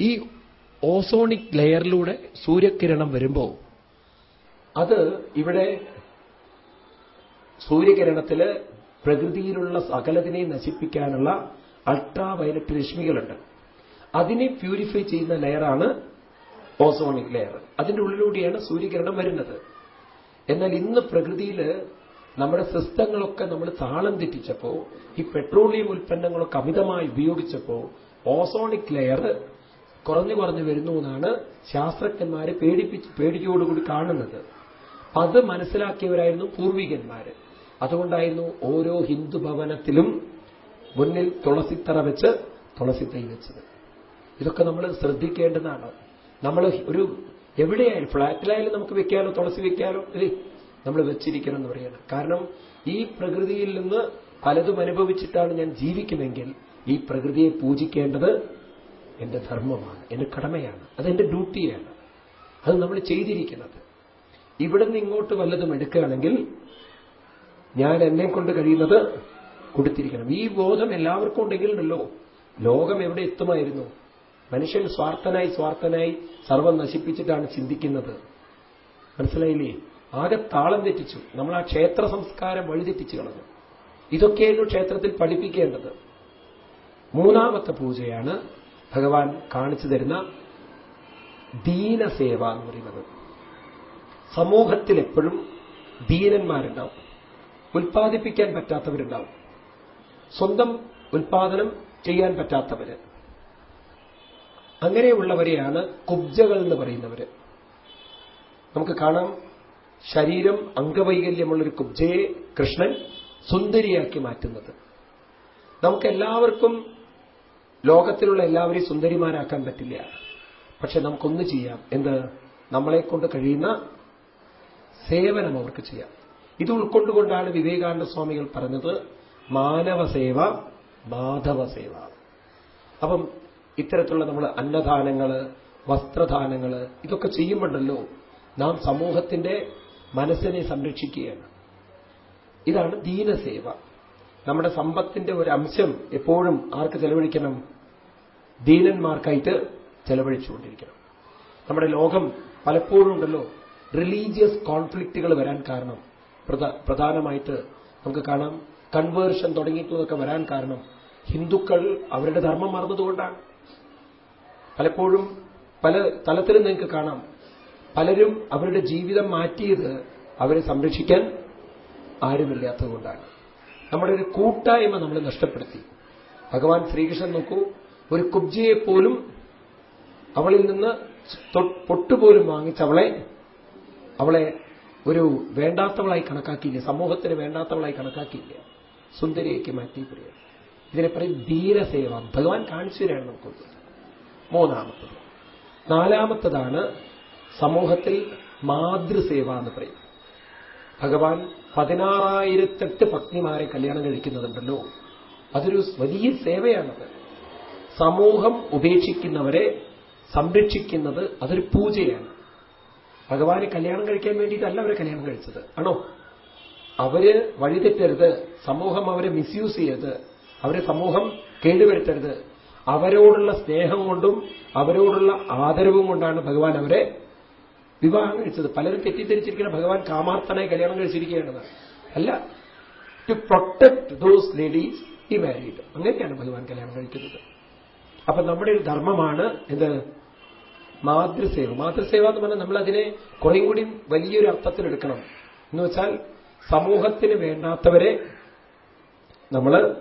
ഈ ഓസോണിക് ലെയറിലൂടെ സൂര്യകിരണം വരുമ്പോൾ അത് ഇവിടെ സൂര്യകിരണത്തിൽ പ്രകൃതിയിലുള്ള സകലതിനെ നശിപ്പിക്കാനുള്ള അൾട്രാ വയലറ്റ് രശ്മികളുണ്ട്. അതിനെ പ്യൂരിഫൈ ചെയ്യുന്ന ലെയറാണ് ഓസോണിക് ലെയർ. അതിന്റെ ഉള്ളിലൂടെയാണ് സൂര്യകിരണം വരുന്നത്. എന്നാൽ ഇന്ന് പ്രകൃതിയിൽ നമ്മുടെ സിസ്റ്റങ്ങളൊക്കെ നമ്മൾ താളം തെറ്റിച്ചപ്പോൾ ഈ പെട്രോളിയം ഉൽപ്പന്നങ്ങളൊക്കെ അമിതമായി ഉപയോഗിച്ചപ്പോൾ ഓസോണിക് ലെയർ കുറഞ്ഞു കുറഞ്ഞു വരുന്നു എന്നാണ് ശാസ്ത്രജ്ഞന്മാരെ പേടിപ്പിച്ച് പേടിക്കോടുകൂടി കാണുന്നത്. അത് മനസ്സിലാക്കിയവരായിരുന്നു പൂർവികന്മാര്. അതുകൊണ്ടായിരുന്നു ഓരോ ഹിന്ദു ഭവനത്തിലും മുന്നിൽ തുളസിത്തറ വെച്ച് തുളസി തൈ വെച്ചത്. ഇതൊക്കെ നമ്മൾ ശ്രദ്ധിക്കേണ്ടതാണ്. നമ്മൾ ഒരു എവിടെയായാലും ഫ്ളാറ്റിലായാലും നമുക്ക് വെക്കാലോ തുളസി വെക്കാലോ അല്ലേ? നമ്മൾ വെച്ചിരിക്കണം എന്ന് പറയണം. കാരണം ഈ പ്രകൃതിയിൽ നിന്ന് പലതും അനുഭവിച്ചിട്ടാണ് ഞാൻ ജീവിക്കുമെങ്കിൽ ഈ പ്രകൃതിയെ പൂജിക്കേണ്ടത് എന്റെ ധർമ്മമാണ് എന്റെ കടമയാണ് അതെന്റെ ഡ്യൂട്ടിയാണ്. അത് നമ്മൾ ചെയ്തിരിക്കുന്നത്. ഇവിടെ നിന്ന് ഇങ്ങോട്ട് വല്ലതും എടുക്കുകയാണെങ്കിൽ ഞാൻ എന്നെ കൊണ്ട് കഴിയുന്നത് കൊടുത്തിരിക്കണം. ഈ ബോധം എല്ലാവർക്കും ഉണ്ടെങ്കിലുണ്ടല്ലോ. ലോകം എവിടെ എത്തുമായിരുന്നു? മനുഷ്യൻ സ്വാർത്ഥനായി സ്വാർത്ഥനായി സർവം നശിപ്പിച്ചിട്ടാണ് ചിന്തിക്കുന്നത്. മനസ്സിലായില്ലേ? ആകെ താളം തെറ്റിച്ചു. നമ്മൾ ആ ക്ഷേത്ര സംസ്കാരം വഴിതെറ്റിച്ചു കളഞ്ഞു. ഇതൊക്കെയായിരുന്നു ക്ഷേത്രത്തിൽ പഠിപ്പിക്കേണ്ടത്. മൂന്നാമത്തെ പൂജയാണ് ഭഗവാൻ കാണിച്ചു തരുന്ന ദീനസേവ എന്ന് പറയുന്നത്. സമൂഹത്തിൽ എപ്പോഴും ദീനന്മാരുണ്ടാവും. ഉൽപ്പാദിപ്പിക്കാൻ പറ്റാത്തവരുണ്ടാവും. സ്വന്തം ഉൽപാദനം ചെയ്യാൻ പറ്റാത്തവര്. അങ്ങനെയുള്ളവരെയാണ് കുബ്ജകൾ എന്ന് പറയുന്നവര്. നമുക്ക് കാണാം ശരീരം അംഗവൈകല്യമുള്ളൊരു കുബ്ജയെ കൃഷ്ണൻ സുന്ദരിയാക്കി മാറ്റുന്നത്. നമുക്കെല്ലാവർക്കും ലോകത്തിലുള്ള എല്ലാവരെയും സുന്ദരിമാരാക്കാൻ പറ്റില്ല. പക്ഷെ നമുക്കൊന്ന് ചെയ്യാം. എന്ത്? നമ്മളെ കൊണ്ട് കഴിയുന്ന സേവനം അവർക്ക് ചെയ്യാം. ഇത് ഉൾക്കൊണ്ടുകൊണ്ടാണ് വിവേകാനന്ദ സ്വാമികൾ പറഞ്ഞത് മാനവ സേവ മാനവസേവ മാധവസേവ. അപ്പം ഇത്തരത്തിലുള്ള നമ്മൾ അന്നദാനങ്ങൾ വസ്ത്രദാനങ്ങൾ ഇതൊക്കെ ചെയ്യുമ്പോണ്ടല്ലോ നാം സമൂഹത്തിന്റെ മനസ്സിനെ സംരക്ഷിക്കുകയാണ്. ഇതാണ് ദീനസേവ. നമ്മുടെ സമ്പത്തിന്റെ ഒരു അംശം എപ്പോഴും ആർക്ക് ചെലവഴിക്കണം? ദീനന്മാർക്കായിട്ട് ചെലവഴിച്ചുകൊണ്ടിരിക്കണം. നമ്മുടെ ലോകം പലപ്പോഴും ഉണ്ടല്ലോ റിലീജിയസ് കോൺഫ്ലിക്റ്റുകൾ വരാൻ കാരണം. പ്രധാനമായിട്ട് നമുക്ക് കാണാം കൺവേർഷൻ തുടങ്ങിയിട്ടുള്ളതൊക്കെ വരാൻ കാരണം ഹിന്ദുക്കൾ അവരുടെ ധർമ്മം മറന്നതുകൊണ്ടാണ്. പലപ്പോഴും പല തലത്തിലും നിങ്ങൾക്ക് കാണാം പലരും അവരുടെ ജീവിതം മാറ്റിയത് അവരെ സംരക്ഷിക്കാൻ ആരുമില്ലാത്തതുകൊണ്ടാണ്. നമ്മുടെ ഒരു കൂട്ടായ്മ നമ്മൾ നഷ്ടപ്പെടുത്തി. ഭഗവാൻ ശ്രീകൃഷ്ണൻ നോക്കൂ ഒരു കുബ്ജിയെ പോലും അവളിൽ നിന്ന് പൊട്ടുപോലും വാങ്ങിച്ച് അവളെ അവളെ ഒരു വേണ്ടാത്തവളായി കണക്കാക്കിയില്ല സമൂഹത്തിന് വേണ്ടാത്തവളായി കണക്കാക്കിയില്ല. സുന്ദരിയേക്ക് മാറ്റി പറയുക ഇതിനെ പറയും ധീരസേവ. ഭഗവാൻ കാണിച്ചു തരാണ് നമുക്ക് മൂന്നാമത്തത്. നാലാമത്തതാണ് സമൂഹത്തിൽ മാതൃസേവ എന്ന് പറയും. ഭഗവാൻ പതിനാറായിരത്തെട്ട് പത്നിമാരെ കല്യാണം കഴിക്കുന്നുണ്ടല്ലോ. അതൊരു വലിയ സേവയാണത്. സമൂഹം ഉപേക്ഷിക്കുന്നവരെ സംരക്ഷിക്കുന്നത് അതൊരു പൂജയാണ്. ഭഗവാന് കല്യാണം കഴിക്കാൻ വേണ്ടിയിട്ടല്ല അവരെ കല്യാണം കഴിച്ചത്. ആണോ? അവർ വഴിതെറ്റരുത്. സമൂഹം അവരെ മിസ്യൂസ് ചെയ്യരുത്. അവരെ സമൂഹം കേടുവരുത്തരുത്. അവരോടുള്ള സ്നേഹം കൊണ്ടും അവരോടുള്ള ആദരവും കൊണ്ടാണ് ഭഗവാൻ അവരെ വിവാഹം കഴിച്ചത്. പലരും തെറ്റിദ്ധരിച്ചിരിക്കുന്ന ഭഗവാൻ കാമാർത്ഥനായി കല്യാണം കഴിച്ചിരിക്കുകയാണെന്ന് അല്ല ടു പ്രൊട്ടക്ട് ദോസ് ലേഡീസ് ഈ മാരീഡ് അങ്ങനെയാണ് ഭഗവാൻ കല്യാണം കഴിക്കുന്നത്. അപ്പൊ നമ്മുടെ ഒരു ധർമ്മമാണ് എന്ത് മാതൃസേവ. മാതൃസേവ എന്ന് പറഞ്ഞാൽ നമ്മൾ അതിനെ കൂടി വലിയൊരു അർത്ഥത്തിലെടുക്കണം. എന്ന് വെച്ചാൽ സമൂഹത്തിന് വേണ്ടാത്തവരെ നമ്മൾ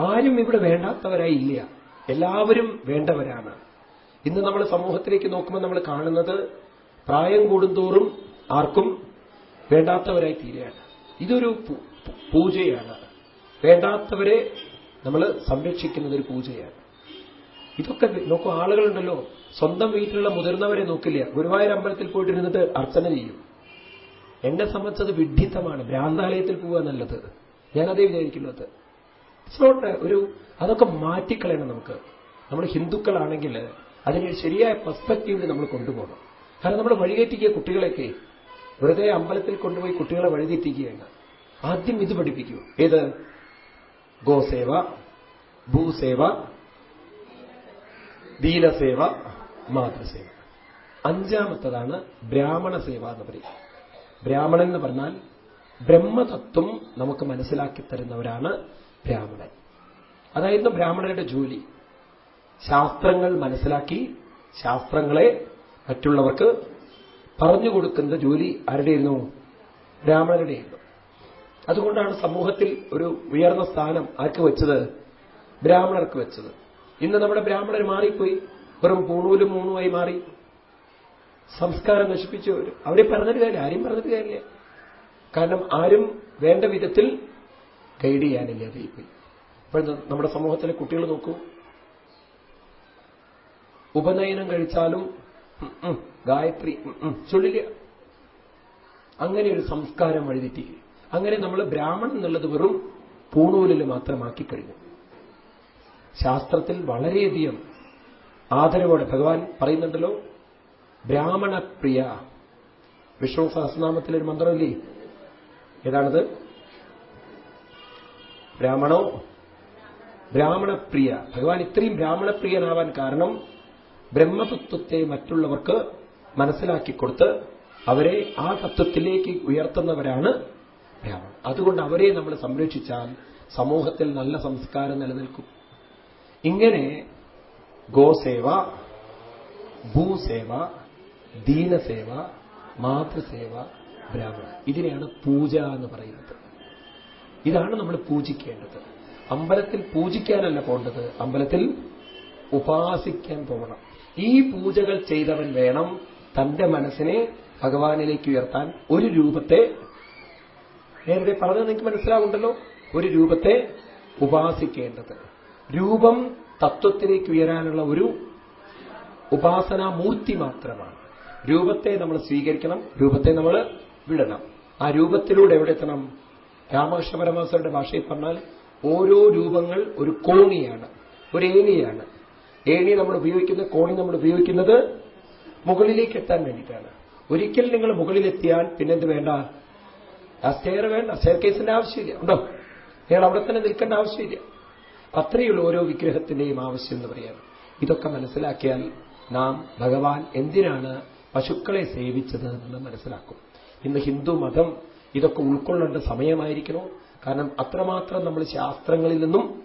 ആരും ഇവിടെ വേണ്ടാത്തവരായി ഇല്ല. എല്ലാവരും വേണ്ടവരാണ്. ഇന്ന് നമ്മൾ സമൂഹത്തിലേക്ക് നോക്കുമ്പോൾ നമ്മൾ കാണുന്നത് പ്രായം കൂടുന്തോറും ആർക്കും വേണ്ടാത്തവരായി തീരുകയാണ്. ഇതൊരു പൂജയാണ്. വേണ്ടാത്തവരെ നമ്മൾ സംരക്ഷിക്കുന്നത് ഒരു പൂജയാണ്. ഇതൊക്കെ നോക്കൂ ആളുകളുണ്ടല്ലോ. സ്വന്തം വീട്ടിലുള്ള മുതിർന്നവരെ നോക്കില്ല. ഗുരുവായൂർ അമ്പലത്തിൽ പോയിട്ടിരുന്നിട്ട് അർച്ചന ചെയ്യും. എന്നെ സംബന്ധിച്ചത് വിഡ്ഢിത്തമാണ്. ഭ്രാന്താലയത്തിൽ പോവുക നല്ലത്. ഞാനതേ വിചാരിക്കുന്നത് ഇറ്റ്സ് ഒരു അതൊക്കെ മാറ്റിക്കളയണം നമുക്ക്. നമ്മൾ ഹിന്ദുക്കളാണെങ്കിൽ അതിനെ ശരിയായ പെർസ്പെക്റ്റീവിൽ നമ്മൾ കൊണ്ടുപോകണം. കാരണം നമ്മൾ വഴികേറ്റിക്കുക കുട്ടികളെയൊക്കെ. വെറുതെ അമ്പലത്തിൽ കൊണ്ടുപോയി കുട്ടികളെ വഴിതെറ്റിക്കുകയാണ്. ആദ്യം ഇത് പഠിപ്പിക്കൂ. ഏത്? ഗോസേവ ഭൂസേവ ദീനസേവ മാതൃസേവ. അഞ്ചാമത്തതാണ് ബ്രാഹ്മണ സേവ എന്ന് പറയും. ബ്രാഹ്മണൻ എന്ന് പറഞ്ഞാൽ ബ്രഹ്മതത്വം നമുക്ക് മനസ്സിലാക്കി തരുന്നവരാണ് ബ്രാഹ്മണൻ. അതായിരുന്നു ബ്രാഹ്മണരുടെ ജോലി. ശാസ്ത്രങ്ങൾ മനസ്സിലാക്കി ശാസ്ത്രങ്ങളെ മറ്റുള്ളവർക്ക് പറഞ്ഞു കൊടുക്കുന്ന ജോലി ആരുടെയായിരുന്നു? ബ്രാഹ്മണരുടെയായിരുന്നു. അതുകൊണ്ടാണ് സമൂഹത്തിൽ ഒരു ഉയർന്ന സ്ഥാനം ആർക്ക് വെച്ചത്? ബ്രാഹ്മണർക്ക് വെച്ചത്. ഇന്ന് നമ്മുടെ ബ്രാഹ്മണർ മാറിപ്പോയി. വെറും പൂണൂലും മൂണുമായി മാറി. സംസ്കാരം നശിപ്പിച്ചവർ അവരെ പറഞ്ഞിട്ട് കാര്യമില്ല ആരും പറഞ്ഞിട്ട് കാര്യമില്ല കാരണം ആരും വേണ്ട വിധത്തിൽ ഗൈഡ് ചെയ്യാനില്ലാതെപ്പോയി ഇപ്പോൾ നമ്മുടെ സമൂഹത്തിലെ കുട്ടികൾ നോക്കൂ. ഉപനയനം കഴിച്ചാലും ഗായത്രി ചൊല്ലില്ല. അങ്ങനെ ഒരു സംസ്കാരം വഴിതെറ്റി. അങ്ങനെ നമ്മൾ ബ്രാഹ്മണൻ എന്നുള്ളത് വെറും പൂണൂലിൽ മാത്രമാക്കി കഴിഞ്ഞു. ശാസ്ത്രത്തിൽ വളരെയധികം ആദരവോടെ ഭഗവാൻ പറയുന്നുണ്ടല്ലോ ബ്രാഹ്മണപ്രിയ. വിഷ്ണു സഹസ്രനാമത്തിലൊരു മന്ത്രമില്ലേ? ഏതാണത്? ബ്രാഹ്മണോ? ബ്രാഹ്മണപ്രിയ. ഭഗവാൻ ഇത്രയും ബ്രാഹ്മണപ്രിയനാവാൻ കാരണം ബ്രഹ്മതത്വത്തെ മറ്റുള്ളവർക്ക് മനസ്സിലാക്കി കൊടുത്ത് അവരെ ആ തത്വത്തിലേക്ക് ഉയർത്തുന്നവരാണ് ബ്രാഹ്മണൻ അതുകൊണ്ട് അവരെ നമ്മൾ സംരക്ഷിച്ചാൽ സമൂഹത്തിൽ നല്ല സംസ്കാരം നിലനിൽക്കും. ഇങ്ങനെ ഗോസേവ ഭൂസേവ ദീനസേവ മാതൃസേവ ബ്രാഹ്മണ. ഇതിനെയാണ് പൂജ എന്ന് പറയുന്നത്. ഇതാണ് നമ്മൾ പൂജിക്കേണ്ടത്. അമ്പലത്തിൽ പൂജിക്കാനല്ല പോകേണ്ടത് അമ്പലത്തിൽ ഉപാസിക്കാൻ പോകണം ഈ പൂജകൾ ചെയ്തവൻ വേണം തന്റെ മനസ്സിനെ ഭഗവാനിലേക്ക് ഉയർത്താൻ ഒരു രൂപത്തെ നേരത്തെ പറഞ്ഞത് നിങ്ങൾക്ക് മനസ്സിലാവുണ്ടല്ലോ? ഒരു രൂപത്തെ ഉപാസിക്കേണ്ടത്. രൂപം തത്വത്തിലേക്ക് ഉയരാനുള്ള ഒരു ഉപാസനാമൂർത്തി മാത്രമാണ്. രൂപത്തെ നമ്മൾ സ്വീകരിക്കണം രൂപത്തെ നമ്മൾ വിടണം. ആ രൂപത്തിലൂടെ എവിടെ എത്തണം? രാമകൃഷ്ണ പരമഹംസരുടെ ഭാഷയിൽ പറഞ്ഞാൽ ഓരോ രൂപങ്ങൾ ഒരു കോണിയാണ് ഒരു ഏണിയാണ്. ഏണി നമ്മൾ ഉപയോഗിക്കുന്ന കോണി നമ്മൾ ഉപയോഗിക്കുന്നത് മുകളിലേക്ക് എത്താൻ വേണ്ടിയിട്ടാണ്. ഒരിക്കൽ നിങ്ങൾ മുകളിലെത്തിയാൽ പിന്നെന്ത് വേണ്ട? ആ സ്റ്റെയർ വേണ്ട സ്റ്റെയർ കേസിന്റെ ആവശ്യമില്ല. ഉണ്ടോ? നിങ്ങൾ അവിടെ തന്നെ നിൽക്കേണ്ട ആവശ്യമില്ല. അത്രയുള്ള ഓരോ വിഗ്രഹത്തിന്റെയും ആവശ്യം എന്ന് പറയാം. ഇതൊക്കെ മനസ്സിലാക്കിയാൽ നാം ഭഗവാൻ എന്തിനാണ് പശുക്കളെ സേവിച്ചത് എന്ന് മനസ്സിലാക്കും. ഇന്ന് ഹിന്ദു മതം ഇതൊക്കെ ഉൾക്കൊള്ളേണ്ട സമയമായിരിക്കണോ കാരണം അത്രമാത്രം നമ്മൾ ശാസ്ത്രങ്ങളിൽ നിന്നും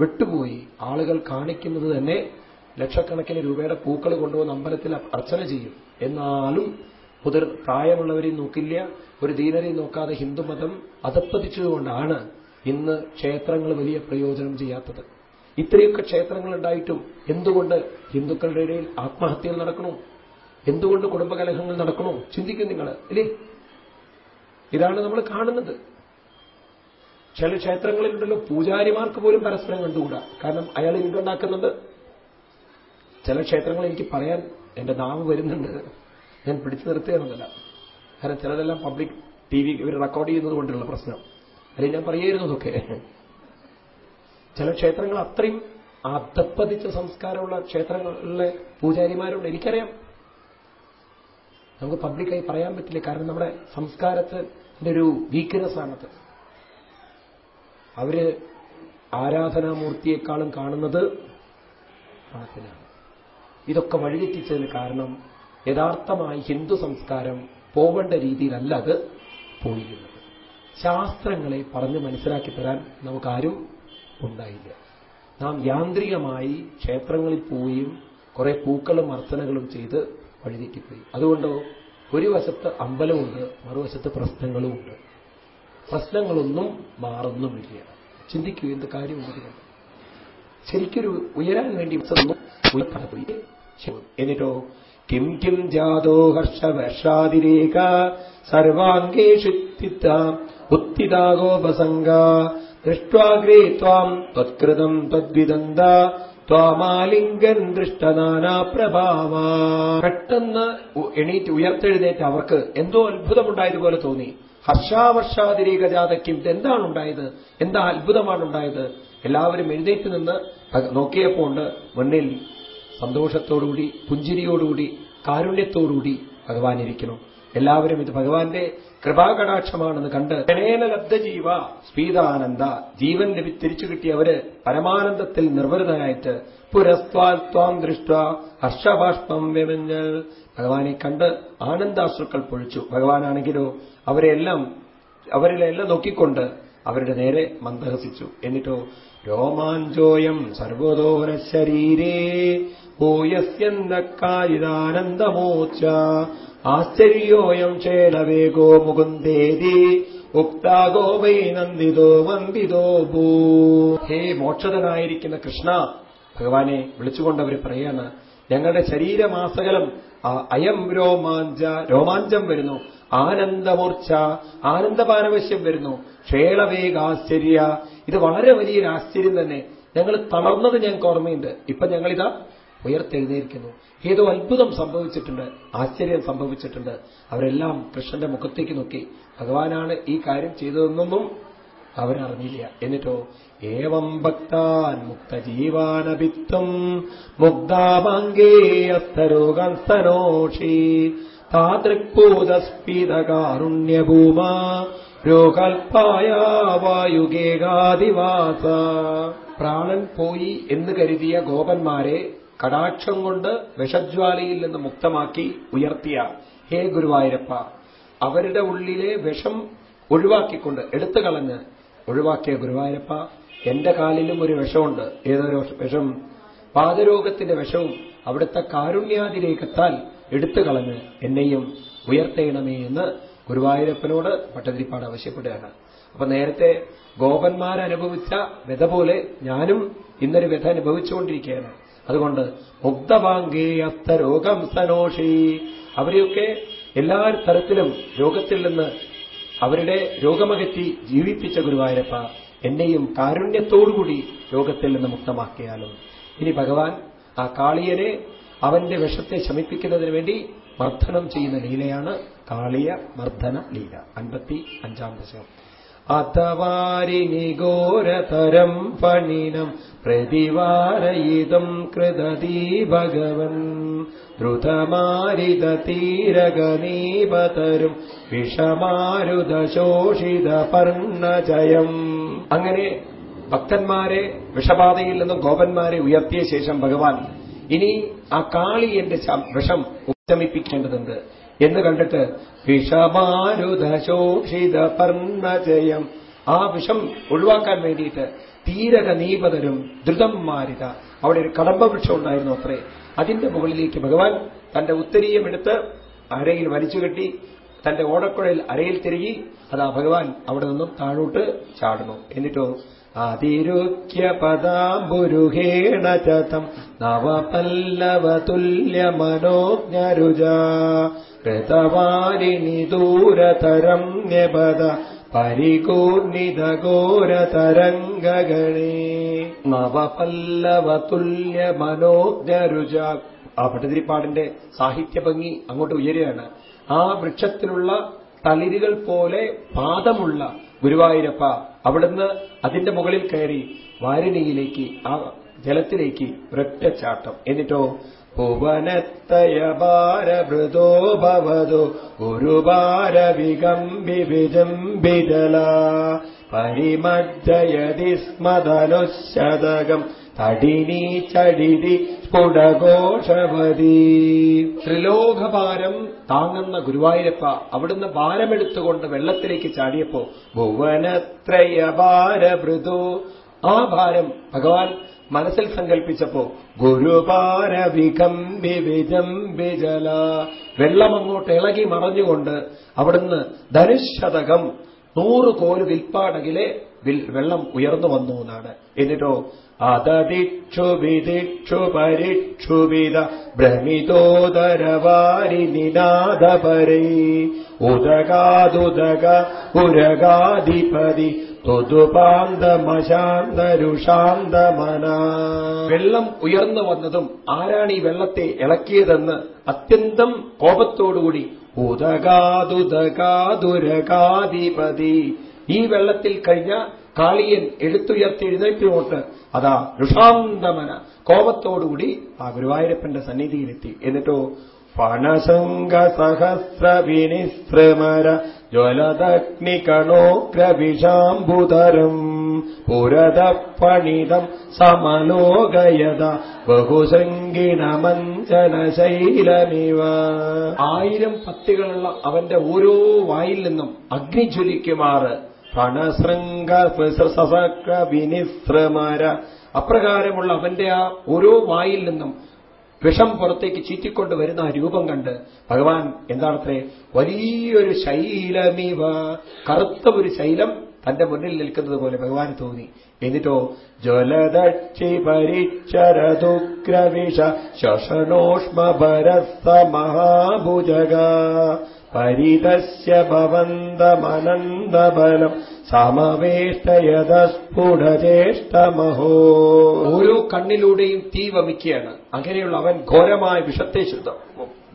വിട്ടുപോയി. ആളുകൾ കാണിക്കുന്നത് തന്നെ ലക്ഷക്കണക്കിന് രൂപയുടെ പൂക്കൾ കൊണ്ടുവന്ന് അമ്പലത്തിൽ അർച്ചന ചെയ്യും. എന്നാലും മുതിർ പ്രായമുള്ളവരെയും നോക്കില്ല. ഒരു ദീനരെയും നോക്കാതെ ഹിന്ദുമതം അധപ്പതിച്ചതുകൊണ്ടാണ് ഇന്ന് ക്ഷേത്രങ്ങൾ വലിയ പ്രയോജനം ചെയ്യാത്തത്. ഇത്രയൊക്കെ ക്ഷേത്രങ്ങൾ ഉണ്ടായിട്ടും എന്തുകൊണ്ട് ഹിന്ദുക്കളുടെ ഇടയിൽ ആത്മഹത്യകൾ നടക്കണോ? എന്തുകൊണ്ട് കുടുംബകലഹങ്ങൾ നടക്കണോ? ചിന്തിക്കും നിങ്ങൾ ഇല്ലേ ഇതാണ് നമ്മൾ കാണുന്നത്. ചില ക്ഷേത്രങ്ങളിലുണ്ടല്ലോ പൂജാരിമാർക്ക് പോലും പരസ്പരം കണ്ടുകൂടാ. കാരണം അയാൾ ഇൻകണ്ടാക്കുന്നുണ്ട് ചില ക്ഷേത്രങ്ങൾ എനിക്ക് പറയാൻ എന്റെ നാവ് വരുന്നുണ്ട്. ഞാൻ പിടിച്ചു നിർത്തുകയാണെന്നല്ല. കാരണം ചിലതെല്ലാം പബ്ലിക് ടി വി ഇവർ റെക്കോർഡ് ചെയ്യുന്നത് കൊണ്ടുള്ള പ്രശ്നം. അല്ലെങ്കിൽ ഞാൻ പറയായിരുന്നതൊക്കെ ചില ക്ഷേത്രങ്ങൾ അത്രയും അധപ്പതിച്ച സംസ്കാരമുള്ള ക്ഷേത്രങ്ങളിലെ പൂജാരിമാരുണ്ട്. എനിക്കറിയാം. നമുക്ക് പബ്ലിക്കായി പറയാൻ പറ്റില്ല. കാരണം നമ്മുടെ സംസ്കാരത്തിന്റെ ഒരു വീക്ക്നെസ് ആണത് അവർ ആരാധനാമൂർത്തിയെക്കാളും കാണുന്നത് ഇതൊക്കെ വഴിതെറ്റിച്ചതിന് കാരണം യഥാർത്ഥമായി ഹിന്ദു സംസ്കാരം പോവേണ്ട രീതിയിലല്ല അത് പോയിരുന്നത് ശാസ്ത്രങ്ങളെ പറഞ്ഞ് മനസ്സിലാക്കി തരാൻ നമുക്കാരും ഉണ്ടായില്ല. നാം യാന്ത്രികമായി ക്ഷേത്രങ്ങളിൽ പോവുകയും കുറെ പൂക്കളും അർച്ചനകളും ചെയ്ത് വഴിതെറ്റിപ്പോയി. അതുകൊണ്ടോ ഒരു വശത്ത് അമ്പലമുണ്ട് മറുവശത്ത് പ്രശ്നങ്ങളുമുണ്ട്. പ്രശ്നങ്ങളൊന്നും മാറുന്നുമില്ല. ചിന്തിക്കൂ എന്ത് കാര്യമുണ്ട് ശരിക്കൊരു ഉയരാൻ വേണ്ടി പോയി എന്നിട്ടോ കിം കിം ജാതോ ഹർഷ വർഷാതിരേഖ സർവാംഗേഷു ഉത്തിതാഗോപസംഗ ദൃഷ്ട്വാഗ്രേ ത്വാം ത്വത്കൃതം ത്വദ്വിദന്ത. ത്വാമാലിംഗൻ ദൃഷ്ടനാനാപ്രഭാവ. പെട്ടെന്ന് എണീറ്റ് ഉയർത്തെഴുന്നേറ്റ് അവർക്ക് എന്തോ അത്ഭുതമുണ്ടായതുപോലെ തോന്നി. ഹർഷാവർഷാതിരേക ജാതയ്ക്കും എന്താണ് ഉണ്ടായത് എന്താ അത്ഭുതമാണ് ഉണ്ടായത് എല്ലാവരും എഴുന്നേറ്റ് നിന്ന് നോക്കിയപ്പോൾ ഉണ്ട് മുന്നിൽ സന്തോഷത്തോടുകൂടി പുഞ്ചിരിയോടുകൂടി കാരുണ്യത്തോടുകൂടി ഭഗവാൻ ഇരിക്കണം എല്ലാവരും ഇത് ഭഗവാന്റെ കൃപാകടാക്ഷമാണെന്ന് കണ്ട് ജനേന ലബ്ധജീവ സ്പീതാനന്ദ. ജീവൻ ലഭി തിരിച്ചു കിട്ടിയവര് പരമാനന്ദത്തിൽ നിർവൃതനായിട്ട് പുരസ്വാത്വാം ദൃഷ്ട ഹർഷഭാഷ്പം വ്യമഞ്ഞൽ. ഭഗവാനെ കണ്ട് ആനന്ദാശ്രുക്കൾ പൊഴിച്ചു. ഭഗവാനാണെങ്കിലോ അവരെല്ലാം അവരിലെല്ലാം നോക്കിക്കൊണ്ട് അവരുടെ നേരെ മന്ദഹസിച്ചു. എന്നിട്ടോ രോമാഞ്ചോയം സർവതോര ശരീരേ ഭൂയസ്യന്തക്കാരിതാനന്ദമോച്ച ആശ്ചര്യോയം ചേലവേഗോ മുകുന്ദേതി ഉക്താഗോ വൈ നന്ദിതോ വന്ദിതോ ഭൂ. ഹേ മോക്ഷതനായിരിക്കുന്ന കൃഷ്ണ ഭഗവാനെ വിളിച്ചുകൊണ്ടവർ പറയാണ് ഞങ്ങളുടെ ശരീരമാസകലം അയം രോമാഞ്ച രോമാഞ്ചം വരുന്നു ആനന്ദമൂർച്ച ആനന്ദപാരവശ്യം വരുന്നു ക്ഷേളവേഗാശ്ചര്യ. ഇത് വളരെ വലിയൊരു ആശ്ചര്യം തന്നെ. ഞങ്ങൾ തളർന്നത് ഞങ്ങൾക്ക് ഓർമ്മയുണ്ട്. ഇപ്പൊ ഞങ്ങളിതാ ഉയർത്തെഴുന്നേൽക്കുന്നു. ഏതോ അത്ഭുതം സംഭവിച്ചിട്ടുണ്ട് ആശ്ചര്യം സംഭവിച്ചിട്ടുണ്ട്. അവരെല്ലാം കൃഷ്ണന്റെ മുഖത്തേക്ക് നോക്കി ഭഗവാനാണ് ഈ കാര്യം ചെയ്തതെന്നൊന്നും അവരറിഞ്ഞില്ല. എന്നിട്ടോ ഏവം ഭക്താൻ മുക്തജീവാനഭിത്വം മുഗ്ധാഭാംഗേയസ്തരോഗസ്തനോഷി താതൃക്പൂതസ്ഫീതകാരുണ്യഭൂമാ രോഗൽപ്പായ വായുഗേകാദിവാസ പ്രാണൻ പോയി എന്ന് കരുതിയ ഗോപന്മാരെ കടാക്ഷം കൊണ്ട് വിഷജ്വാലയിൽ നിന്ന് മുക്തമാക്കി ഉയർത്തിയ ഹേ ഗുരുവായൂരപ്പ അവരുടെ ഉള്ളിലെ വിഷം ഒഴിവാക്കിക്കൊണ്ട് എടുത്തു കളഞ്ഞ് ഒഴിവാക്കിയ ഗുരുവായൂരപ്പ എന്റെ കാലിലും ഒരു വിഷമുണ്ട്. ഏതൊരു വിഷം. പാതരോഗത്തിന്റെ വിഷവും അവിടുത്തെ കാരുണ്യാതിരേക്കത്താൽ എടുത്തു കളഞ്ഞ് എന്നെയും ഉയർത്തേണമേ എന്ന് ഗുരുവായൂരപ്പനോട് ഭട്ടതിരിപ്പാട് ആവശ്യപ്പെടുകയാണ്. അപ്പൊ നേരത്തെ ഗോപന്മാരനുഭവിച്ച വ്യത പോലെ ഞാനും ഇന്നൊരു വ്യഥ അനുഭവിച്ചുകൊണ്ടിരിക്കുകയാണ്. അതുകൊണ്ട് അത്ത രോഗം സനോഷി. അവരെയൊക്കെ എല്ലാ തരത്തിലും രോഗത്തിൽ നിന്ന് അവരുടെ രോഗമകറ്റി ജീവിപ്പിച്ച ഗുരുവായൂരപ്പ എന്നെയും കാരുണ്യത്തോടുകൂടി രോഗത്തിൽ നിന്ന് മുക്തമാക്കിയാലും. ഇനി ഭഗവാൻ ആ കാളിയനെ അവന്റെ വിഷത്തെ ശമിപ്പിക്കുന്നതിന് വേണ്ടി മർദ്ദനം ചെയ്യുന്ന ലീലയാണ് കാളിയ മർദ്ദന ലീല. അൻപത്തി അഞ്ചാം ദശകം. അഥവാരിനിഘോരതരം ഫണിനം പ്രതിവാരയിതം കൃതീ ഭഗവൻ. ദ്രുതമാരിതീരഗണീപതരും വിഷമാരുതശോഷിത പർണജയം. അങ്ങനെ ഭക്തന്മാരെ വിഷബാധയിൽ നിന്നും ഗോപന്മാരെ ഉയർത്തിയ ശേഷം ഭഗവാൻ ഇനി ആ കാളി എന്റെ വിഷം ഉപശമിപ്പിക്കേണ്ടതുണ്ട് എന്ന് കണ്ടിട്ട് വിഷമാരുതശോഷിത പർണജയം ആ വിഷം ഒഴിവാക്കാൻ വേണ്ടിയിട്ട് തീരക നീപതരും ദ്രുതം മാരിത അവിടെ ഒരു കടമ്പ വൃക്ഷം ഉണ്ടായിരുന്നു അത്രേ. അതിന്റെ മുകളിലേക്ക് ഭഗവാൻ തന്റെ ഉത്തരീയമെടുത്ത് അരയിൽ വലിച്ചുകെട്ടി തന്റെ ഓടക്കുഴയിൽ അരയിൽ തിരികി അതാ ഭഗവാൻ അവിടെ നിന്നും താഴോട്ട് ചാടുന്നു. എന്നിട്ടോ അതിരുക്യ പദാംബുരുഹേണ ചതം നവപല്ലവതുല്യ കൃതവാരിണി ദൂരതരം ന്യപദ പരികൂർണിതഘോരതരംഗഗണേ നവപല്ലവതുല്യ മനോജ്ഞരുജ ആ ഭട്ടതിരിപ്പാടിന്റെ സാഹിത്യ ഭംഗി അങ്ങോട്ട് ഉയരുകയാണ്. ആ വൃക്ഷത്തിലുള്ള തളിരുകൾ പോലെ പാദമുള്ള ഗുരുവായൂരപ്പ അവിടുന്ന് അതിന്റെ മുകളിൽ കയറി വാരിണിയിലേക്ക് ആ ജലത്തിലേക്ക് ഒരൊറ്റ ചാട്ടം. എന്നിട്ടോ ഭുവനത്തയഭാരഭൃതോ ഭവതോ ഗുരുഭാരവികമ്പി വിജംബിജല പരിമജ്ജയതി സ്മതനുശതകം തടിനി ചടിതി സ്ഫുടഘോഷവതി. ത്രിലോകഭാരം താങ്ങുന്ന ഗുരുവായൂരപ്പ അവിടുന്ന് ഭാരമെടുത്തുകൊണ്ട് വെള്ളത്തിലേക്ക് ചാടിയപ്പോ ഭുവനത്രയ ഭാരഭൃതോ ആ ഭാരം ഭഗവാൻ മനസ്സിൽ സങ്കല്പിച്ചപ്പോ ഗുരുപാരവികം വികമ്പി വിജംബിജല വെള്ളം അങ്ങോട്ട് ഇളകി മറഞ്ഞുകൊണ്ട് അവിടുന്ന് ധനുശതകം നൂറ് കോൽ വിൽപ്പാടകിലെ വെള്ളം ഉയർന്നു വന്നു എന്നാണ്. എന്നിട്ടോ അതതിക്ഷു വിദിക്ഷു പരിക്ഷുവിത ഭ്രമിതോദരവാരി നിനാദപരൈ. ഉദകാതുദക ഉരകാധിപതി തൊതുപാന്തമശാന്തരുഷാന്തമന വെള്ളം ഉയർന്നു വന്നതും ആരാണ് ഈ വെള്ളത്തെ ഇളക്കിയതെന്ന് അത്യന്തം കോപത്തോടുകൂടി ഉദകാതുദകാതുരകാധിപതി. ഈ വെള്ളത്തിൽ കഴിഞ്ഞ കാളിയൻ എടുത്തുയർത്തി എഴുന്നേറ്റിനോട്ട് അതാ ഋഷാന്തമന കോപത്തോടുകൂടി ആ ഗുരുവായൂരപ്പന്റെ സന്നിധിയിലെത്തി. എന്നിട്ടോ ഫണസംഗ സഹസ്ര വിനിസ്രമര ജ്വലദഗ്നികണോഗ്രവിഷാംബുതരം പുരത പണിതം സമലോകയത ബഹുസംഗിണമഞ്ജനശൈലമിവ ആയിരം പത്തികളുള്ള അവന്റെ ഓരോ വായിൽ നിന്നും അഗ്നി ജ്വലിക്കുമാറ് വിനിസ്രമര അപ്രകാരമുള്ള അവന്റെ ആ ഓരോ വായിൽ നിന്നും വിഷം പുറത്തേക്ക് ചീറ്റിക്കൊണ്ട് വരുന്ന ആ രൂപം കണ്ട് ഭഗവാൻ എന്താണത്രേ? വലിയൊരു ശൈലമിവ. കറുത്ത ഒരു ശൈലം തന്റെ മുന്നിൽ നിൽക്കുന്നത് പോലെ ഭഗവാൻ തോന്നി. എന്നിട്ടോ ജ്വലദക്ഷി പരിച്ചരതുഗ്രവിഷ ശോഷണോഷ്മഭരസ പരിതസ്യ ഭവന്തമനന്തബലം സമവേഷ്ടയതസ്ഫുടചേഷ്ടമഹോ ഓരോ കണ്ണിലൂടെയും തീ വമിക്കുകയാണ്. അങ്ങനെയുള്ള അവൻ ഘോരമായ വിഷത്തെ ശുദ്ധം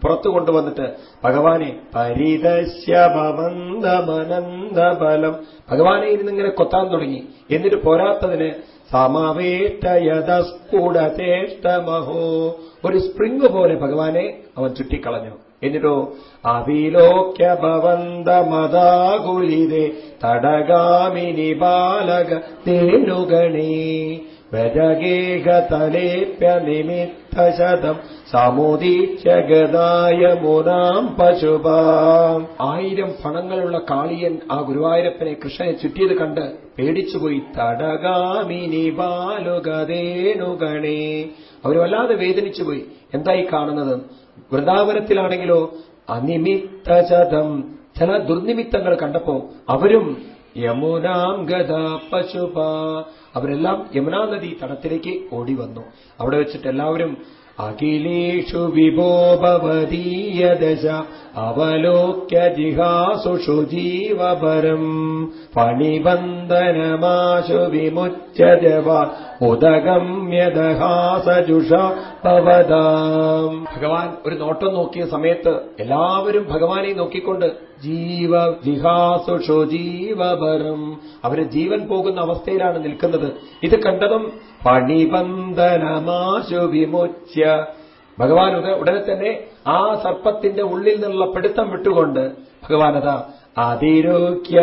പുറത്തു കൊണ്ടുവന്നിട്ട് ഭഗവാനെ പരിതസ്യ ഭവന്തമനന്തബലം ഭഗവാനെ ഇരുന്നിങ്ങനെ കൊത്താൻ തുടങ്ങി. എന്നിട്ട് പോരാത്തതിന് സമവേഷ്ടയതസ്ഫുടചേഷ്ടമഹോ ഒരു സ്പ്രിംഗ് പോലെ ഭഗവാനെ അവൻ ചുറ്റിക്കളഞ്ഞു. എന്നിട്ടോ അവിലോക്യ ഭവന്തമതാകുലിതേ തടഗാമിനി ബാലക തേനുഗണേ വരഗേഹതലേപ്യ ശതം സമുദീക്ഷ്യ ഗതായ മുനാം പശുപാം. ആയിരം പണങ്ങളുള്ള കാളിയൻ ആ ഗുരുവായൂരപ്പനെ കൃഷ്ണനെ ചുറ്റിയത് കണ്ട് പേടിച്ചുപോയി തടകാമിനി ബാലുകതേനുഗണേ അവർ വല്ലാതെ വേദനിച്ചുപോയി. എന്തായി കാണുന്നത്? വൃന്ദാവനത്തിലാണെങ്കിലോ അനിമിത്തശതം ചില ദുർനിമിത്തങ്ങൾ കണ്ടപ്പോ അവരും യമുനാം ഗത പശുപ അവരെല്ലാം യമുനാ നദി തടത്തിലേക്ക് ഓടി വന്നു അവിടെ വെച്ചിട്ട് എല്ലാവരും അഖിലേഷു വിഭോഭവതീയ ദശ അവലോക്യ ജിഹാസുഷു ജീവപരം ഫണിബന്ധനമാശു വിമുച്ചവ ഉദഗമ്യദഹാസജുഷ പവതാം ഭഗവാൻ ഒരു നോട്ടം നോക്കിയ സമയത്ത് എല്ലാവരും ഭഗവാനെ നോക്കിക്കൊണ്ട് ജീവ ജിഹാസുഷു ജീവപരം അവർ ജീവൻ പോകുന്ന അവസ്ഥയിലാണ് നിൽക്കുന്നത്. ഇത് കണ്ടതും പണിബന്ധനമാശു വിമുച്യ ഭഗവാൻ ഉടനെ തന്നെ ആ സർപ്പത്തിന്റെ ഉള്ളിൽ നിന്നുള്ള പിടുത്തം വിട്ടുകൊണ്ട് ഭഗവാൻ അതാ അതിരോഗ്യ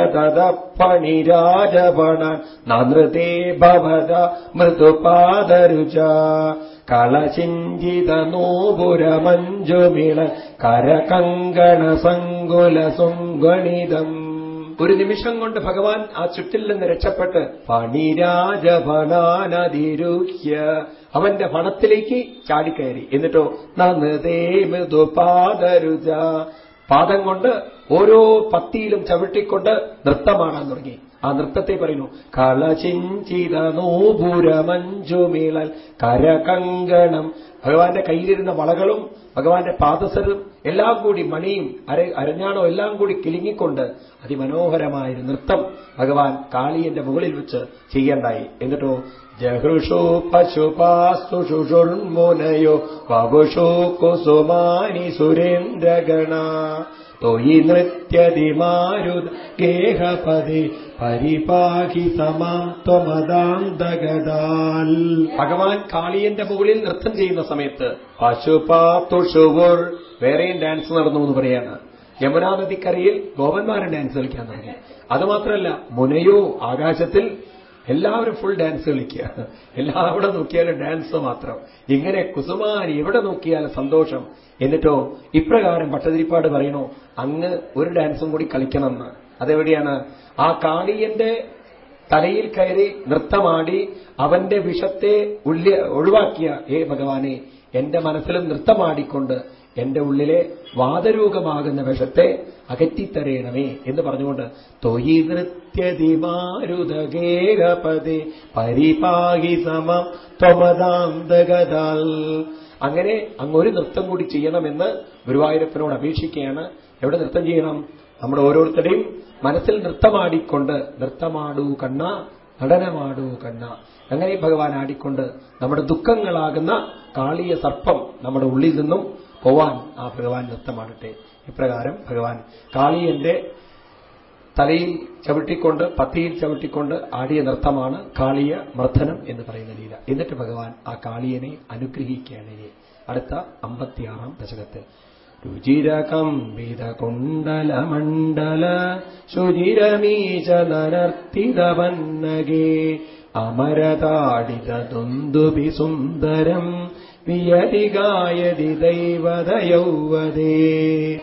തദപ്പണിരാജപണാൻ നൃതേ ഭവത മൃദുപാദരുച കളചിഞ്ചിത നോപുരമഞ്ജുമിള കരകങ്കണ സങ്കുല സുങ്ഗണിതം ഒരു നിമിഷം കൊണ്ട് ഭഗവാൻ ആ ചുറ്റിൽ നിന്ന് രക്ഷപ്പെട്ട് പണിരാജഭണാനതിരൂഹ്യ അവന്റെ പണത്തിലേക്ക് ചാടിക്കയറി. എന്നിട്ടോ നന്നതേ മൃദുപാദരുച പാദം കൊണ്ട് ഓരോ പത്തിയിലും ചവിട്ടിക്കൊണ്ട് നൃത്തമാടാൻ തുടങ്ങി. ആ നൃത്തത്തെ പറയുന്നു കളചിഞ്ചിത നോപുരമഞ്ജുമിളൽ കരകങ്കണം. ഭഗവാന്റെ കയ്യിലിരുന്ന വളകളും ഭഗവാന്റെ പാദസരം എല്ലാം കൂടി മണിയും അര അരഞ്ഞാണോ എല്ലാം കൂടി കിലുങ്ങിക്കൊണ്ട് അതിമനോഹരമായൊരു നൃത്തം ഭഗവാൻ കാളിയന്റെ മുകളിൽ വെച്ച് ചെയ്യേണ്ടായി. എന്നിട്ടോ ജഹൃഷോ പശുപാസ്തു പപുഷോ കുസുമാനി സുരേന്ദ്രഗണ. തൊയി നൃത്യതിമാരുത് ഗേഹപതി പരിപാഹി സമാം ത്വമദാന്തഗതാൽ ഭഗവാൻ കാളിയന്റെ മുകളിൽ നൃത്തം ചെയ്യുന്ന സമയത്ത് പശുപാത്തുഷുവുർ വേറെയും ഡാൻസ് നടന്നു എന്ന് പറയാണ്. യമുനാ നദിക്കരയിൽ ഗോപന്മാരെ ഡാൻസ് കളിക്കാൻ തുടങ്ങി. അതുമാത്രമല്ല മുനയോ ആകാശത്തിൽ എല്ലാവരും ഫുൾ ഡാൻസ് കളിക്കുക. എല്ലാവിടെ നോക്കിയാലും ഡാൻസ് മാത്രം. ഇങ്ങനെ കുസുമാരി എവിടെ നോക്കിയാലും സന്തോഷം. എന്നിട്ടോ ഇപ്രകാരം ഭട്ടതിരിപ്പാട് പറയണോ അങ്ങ് ഒരു ഡാൻസും കൂടി കളിക്കണമെന്ന്. അതെവിടെയാണ്? ആ കാളിയന്റെ തലയിൽ കയറി നൃത്തമാടി അവന്റെ വിഷത്തെ ഒഴിവാക്കിയ ഏ ഭഗവാനെ എന്റെ മനസ്സിലും നൃത്തമാടിക്കൊണ്ട് എന്റെ ഉള്ളിലെ വാദരൂപമാകുന്ന വിഷത്തെ അകറ്റിത്തരയണമേ എന്ന് പറഞ്ഞുകൊണ്ട് തൊയി നൃത്യതിമാരുതകേരപതി പരിപാഹി സമം ത്വമതാന്തകതാൽ അങ്ങനെ അങ്ങൊരു നൃത്തം കൂടി ചെയ്യണമെന്ന് ഗുരുവായൂരപ്പനോട് അപേക്ഷിക്കുകയാണ്. എവിടെ നൃത്തം ചെയ്യണം? നമ്മുടെ ഓരോരുത്തരെയും മനസ്സിൽ നൃത്തമാടിക്കൊണ്ട് നൃത്തമാടൂ കണ്ണ നടനമാടൂ കണ്ണ. അങ്ങനെ ഭഗവാൻ ആടിക്കൊണ്ട് നമ്മുടെ ദുഃഖങ്ങളാകുന്ന കാളിയ സർപ്പം നമ്മുടെ ഉള്ളിൽ നിന്നും പോവാൻ ആ ഭഗവാൻ നൃത്തമാടട്ടെ. ഇപ്രകാരം ഭഗവാൻ കാളിയന്റെ തലയിൽ ചവിട്ടിക്കൊണ്ട് പത്തിയിൽ ചവിട്ടിക്കൊണ്ട് ആടിയ നൃത്തമാണ് കാളിയ മർദ്ദനം എന്ന് പറയുന്ന ലീല. എന്നിട്ട് ഭഗവാൻ ആ കാളിയനെ അനുഗ്രഹിക്കുകയാണ് അടുത്ത അമ്പത്തിയാറാം ദശകത്തിൽ. രുചിരകംബിത കുണ്ടല മണ്ഡല ശുചിരമീശ നനർത്തിതവന്നകേ അമരതാടിത സുന്ദരം വിയതികായതി ദൈവതയൗവതേ.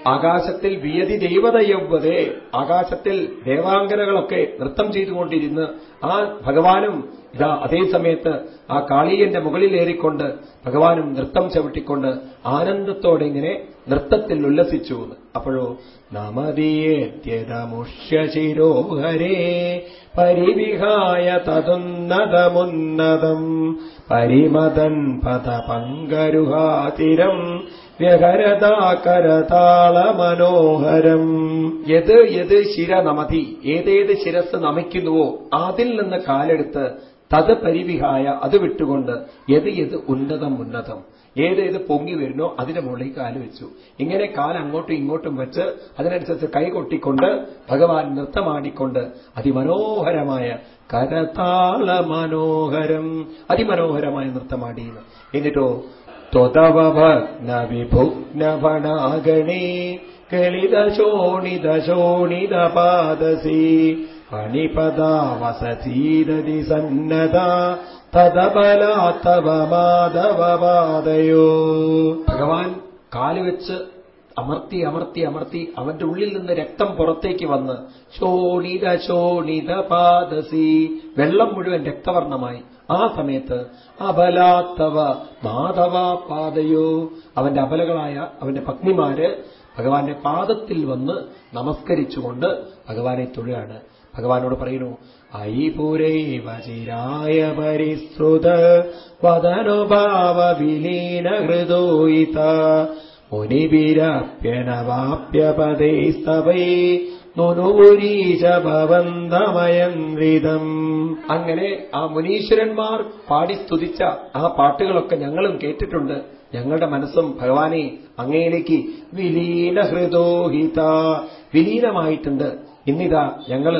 ആകാശത്തിൽ വിയതി ദൈവതയൗവതേ. ആകാശത്തിൽ ദേവാംഗനകളൊക്കെ നൃത്തം ചെയ്തുകൊണ്ടിരുന്ന് ആ ഭഗവാനും ഇതാ അതേ സമയത്ത് ആ കാളിയന്റെ മുകളിലേറിക്കൊണ്ട് ഭഗവാനും നൃത്തം ചവിട്ടിക്കൊണ്ട് ആനന്ദത്തോടെ ഇങ്ങനെ നൃത്തത്തിൽ ഉല്ലസിച്ചു. അപ്പോഴോ നമതിയേത്യതമുഷ്യശിരോഹരേ പരിവിഹായ തതുന്നതമുന്നതം പരിമതൻ പദ പങ്കരുഹാതിരം വ്യഹരതാകരതാളമനോഹരം. യത് യത് ശിര നമതി ഏതേത് ശിരസ് നമിക്കുന്നുവോ അതിൽ നിന്ന് കാലെടുത്ത് തത് പരിവിഹായ അത് വിട്ടുകൊണ്ട് യത് യത് ഉന്നതം ഉന്നതം ഏതേത് പൊങ്ങി വരുന്നോ അതിന്റെ മുകളിൽ കാൽ വെച്ചു. ഇങ്ങനെ കാൽ അങ്ങോട്ടും ഇങ്ങോട്ടും വെച്ച് അതിനനുസരിച്ച് കൈകൊട്ടിക്കൊണ്ട് ഭഗവാൻ നൃത്തമാടിക്കൊണ്ട് അതിമനോഹരമായ കരതാള മനോഹരം അതിമനോഹരമായ നൃത്തമാടി എന്നിട്ടോ ത്വതവഭഗ്ന വിഭുഗ്നഭണാഗണേ കളിതശോണിതശോണിത പാദസി ഫണിപദാവസീരതി സന്നത തദബലാത്തവ മാധവപാദയോ ഭഗവാൻ കാലുവെച്ച് അമർത്തി അമർത്തി അമർത്തി അവന്റെ ഉള്ളിൽ നിന്ന് രക്തം പുറത്തേക്ക് വന്ന് ശോണിത ശോണിത പാദസി. വെള്ളം മുഴുവൻ രക്തവർണമായി ആ സമയത്ത് അബലാത്തവ മാധവ പാതയോ അവന്റെ അബലകളായ അവന്റെ പത്നിമാര് ഭഗവാന്റെ പാദത്തിൽ വന്ന് നമസ്കരിച്ചുകൊണ്ട് ഭഗവാനെ തൊഴുകയാണ്. ഭഗവാനോട് പറയുന്നു ഐപുരൈവ വചിരായ പരിശ്രുത വദനുഭാവ വിലീന ഹൃദോയിത മുനിഭിരപ്യനവാപ്യപദൈസ്തവൈ നുനുപുരീശ ഭവന്തമയന്ത്രിതം അങ്ങനെ ആ മുനീശ്വരന്മാർ പാടി സ്തുതിച്ച ആ പാട്ടുകളൊക്കെ ഞങ്ങളും കേട്ടിട്ടുണ്ട്. ഞങ്ങളുടെ മനസ്സും ഭഗവാനെ അങ്ങയിലേക്ക് വിലീന ഹൃദോഹിത വിലീനമായിട്ടുണ്ട്. ഇന്നിതാ ഞങ്ങൾ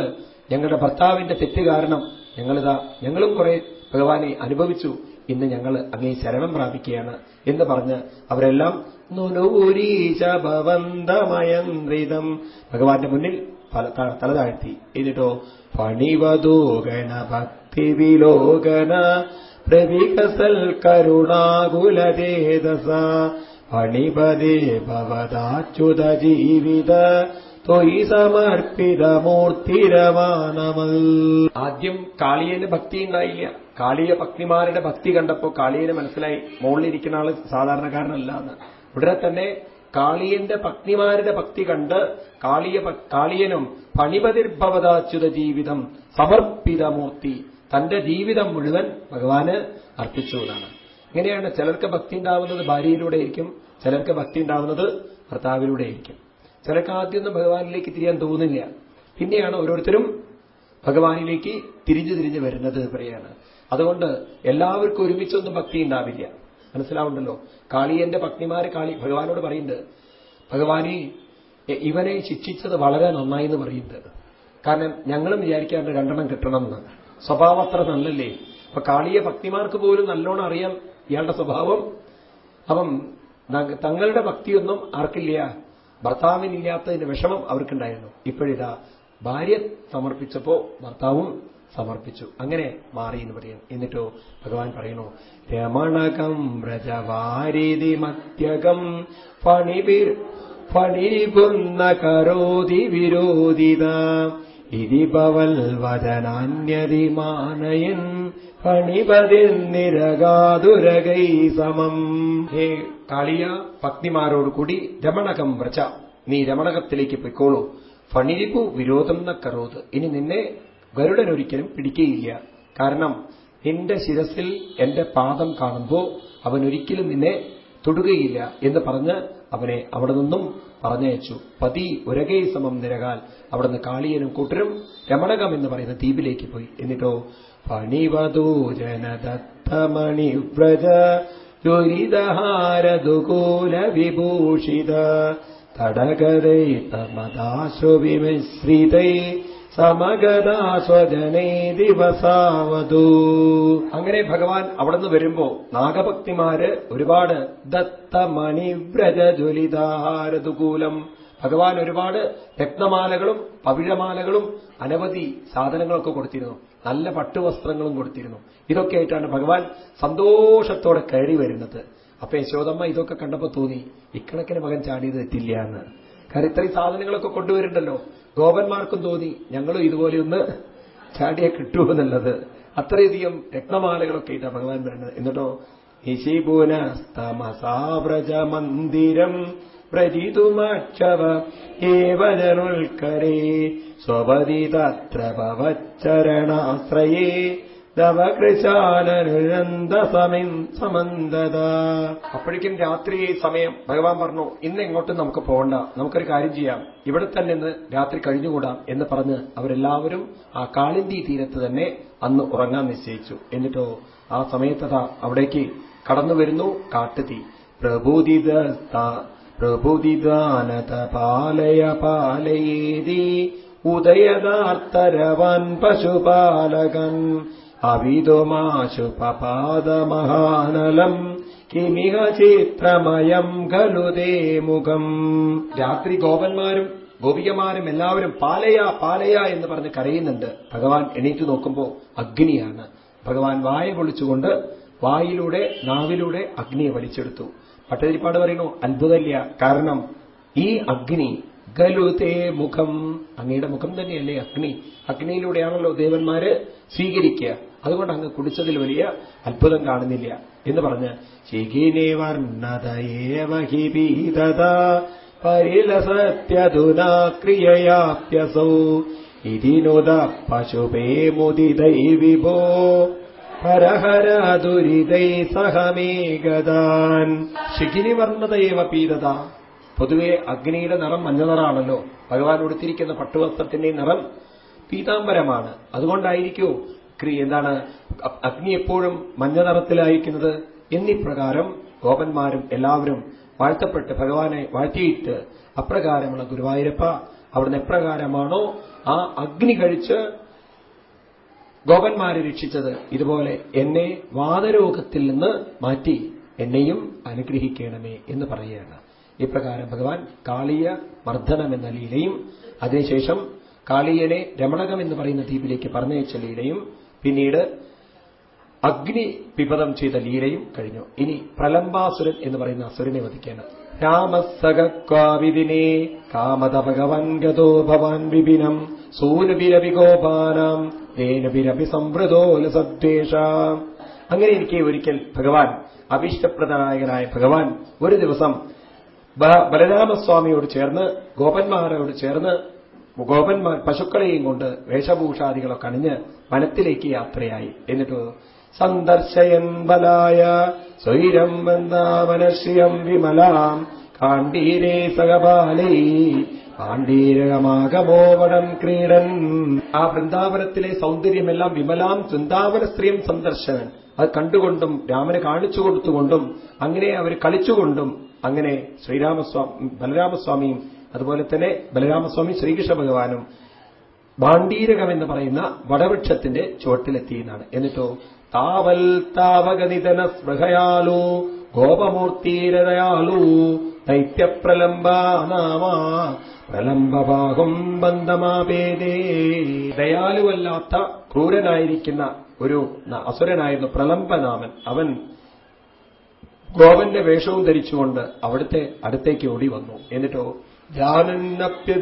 ഞങ്ങളുടെ ഭർത്താവിന്റെ തെറ്റ് കാരണം ഞങ്ങളിതാ ഞങ്ങളും കുറെ ഭഗവാനെ അനുഭവിച്ചു. ഇന്ന് ഞങ്ങൾ അങ്ങേ ശരണം പ്രാപിക്കുകയാണ് എന്ന് പറഞ്ഞ് അവരെല്ലാം നുനൂരീശഭവന്തമയന്ത്രിതം ഭഗവാന്റെ മുന്നിൽ തല താഴ്ത്തി. എന്നിട്ടോ പണിവതോഗണ ഭക്തി വിലോകന പ്രവികസൽ കരുണാകുലദേദസ പണിപതേ ഭവദാച്യുത ജീവിത തൊയ് സമർപ്പിത മൂർത്തിരവാനമൽ ആദ്യം കാളിയന് ഭക്തി ഉണ്ടായില്ല. കാളിയ ഭക്തിമാരുടെ ഭക്തി കണ്ടപ്പോ കാളിയന് മനസ്സിലായി. മുകളിലിരിക്കുന്ന ആൾ സാധാരണക്കാരനല്ല എന്ന്. ഇവിടെ തന്നെ കാളിയന്റെ പത്നിമാരുടെ ഭക്തി കണ്ട് കാളിയ കാളിയനും പണിപതിർഭവതാച്യുത ജീവിതം സമർപ്പിതമൂർത്തി. തന്റെ ജീവിതം മുഴുവൻ ഭഗവാന് അർപ്പിച്ചു എന്നാണ്. ഇങ്ങനെയാണ് ചിലർക്ക് ഭക്തി ഉണ്ടാവുന്നത് ഭാര്യയിലൂടെ ആയിരിക്കും ചിലർക്ക് ഭക്തി ഉണ്ടാവുന്നത് ഭർത്താവിലൂടെ ആയിരിക്കും. ചിലർക്ക് ആദ്യമൊന്നും ഭഗവാനിലേക്ക് തിരിയാൻ തോന്നില്ല പിന്നെയാണ് ഓരോരുത്തരും ഭഗവാനിലേക്ക് തിരിഞ്ഞു തിരിഞ്ഞു വരുന്നത് പറയാണ് അതുകൊണ്ട് എല്ലാവർക്കും ഒരുമിച്ചൊന്നും ഭക്തി ഉണ്ടാവില്ല. മനസ്സിലാവുണ്ടല്ലോ? കാളിയന്റെ ഭക്തിമാര് കാളി ഭഗവാനോട് പറയുന്നുണ്ട്. ഭഗവാനെ ഇവനെ ശിക്ഷിച്ചത് വളരെ നന്നായി എന്ന് പറയുന്നുണ്ട്. കാരണം ഞങ്ങളും വിചാരിക്കാറുണ്ട് രണ്ടെണ്ണം കിട്ടണം എന്ന് സ്വഭാവം അത്ര നല്ലല്ലേ? അപ്പൊ കാളിയ ഭക്തിമാർക്ക് പോലും നല്ലോണം അറിയാം ഇയാളുടെ സ്വഭാവം. അപ്പം തങ്ങളുടെ ഭക്തിയൊന്നും ആർക്കില്ല. ഭർത്താവിനില്ലാത്തതിന്റെ വിഷമം അവർക്കുണ്ടായിരുന്നു. ഇപ്പോഴിതാ ഭാര്യ സമർപ്പിച്ചപ്പോ ഭർത്താവും സമർപ്പിച്ചു. അങ്ങനെ മാറി എന്ന് പറയുന്നു എന്നിട്ടോ ഭഗവാൻ പറയുന്നു രമണകം വ്രജവാരിതി മത്യകം ഫണിബിർ ഫണിപുന്ന കരോതി വിരോധിത. ഇതി ഭവൽ വചനാന്യതി മാനയൻ ഫണിപതിർനിരകാതുരകൈ സമം. ഹേ കാളിയ പത്നിമാരോടുകൂടി രമണകം വ്രജ നീ രമണകത്തിലേക്ക് പൊയ്ക്കോളൂ. ഫണിരിപ്പു വിരോധം ന കറോത് ഇനി നിന്നെ ഗരുഡൻ ഒരിക്കലും പിടിക്കുകയില്ല. കാരണം നിന്റെ ശിരസിൽ എന്റെ പാദം കാണുമ്പോൾ അവൻ ഒരിക്കലും നിന്നെ തൊടുകയില്ല എന്ന് പറഞ്ഞ് അവനെ അവിടെ നിന്നും പറഞ്ഞയച്ചു. പതി ഉരകൈ സമം നിരകാൽ അവിടുന്ന് കാളിയനും കൂട്ടരും രമണകം എന്ന് പറയുന്ന ദ്വീപിലേക്ക് പോയി. എന്നിട്ടോ ഫണിവദൂജനദത്തമണി വ്രജ ദുരിതഹാര ദുകൂല വിഭൂഷിത തടകരൈതമദാശു വിമിശ്രിതൈ സമഗതാ സ്വജനേ ദിവസാവതു അങ്ങനെ ഭഗവാൻ അവിടുന്ന് വരുമ്പോ നാഗഭക്തിമാര് ഒരുപാട് ദത്തമണിവ്രജുലിതാരതുകൂലം ഭഗവാൻ ഒരുപാട് രത്നമാലകളും പവിഴമാലകളും അനവധി സാധനങ്ങളൊക്കെ കൊടുത്തിരുന്നു. നല്ല പട്ടുവസ്ത്രങ്ങളും കൊടുത്തിരുന്നു. ഇതൊക്കെ ആയിട്ടാണ് ഭഗവാൻ സന്തോഷത്തോടെ കയറി വരുന്നത്. അപ്പൊ യശോദമ്മ ഇതൊക്കെ കണ്ടപ്പോ തോന്നി ഇക്കണക്കിന് മകൻ ചാടിയത് തെറ്റില്ല എന്ന്. കാരണം ഇത്രയും സാധനങ്ങളൊക്കെ കൊണ്ടുവരുന്നുണ്ടല്ലോ. ഗോപന്മാർക്കും തോന്നി ഞങ്ങളും ഇതുപോലെയൊന്ന് ചാടിയെ കിട്ടുമെന്നുള്ളത് അത്രയധികം രത്നമാലകളൊക്കെ ഇട്ടാ ഭഗവാൻ പറയുന്നത് എന്നിട്ടോ നിശിപുനസ്തമസാവ്രജമന്ദിരം വ്രജിതുമക്ഷവ ഏവനുൽക്കരേ സ്വപതി തത്ര ഭവച്ചരണാശ്രയേ അപ്പോഴേക്കും രാത്രി സമയം ഭഗവാൻ പറഞ്ഞു ഇന്ന് എങ്ങോട്ടും നമുക്ക് പോകണ്ട. നമുക്കൊരു കാര്യം ചെയ്യാം. ഇവിടെ തന്നെ ഇന്ന് രാത്രി കഴിഞ്ഞുകൂടാം എന്ന് പറഞ്ഞ് അവരെല്ലാവരും ആ കാളിന്തി തീരത്ത് തന്നെ അന്ന് ഉറങ്ങാൻ നിശ്ചയിച്ചു. എന്നിട്ടോ ആ സമയത്ത് അവിടേക്ക് കടന്നു വരുന്നു കാട്ടുതീ. പ്രബുദിത പ്രബുദിദാനത പാലയ പാലയേതി ഉദയദാർത്തരവൻ പശുപാലകൻ അവിതുമാശുപപാദമഹാനലം കിമിഹ ചിത്രമയം ഖലുതേ മുഖം രാത്രി ഗോപന്മാരും ഗോപികമാരും എല്ലാവരും പാലയാ പാലയാ എന്ന് പറഞ്ഞ് കരയുന്നുണ്ട്. ഭഗവാൻ എണീറ്റ് നോക്കുമ്പോൾ അഗ്നിയാണ്. ഭഗവാൻ വായ പൊളിച്ചുകൊണ്ട് വായിലൂടെ നാവിലൂടെ അഗ്നിയെ വലിച്ചെടുത്തു. പട്ടതിരിപ്പാട് പറയുന്നു അത്ഭുതമില്ല കാരണം ഈ അഗ്നി ഗലുതേ മുഖം. അങ്ങയുടെ മുഖം തന്നെയല്ലേ അഗ്നി. അഗ്നിയിലൂടെയാണല്ലോ ദേവന്മാര് സ്വീകരിക്കുക. അതുകൊണ്ട് അങ്ങ് കുടിച്ചതിൽ വലിയ അത്ഭുതം കാണുന്നില്ല എന്ന് പറഞ്ഞ് ശിഖിനെ വർണതയേവഹി പീതത പരിലസത്യധുനാ ക്രിയയാപ്യസൗ ഇതിനുദ പശുപേ മുദിതൈ വിഭോ ഹരഹര ദുരിതൈ സഹമേഗതാൻ ശിഖിനി വർണതയേവ പീതത പൊതുവെ അഗ്നിയുടെ നിറം മഞ്ഞ നിറാണല്ലോ ഭഗവാൻ ഉടുത്തിരിക്കുന്ന പട്ടുവസ്ത്രത്തിന്റെ നിറം പീതാംബരമാണ്. അതുകൊണ്ടായിരിക്കോ എന്താണ്? അഗ്നി എപ്പോഴും മഞ്ഞ നിറത്തിലായിരിക്കുന്നത് എന്നീ പ്രകാരം ഗോപന്മാരും എല്ലാവരും വാഴ്ത്തപ്പെട്ട് ഭഗവാനെ വാഴ്ത്തിയിട്ട് അപ്രകാരമുള്ള ഗുരുവായൂരപ്പ അവിടുന്ന് എപ്രകാരമാണോ ആ അഗ്നി കഴിച്ച് ഗോപന്മാരെ രക്ഷിച്ചത് ഇതുപോലെ എന്നെ വാദരോഗത്തിൽ നിന്ന് മാറ്റി എന്നെയും അനുഗ്രഹിക്കണമേ എന്ന് പറയുകയാണ്. ഇപ്രകാരം ഭഗവാൻ കാളിയ മർദ്ദനം എന്ന ലീലയും അതിനുശേഷം കാളിയനെ രമണകം എന്ന് പറയുന്ന ദ്വീപിലേക്ക് പറഞ്ഞയച്ച ലീലയും പിന്നീട് അഗ്നി പിപതം ചെയ്ത ലീലയും കഴിഞ്ഞു. ഇനി പ്രലംബാസുരൻ എന്ന് പറയുന്ന അസുരനെ വധിക്കേണ്ട. രാമസഗക്വാവിദിനെ കാമത ഭഗവൻ ഗതോ ഭവാൻ വിപിനം സൂനുബിരപി ഗോപാനാം സംവൃതോല സംവൃതോലസദ്വേഷ അങ്ങനെ ഇരിക്കെ ഒരിക്കൽ ഭഗവാൻ അഭീഷ്ടപ്രദായകനായ ഭഗവാൻ ഒരു ദിവസം ബലരാമസ്വാമിയോട് ചേർന്ന് ഗോപന്മാരോട് ചേർന്ന് ഗോപന്മാർ പശുക്കളെയും കൊണ്ട് വേഷഭൂഷാദികളൊക്കെ അണിഞ്ഞ് വനത്തിലേക്ക് യാത്രയായി. എന്നിട്ട് സന്ദർശയൻ ബലായ സ്വൈരം വന്ദാമനശ്രിയം വിമലാം. കാണ്ടീരേ സഹപാലൈ പാണ്ഡീരകമാകമോവടം ക്രീഡൻ. ആ വൃന്ദാവനത്തിലെ സൗന്ദര്യമെല്ലാം വിമലാം വൃന്ദാവന സ്ത്രീയും സന്ദർശകൻ. അത് കണ്ടുകൊണ്ടും രാമനെ കാണിച്ചു കൊടുത്തുകൊണ്ടും അങ്ങനെ അവർ കളിച്ചുകൊണ്ടും അങ്ങനെ ശ്രീരാമസ്വാമി ബലരാമസ്വാമിയും അതുപോലെ തന്നെ ബലരാമസ്വാമി ശ്രീകൃഷ്ണ ഭഗവാനും ഭാണ്ഡീരകം എന്ന് പറയുന്ന വടവൃക്ഷത്തിന്റെ ചുവട്ടിലെത്തിയെന്നാണ്. എന്നിട്ടോ താവൽ താവകനിതന സ്പൃഹയാലു ഗോപമൂർത്തിരയാലു ദൈത്യപ്രലംബാനാമാ പ്രലംബഭാഗം ബന്ധമാപേദേ ദയാലുവല്ലാത്ത ക്രൂരനായിരിക്കുന്ന ഒരു അസുരനായിരുന്നു പ്രലംബനാമൻ. അവൻ ഗോപന്റെ വേഷവും ധരിച്ചുകൊണ്ട് അവിടുത്തെ അടുത്തേക്ക് ഓടി വന്നു എന്നിട്ടോ ജാനന്നപ്യ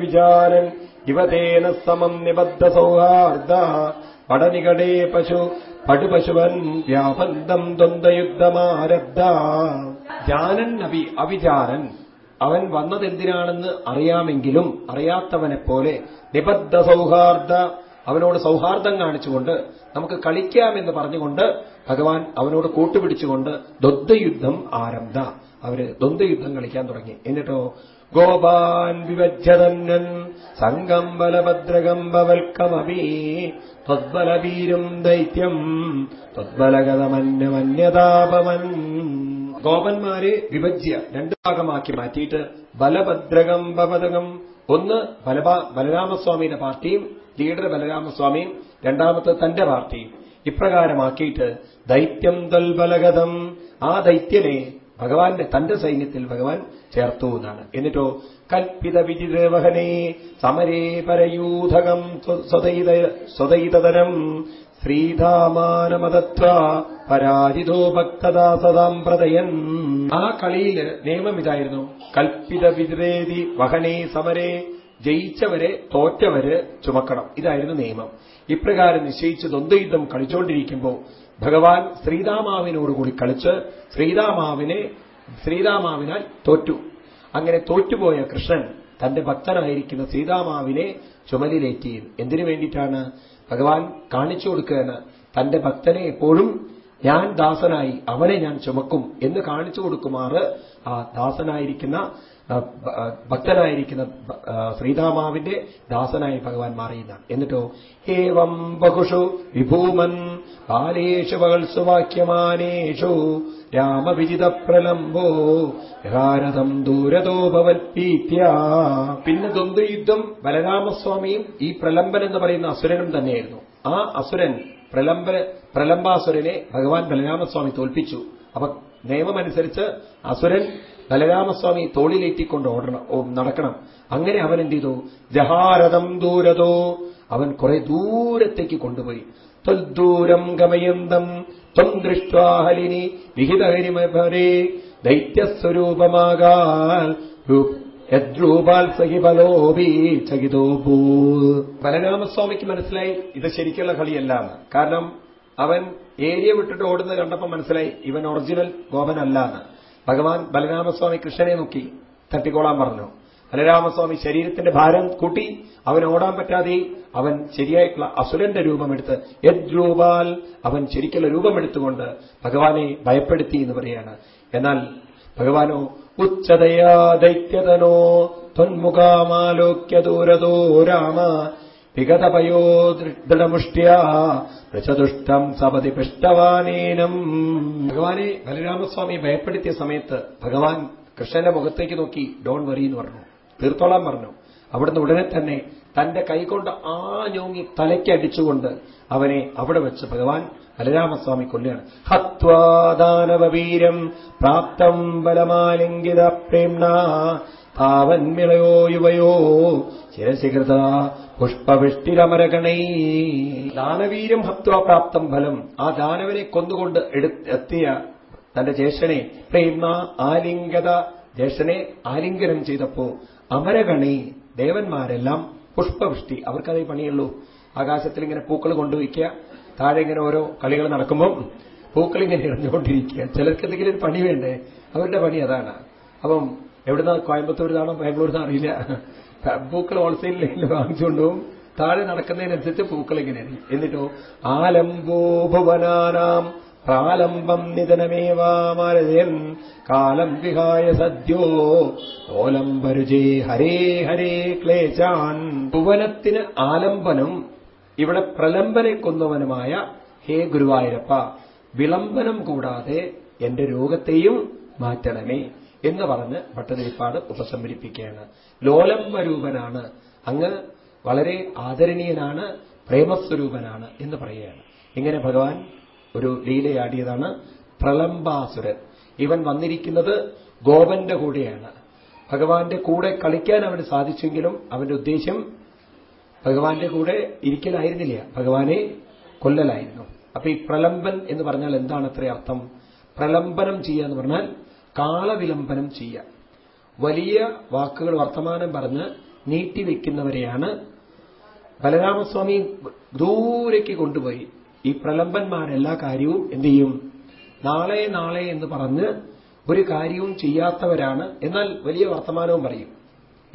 യുവതേന സമം നിബദ്ധ സൗഹാർദ്ദ. പടനികടേ പശു പടുപശുവൻ വ്യാപന്തം ദ്വന്ദ്യുദ്ധമാരബ്ധ ജാനൻ നബി അവിചാരൻ അവൻ വന്നതെന്തിനാണെന്ന് അറിയാമെങ്കിലും അറിയാത്തവനെപ്പോലെ നിബദ്ധ സൗഹാർദ്ദ. അവനോട് സൗഹാർദ്ദം കാണിച്ചുകൊണ്ട് നമുക്ക് കളിക്കാമെന്ന് പറഞ്ഞുകൊണ്ട് ഭഗവാൻ അവനോട് കൂട്ടുപിടിച്ചുകൊണ്ട് ദ്വന്ദ്യുദ്ധം ആരംഭ അവർ ദ്വന്ദ്യുദ്ധം കളിക്കാൻ തുടങ്ങി. എന്നിട്ടോ ഗോപാൻ വിവജ്ജതന്നൻ സംഗംബലഭദ്രകമ്പവൽക്കമപി ത്വദ്ബലവീരും ദൈത്യം ത്വദ്ബലഗതമന്യമന്യതാപമൻ ഗോപന്മാരെ വിഭജ്യ രണ്ടു ഭാഗമാക്കി മാറ്റിയിട്ട് ബലഭദ്രകം ബപതകം ഒന്ന് ബലരാമസ്വാമിയുടെ പാർട്ടിയും ലീഡർ ബലരാമസ്വാമിയും രണ്ടാമത്തെ തന്റെ പാർട്ടിയും. ഇപ്രകാരമാക്കിയിട്ട് ദൈത്യം തൽബലഗതം ആ ദൈത്യനെ ഭഗവാന്റെ തന്റെ സൈന്യത്തിൽ ഭഗവാൻ ചേർത്തു എന്നാണ്. എന്നിട്ടോ കൽപ്പിത വിജിതവഹനേ സമരേ പരയൂഥകം സ്വതൈതതരം ശ്രീധാമാനമതത്വ പരാജിതോ ഭക്തദാസതാം പ്രതയൻ ആ കളിയിൽ നിയമം ഇതായിരുന്നു. കൽപ്പിത വിദ്രേതി വഹനേ സമരേ ജയിച്ചവരെ തോറ്റവര് ചുമക്കണം. ഇതായിരുന്നു നിയമം. ഇപ്രകാരം നിശ്ചയിച്ച് ദ്വന്ദ്വയുദ്ധം കളിച്ചുകൊണ്ടിരിക്കുമ്പോൾ ഭഗവാൻ ശ്രീരാമാവിനോടുകൂടി കളിച്ച് ശ്രീരാമാവിനെ ശ്രീരാമാവിനാൽ തോറ്റു. അങ്ങനെ തോറ്റുപോയ കൃഷ്ണൻ തന്റെ ഭക്തനായിരിക്കുന്ന സീതാമാവിനെ ചുമലിലേറ്റി. എന്തിനു വേണ്ടിയിട്ടാണ് ഭഗവാൻ കാണിച്ചു കൊടുക്കുകയാണ് തന്റെ ഭക്തനെ എപ്പോഴും ഞാൻ ദാസനായി അവനെ ഞാൻ ചുമക്കും എന്ന് കാണിച്ചു കൊടുക്കുമാറ് ആ ദാസനായിരിക്കുന്ന ഭക്തനായിരിക്കുന്ന ശ്രീതാമാവിന്റെ ദാസനായി ഭഗവാൻ മാറിയതാണ് എന്നിട്ടോ ഏവം ബഹുഷു വിഭൂമൻ ബാലേഷു വത്സുവാക്യമാനേഷു രാമവിജിത പ്രലംബോ ഹാരതം ദൂരതോ ഭവൽപീത്യ. പിന്നെ ദ്വന്ദ്വയുദ്ധം ബലരാമസ്വാമിയും ഈ പ്രലംബൻ എന്ന് പറയുന്ന അസുരനും തന്നെയായിരുന്നു. ആ അസുരൻ പ്രലംബ പ്രലംബാസുരനെ ഭഗവാൻ ബലരാമസ്വാമി തോൽപ്പിച്ചു. അപ്പൊ നിയമമനുസരിച്ച് അസുരൻ ബലരാമസ്വാമി തോളിലേറ്റിക്കൊണ്ട് ഓടണം നടക്കണം. അങ്ങനെ അവൻ എന്ത് ചെയ്തു? ജഹാരഥം ദൂരതോ അവൻ കുറെ ദൂരത്തേക്ക് കൊണ്ടുപോയി. ത്വൽദൂരം ഗമയന്തം ത്വം ദൃഷ്ടാഹലിനി വിഹിതഹരിമരേ ദൈത്യസ്വരൂപമാകാൽ യദ്രൂപാൽ സഹിബലോബി ചകിതോ ഭൂ. ബലരാമസ്വാമിക്ക് മനസ്സിലായി ഇത് ശരിക്കുള്ള കളിയല്ല കാരണം അവൻ ഏരിയ വിട്ടിട്ട് ഓടുന്നത് കണ്ടപ്പോൾ മനസ്സിലായി ഇവൻ ഒറിജിനൽ ഗോപനല്ലാന്ന്. ഭഗവാൻ ബലരാമസ്വാമി കൃഷ്ണനെ നോക്കി തട്ടിക്കോളാൻ പറഞ്ഞു. ബലരാമസ്വാമി ശരീരത്തിന്റെ ഭാരം കൂട്ടി അവൻ ഓടാൻ പറ്റാതെ അവൻ ശരിയായിട്ടുള്ള അസുരന്റെ രൂപമെടുത്ത് യദ്രൂപാൽ അവൻ ശരിക്കുള്ള രൂപമെടുത്തുകൊണ്ട് ഭഗവാനെ ഭയപ്പെടുത്തി എന്ന് പറയാണ് എന്നാൽ ഭഗവാനോ ഉച്ചതയാ ദൈത്യതനോ ത്വന്മുഖാമാലോക്യ ദൂരതോ രാമ വിഗതപയോ ദൃഢമുഷ്ട്യാ സപതി പിഷ്ടവാനേനം. ഭഗവാനെ ബലരാമസ്വാമി ഭയപ്പെടുത്തിയ സമയത്ത് ഭഗവാൻ കൃഷ്ണന്റെ മുഖത്തേക്ക് നോക്കി ഡോൺ വറി എന്ന് പറഞ്ഞു. തീർത്തോളാൻ പറഞ്ഞു. അവിടുന്ന് ഉടനെ തന്നെ തന്റെ കൈകൊണ്ട് ആഞ്ഞോങ്ങി തലയ്ക്കടിച്ചുകൊണ്ട് അവനെ അവിടെ വെച്ച് ഭഗവാൻ ബലരാമസ്വാമി കൊല്ലുകയാണ്. ഹത്വാദാനവീരം പ്രാപ്തം ബലമാലിംഗിത പ്രേംണ താവന്മിളയോ യുവയോ ചിരശികൃത പുഷ്പവിഷ്ടിരമരഗണൈ. ദാനവീരം ഹത്വാപ്രാപ്തം ഫലം ആ ദാനവനെ കൊന്നുകൊണ്ട് എത്തിയ തന്റെ ജ്യേഷ്ഠനെ പ്രേംണ ആലിംഗത ജ്യേഷ്ഠനെ ആലിംഗനം ചെയ്തപ്പോ അമരഗണി ദേവന്മാരെല്ലാം പുഷ്പവൃഷ്ടി. അവർക്കതേ പണിയുള്ളൂ. ആകാശത്തിൽ ഇങ്ങനെ പൂക്കൾ കൊണ്ടുവയ്ക്കുക. താഴെ ഇങ്ങനെ ഓരോ കളികൾ നടക്കുമ്പോൾ പൂക്കൾ ഇങ്ങനെ എറിഞ്ഞുകൊണ്ടിരിക്കുക. ചിലർക്ക് എന്തെങ്കിലും ഒരു പണി വേണ്ടേ? അവരുടെ പണി അതാണ്. അപ്പം എവിടുന്ന കോയമ്പത്തൂരിതാണോ ബാംഗ്ലൂരിതാണോ അറിയില്ല. പൂക്കൾ ഹോൾസെയിൽ വാങ്ങിച്ചുകൊണ്ടുപോകും താഴെ നടക്കുന്നതിനനുസരിച്ച് പൂക്കൾ ഇങ്ങനെ എന്നിട്ടോ? ആലംബോ ഭുവനാനാം പ്രാലംബം നിധനമേവാമരയൻ കാലം വിഹായ സദ്യോ. ഓലംബരുജേ ഹരേ ഹരേ ക്ലേശാൻ. ഭുവനത്തിന് ആലംബനം ഇവിടെ പ്രലംബനെ കൊന്നവനുമായ ഹേ ഗുരുവായൂരപ്പ. വിളംബനം കൂടാതെ എന്റെ രോഗത്തെയും മാറ്റണമേ എന്ന് പറഞ്ഞ് ഭട്ടതിരിപ്പാട് ഉപസംഹരിപ്പിക്കുകയാണ്. ലോലംബരൂപനാണ് അങ്ങ് വളരെ ആദരണീയനാണ് പ്രേമസ്വരൂപനാണ് എന്ന് പറയുകയാണ്. ഇങ്ങനെ ഭഗവാൻ ഒരു ലീലയാടിയതാണ് പ്രളംബാസുരൻ. ഇവൻ വന്നിരിക്കുന്നത് ഗോപന്റെ കൂടെയാണ്. ഭഗവാന്റെ കൂടെ കളിക്കാൻ അവന് സാധിച്ചെങ്കിലും അവന്റെ ഉദ്ദേശ്യം ഭഗവാന്റെ കൂടെ ഇരിക്കലായിരുന്നില്ല. ഭഗവാനെ കൊല്ലലായിരുന്നു. അപ്പൊ ഈ പ്രലംബൻ എന്ന് പറഞ്ഞാൽ എന്താണ് അർത്ഥം? പ്രലംബനം ചെയ്യുക എന്ന് പറഞ്ഞാൽ കാളവിലംബനം ചെയ്യുക. വലിയ വാക്കുകൾ വർത്തമാനം പറഞ്ഞ് നീട്ടിവെക്കുന്നവരെയാണ് ബലരാമസ്വാമി ദൂരേക്ക് കൊണ്ടുപോയി. ഈ പ്രലംബന്മാരെല്ലാ കാര്യവും എന്ത് ചെയ്യും? നാളെ നാളെ എന്ന് പറഞ്ഞ് ഒരു കാര്യവും ചെയ്യാത്തവരാണ്. എന്നാൽ വലിയ വർത്തമാനവും പറയും.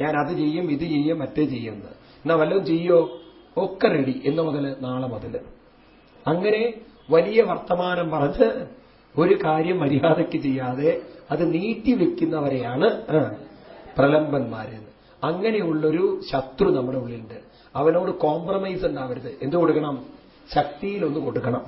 ഞാൻ അത് ചെയ്യും ഇത് ചെയ്യും മറ്റേ ചെയ്യും എന്നാ. വല്ലതും ചെയ്യോ? ഒക്കെ റെഡി എന്ന് മുതൽ നാളെ മുതൽ അങ്ങനെ വലിയ വർത്തമാനം പറഞ്ഞ് ഒരു കാര്യം മര്യാദയ്ക്ക് ചെയ്യാതെ അത് നീട്ടിവെക്കുന്നവരെയാണ് പ്രലംബന്മാരെന്ന്. അങ്ങനെയുള്ളൊരു ശത്രു നമ്മുടെ ഉള്ളിലുണ്ട്. അവനോട് കോംപ്രമൈസ് ഉണ്ടാവരുത്. എന്ത് കൊടുക്കണം? ശക്തിയിലൊന്ന് കൊടുക്കണം.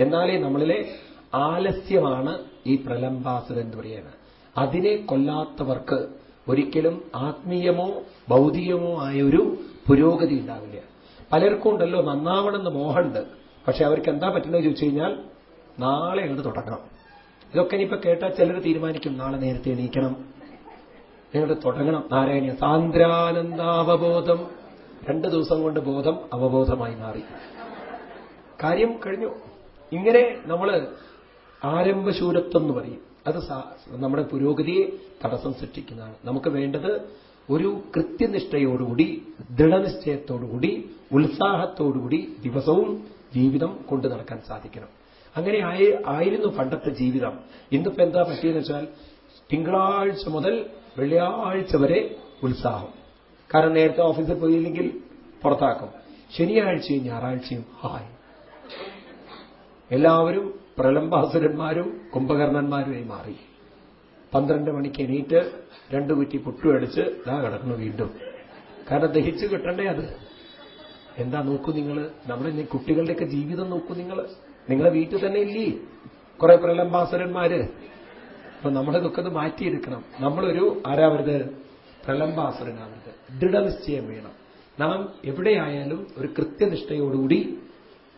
എന്നാലേ നമ്മളിലെ ആലസ്യമാണ് ഈ പ്രലംബാസുരൻ എന്ന് പറയുന്നത്. അതിനെ കൊല്ലാത്തവർക്ക് ഒരിക്കലും ആത്മീയമോ ഭൗതികമോ ആയ ഒരു പുരോഗതി ഉണ്ടാവില്ല. പലർക്കും ഉണ്ടല്ലോ നന്നാവണമെന്ന് മോഹമുണ്ട്. പക്ഷെ അവർക്ക് എന്താ പറ്റുന്നത് ചോദിച്ചു കഴിഞ്ഞാൽ നാളെ അങ്ങോട്ട് തുടങ്ങണം ഇതൊക്കെ ഇനിയിപ്പോ കേട്ടാൽ ചിലർ തീരുമാനിക്കും നാളെ നേരത്തെ എണീക്കണം. നിങ്ങളുടെ തുടങ്ങണം. നാരായണീയ സാന്ദ്രാനന്ദാവബോധം. രണ്ട് ദിവസം കൊണ്ട് ബോധം അവബോധമായി മാറി. കാര്യം കഴിഞ്ഞു. ഇങ്ങനെ നമ്മൾ ആരംഭശൂരത്വം എന്ന് പറയും. അത് നമ്മുടെ പുരോഗതിയെ തടസ്സം സൃഷ്ടിക്കുന്നതാണ്. നമുക്ക് വേണ്ടത് ഒരു കൃത്യനിഷ്ഠയോടുകൂടി ദൃഢനിശ്ചയത്തോടുകൂടി ഉത്സാഹത്തോടുകൂടി ദിവസവും ജീവിതം കൊണ്ടു നടക്കാൻ സാധിക്കണം. അങ്ങനെ ആയിരുന്നു പണ്ടത്തെ ജീവിതം. ഇന്നിപ്പോ എന്താ പറ്റിയെന്ന് വെച്ചാൽ തിങ്കളാഴ്ച മുതൽ വെള്ളിയാഴ്ച വരെ ഉത്സാഹം. കാരണം നേരത്തെ ഓഫീസിൽ പോയില്ലെങ്കിൽ പുറത്താക്കും. ശനിയാഴ്ചയും ഞായറാഴ്ചയും ഹായ്. എല്ലാവരും പ്രലംബാസുരന്മാരും കുംഭകർണന്മാരുമായി മാറി. പന്ത്രണ്ട് മണിക്ക് എണീറ്റ് രണ്ടു കുറ്റി പുട്ടുമടിച്ച് ഇതാ കിടക്കുന്നു വീണ്ടും. കാരണം ദഹിച്ചു കിട്ടണ്ടേ അത്? എന്താ നോക്കൂ നിങ്ങൾ നമ്മുടെ കുട്ടികളുടെയൊക്കെ ജീവിതം നോക്കൂ നിങ്ങൾ നിങ്ങളെ വീട്ടിൽ തന്നെ ഇല്ലേ? കുറെ പ്രലംബാസുരന്മാര്. അപ്പൊ നമ്മളിതൊക്കെ ഒന്ന് മാറ്റിയെടുക്കണം. നമ്മളൊരു ആരാവരുത് പ്രലംബാസുരനാവരുത് ദൃഢനിശ്ചയം വേണം. നാം എവിടെയായാലും ഒരു കൃത്യനിഷ്ഠയോടുകൂടി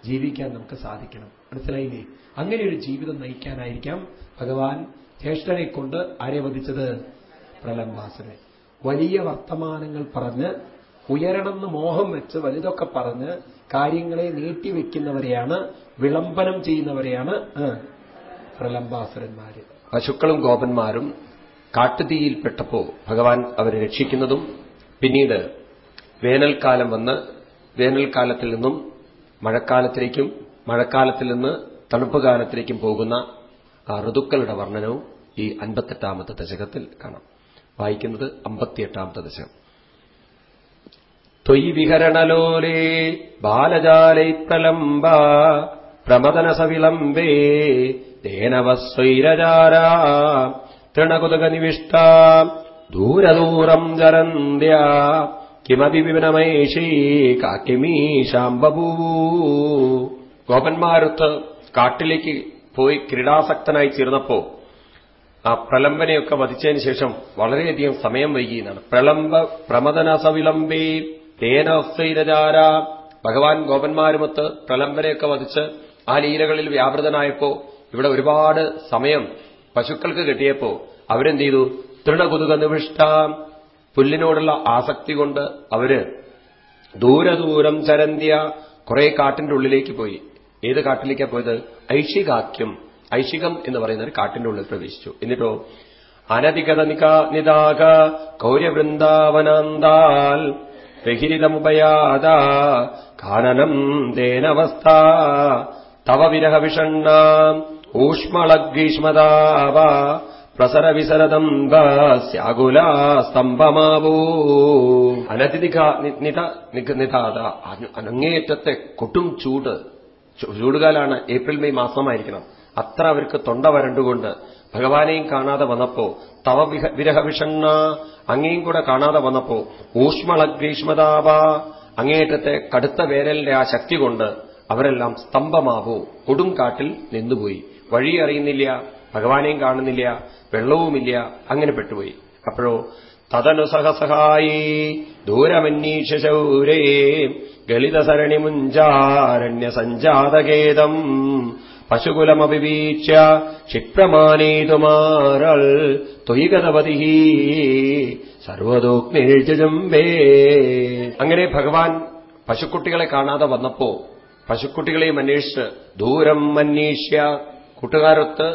ജീവിക്കാൻ നമുക്ക് സാധിക്കണം. മനസ്സിലായില്ലേ? അങ്ങനെ ഒരു ജീവിതം നയിക്കാനായിരിക്കാം ഭഗവാൻ ജ്യേഷ്ഠനെ കൊണ്ട് ആരെ വധിച്ചത് പ്രലംബാസനെ വലിയ വർത്തമാനങ്ങൾ പറഞ്ഞ് ഉയരണമെന്ന് മോഹം വെച്ച് വലുതൊക്കെ പറഞ്ഞ് കാര്യങ്ങളെ നീട്ടിവെക്കുന്നവരെയാണ് വിളംബനം ചെയ്യുന്നവരെയാണ് പ്രലംബാസുരന്മാര് പശുക്കളും ഗോപന്മാരും കാട്ടുതീയിൽപ്പെട്ടപ്പോ ഭഗവാൻ അവരെ രക്ഷിക്കുന്നതും പിന്നീട് വേനൽക്കാലം വന്ന് വേനൽക്കാലത്തിൽ നിന്നും മഴക്കാലത്തിലേക്കും മഴക്കാലത്തിൽ നിന്ന് തണുപ്പ് കാലത്തിലേക്കും പോകുന്ന ഋതുക്കളുടെ വർണനവും ഈ അൻപത്തെട്ടാമത്തെ ദശകത്തിൽ കാണാം. വായിക്കുന്നത് അമ്പത്തിയെട്ടാമത്തെ ദശകം. ത്വയി വിഹരണലോലേ ബാലജാലൈത്തലംബ പ്രമദന സവിളംബേ തേനവസ്വൈരചാര തൃണകുതകനിവിഷ്ട ദൂരദൂരം ജരന്ത്യ കിമപി വിപനമേഷീ കാക്കിമീ ശാംബഭൂ. ഗോപന്മാരുത്ത് കാട്ടിലേക്ക് പോയി ക്രീഡാസക്തനായി തീർന്നപ്പോ ആ പ്രലംബനെയൊക്കെ വധിച്ചതിന് ശേഷം വളരെയധികം സമയം വൈകിയെന്നാണ് പ്രളംബ പ്രമദനസവിളംബേ തേനസ്ഥൈരചാര ഭഗവാൻ ഗോപന്മാരുമൊത്ത് പ്രലംബനെയൊക്കെ വധിച്ച് ആ ലീലകളിൽ വ്യാപൃതനായപ്പോ ഇവിടെ ഒരുപാട് സമയം പശുക്കൾക്ക് കിട്ടിയപ്പോ അവരെന്ത് ചെയ്തു തൃണകുതുക നിവിഷ്ട. പുല്ലിനോടുള്ള ആസക്തി കൊണ്ട് അവർ ദൂരദൂരം ചരന്തിയ കുറെ കാട്ടിന്റെ ഉള്ളിലേക്ക് പോയി. ഏത് കാട്ടിലേക്കാ പോയത്? ഐഷികാക്യം. ഐഷികം എന്ന് പറയുന്ന ഒരു കാട്ടിന്റെ ഉള്ളിൽ പ്രവേശിച്ചു. എന്നിട്ടോ അനധികത നിതാക കൗര്യവൃന്ദാവനാന്താൽ പ്രഹിരിതമുപയാത കാനനം തേനവസ്ഥ തവ വിരഹ വിഷണ്ണ ഊഷ്മളഗ്രീഷ്മതാവ പ്രസര വിസരതം സ്യാകുല സ്തംഭമാവൂ അനധിക നിതാത അങ്ങേയറ്റത്തെ കൊട്ടും ചൂട്. ചൂടുകാലാണ് ഏപ്രിൽ മെയ് മാസമായിരിക്കണം. അത്ര അവർക്ക് തൊണ്ട വരണ്ടുകൊണ്ട് ഭഗവാനെയും കാണാതെ വന്നപ്പോ തവ വിരഹവിഷണ്ണ അങ്ങേയും കൂടെ കാണാതെ വന്നപ്പോ ഊഷ്മള ഗ്രീഷ്മതാപ അങ്ങേയറ്റത്തെ കടുത്ത വേനലിന്റെ ആ ശക്തി കൊണ്ട് അവരെല്ലാം സ്തംഭമാവൂ. കൊടുങ്കാട്ടിൽ നിന്നുപോയി. വഴി അറിയുന്നില്ല ഭഗവാനെയും കാണുന്നില്ല വെള്ളവുമില്ല അങ്ങനെ പെട്ടുപോയി. അപ്പോഴോ തതനു സഹസഹായി ദൂരമന്വീക്ഷൗരേ ഗളിതസരണിമുഞ്ചാരണ്യ സഞ്ജാതഗേദം പശുകുലമഭിവീക്ഷ്യ ക്ഷിപ്രമാനേതുമാറൾ ത്വയിഗതപതി സർവതോഗ്നിജമ്പേ അങ്ങനെ ഭഗവാൻ പശുക്കുട്ടികളെ കാണാതെ വന്നപ്പോ പശുക്കുട്ടികളെയും അന്വേഷിച്ച് ദൂരം അന്വേഷ്യ കൂട്ടുകാരൊത്ത്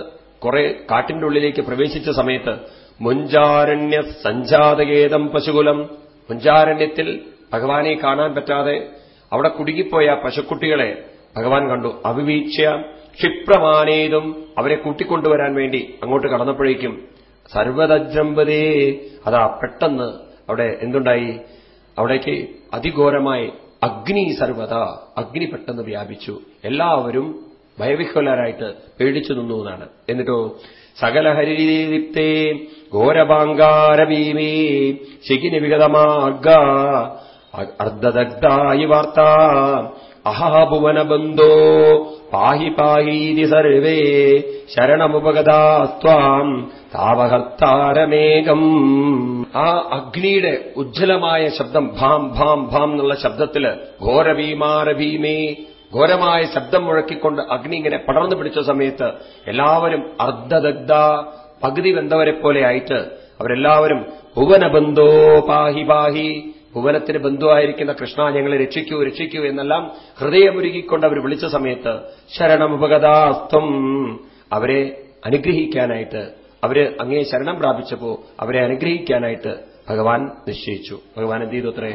കുറെ കാട്ടിന്റെ ഉള്ളിലേക്ക് പ്രവേശിച്ച സമയത്ത് മുഞ്ചാരണ്യ സഞ്ജാതകേതം പശുകുലം. മുഞ്ചാരണ്യത്തിൽ ഭഗവാനെ കാണാൻ പറ്റാതെ അവിടെ കുടുങ്ങിപ്പോയ പശുക്കുട്ടികളെ ഭഗവാൻ കണ്ടു. അവിവീക്ഷ്യ ക്ഷിപ്രമാനേതും അവരെ കൂട്ടിക്കൊണ്ടുവരാൻ വേണ്ടി അങ്ങോട്ട് കടന്നപ്പോഴേക്കും സർവതജ്രംബതേ അതാ പെട്ടെന്ന് അവിടെ എന്തുണ്ടായി? അവിടേക്ക് അതിഘോരമായി അഗ്നി സർവത അഗ്നി പെട്ടെന്ന് വ്യാപിച്ചു. എല്ലാവരും ഭയവിഹ്വലരായിട്ട് പേടിച്ചു നിന്നു എന്നാണ്. എന്നിട്ടോ സകല ഹരിദീപ്തേ ഘോരഭാങ്കാരഭീമേ ശകിനി വിഗതമാർഗ അർദ്ധദഗ്ധായി വാർത്ത അഹാഭുവനബന്ധോ പാഹി പാഹീതി സർവേ ശരണമുപഗതാസ്വാം താവഹർത്താരമേകം ആ അഗ്നിയുടെ ഉജ്ജ്വലമായ ശബ്ദം ഭാം ഭാം ഭാം എന്നുള്ള ശബ്ദത്തിൽ ഘോരഭീമാരഭീമേ ഘോരമായ ശബ്ദം മുഴക്കിക്കൊണ്ട് അഗ്നി ഇങ്ങനെ പടർന്നു പിടിച്ച സമയത്ത് എല്ലാവരും അർദ്ധദഗ്ധ പകുതി വെന്തവരെ പോലെ ആയിട്ട് അവരെല്ലാവരും ഭുവനബന്ധോ പാഹി പാഹി ഭുവനത്തിന് ബന്ധുവായിരിക്കുന്ന കൃഷ്ണ ഞങ്ങളെ രക്ഷിക്കൂ രക്ഷിക്കൂ എന്നെല്ലാം ഹൃദയമുരുകിക്കൊണ്ട് അവർ വിളിച്ച സമയത്ത് ശരണമുപഗതാസ്ത്വം. അവരെ അനുഗ്രഹിക്കാനായിട്ട് അവർ അങ്ങേ ശരണം പ്രാപിച്ചപ്പോ അവരെ അനുഗ്രഹിക്കാനായിട്ട് ഭഗവാൻ നിശ്ചയിച്ചു. ഭഗവാൻ എന്ത് ചെയ്തു അത്രേ?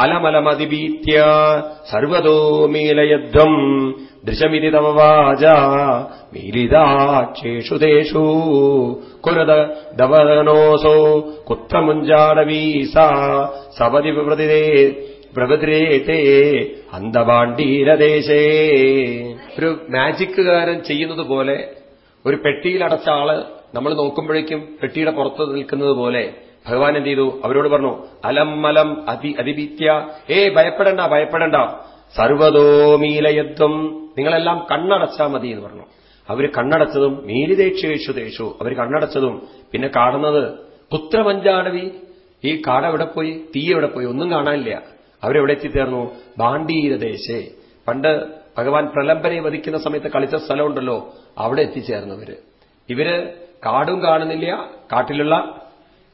അലമലമതിഭീത്യ സർവതോ മീലയധ്വം ദൃശമിതി തവ വാച മീലിതാക്ഷേഷു തേഷു. കുരത ദവനോസോ കുത്രമുഞ്ചാടവീസ സപതി വിവൃതിരേ പ്രഭദ്രേതേ അന്തപാണ്ഡീരദേശേ ഒരു മാജിക്കുകാരൻ ചെയ്യുന്നത് പോലെ ഒരു പെട്ടിയിൽ അടച്ച ആൾ നമ്മൾ നോക്കുമ്പോഴേക്കും പെട്ടിയുടെ പുറത്ത് നിൽക്കുന്നത് പോലെ ഭഗവാൻ എന്ത് ചെയ്തു? അവരോട് പറഞ്ഞു അലം മലം അതി അതിപിത്യ. ഏ ഭയപ്പെടണ്ട ഭയപ്പെടണ്ട. സർവതോമീലയത്വം നിങ്ങളെല്ലാം കണ്ണടച്ചാ മതി എന്ന് പറഞ്ഞു. അവർ കണ്ണടച്ചതും മീലിതേക്ഷേഷു ദേശു അവർ കണ്ണടച്ചതും. പിന്നെ കാണുന്നത് പുത്രമഞ്ചാടവി ഈ കാട എവിടെ പോയി? തീ എവിടെ പോയി? ഒന്നും കാണാനില്ല. അവരെവിടെ എത്തിത്തേർന്നു ബാണ്ടീരദേശേ പണ്ട് ഭഗവാൻ പ്രലംബനെ വധിക്കുന്ന സമയത്ത് കളിച്ച സ്ഥലമുണ്ടല്ലോ അവിടെ എത്തിച്ചേർന്നവര് ഇവർ കാടും കാണുന്നില്ല കാട്ടിലുള്ള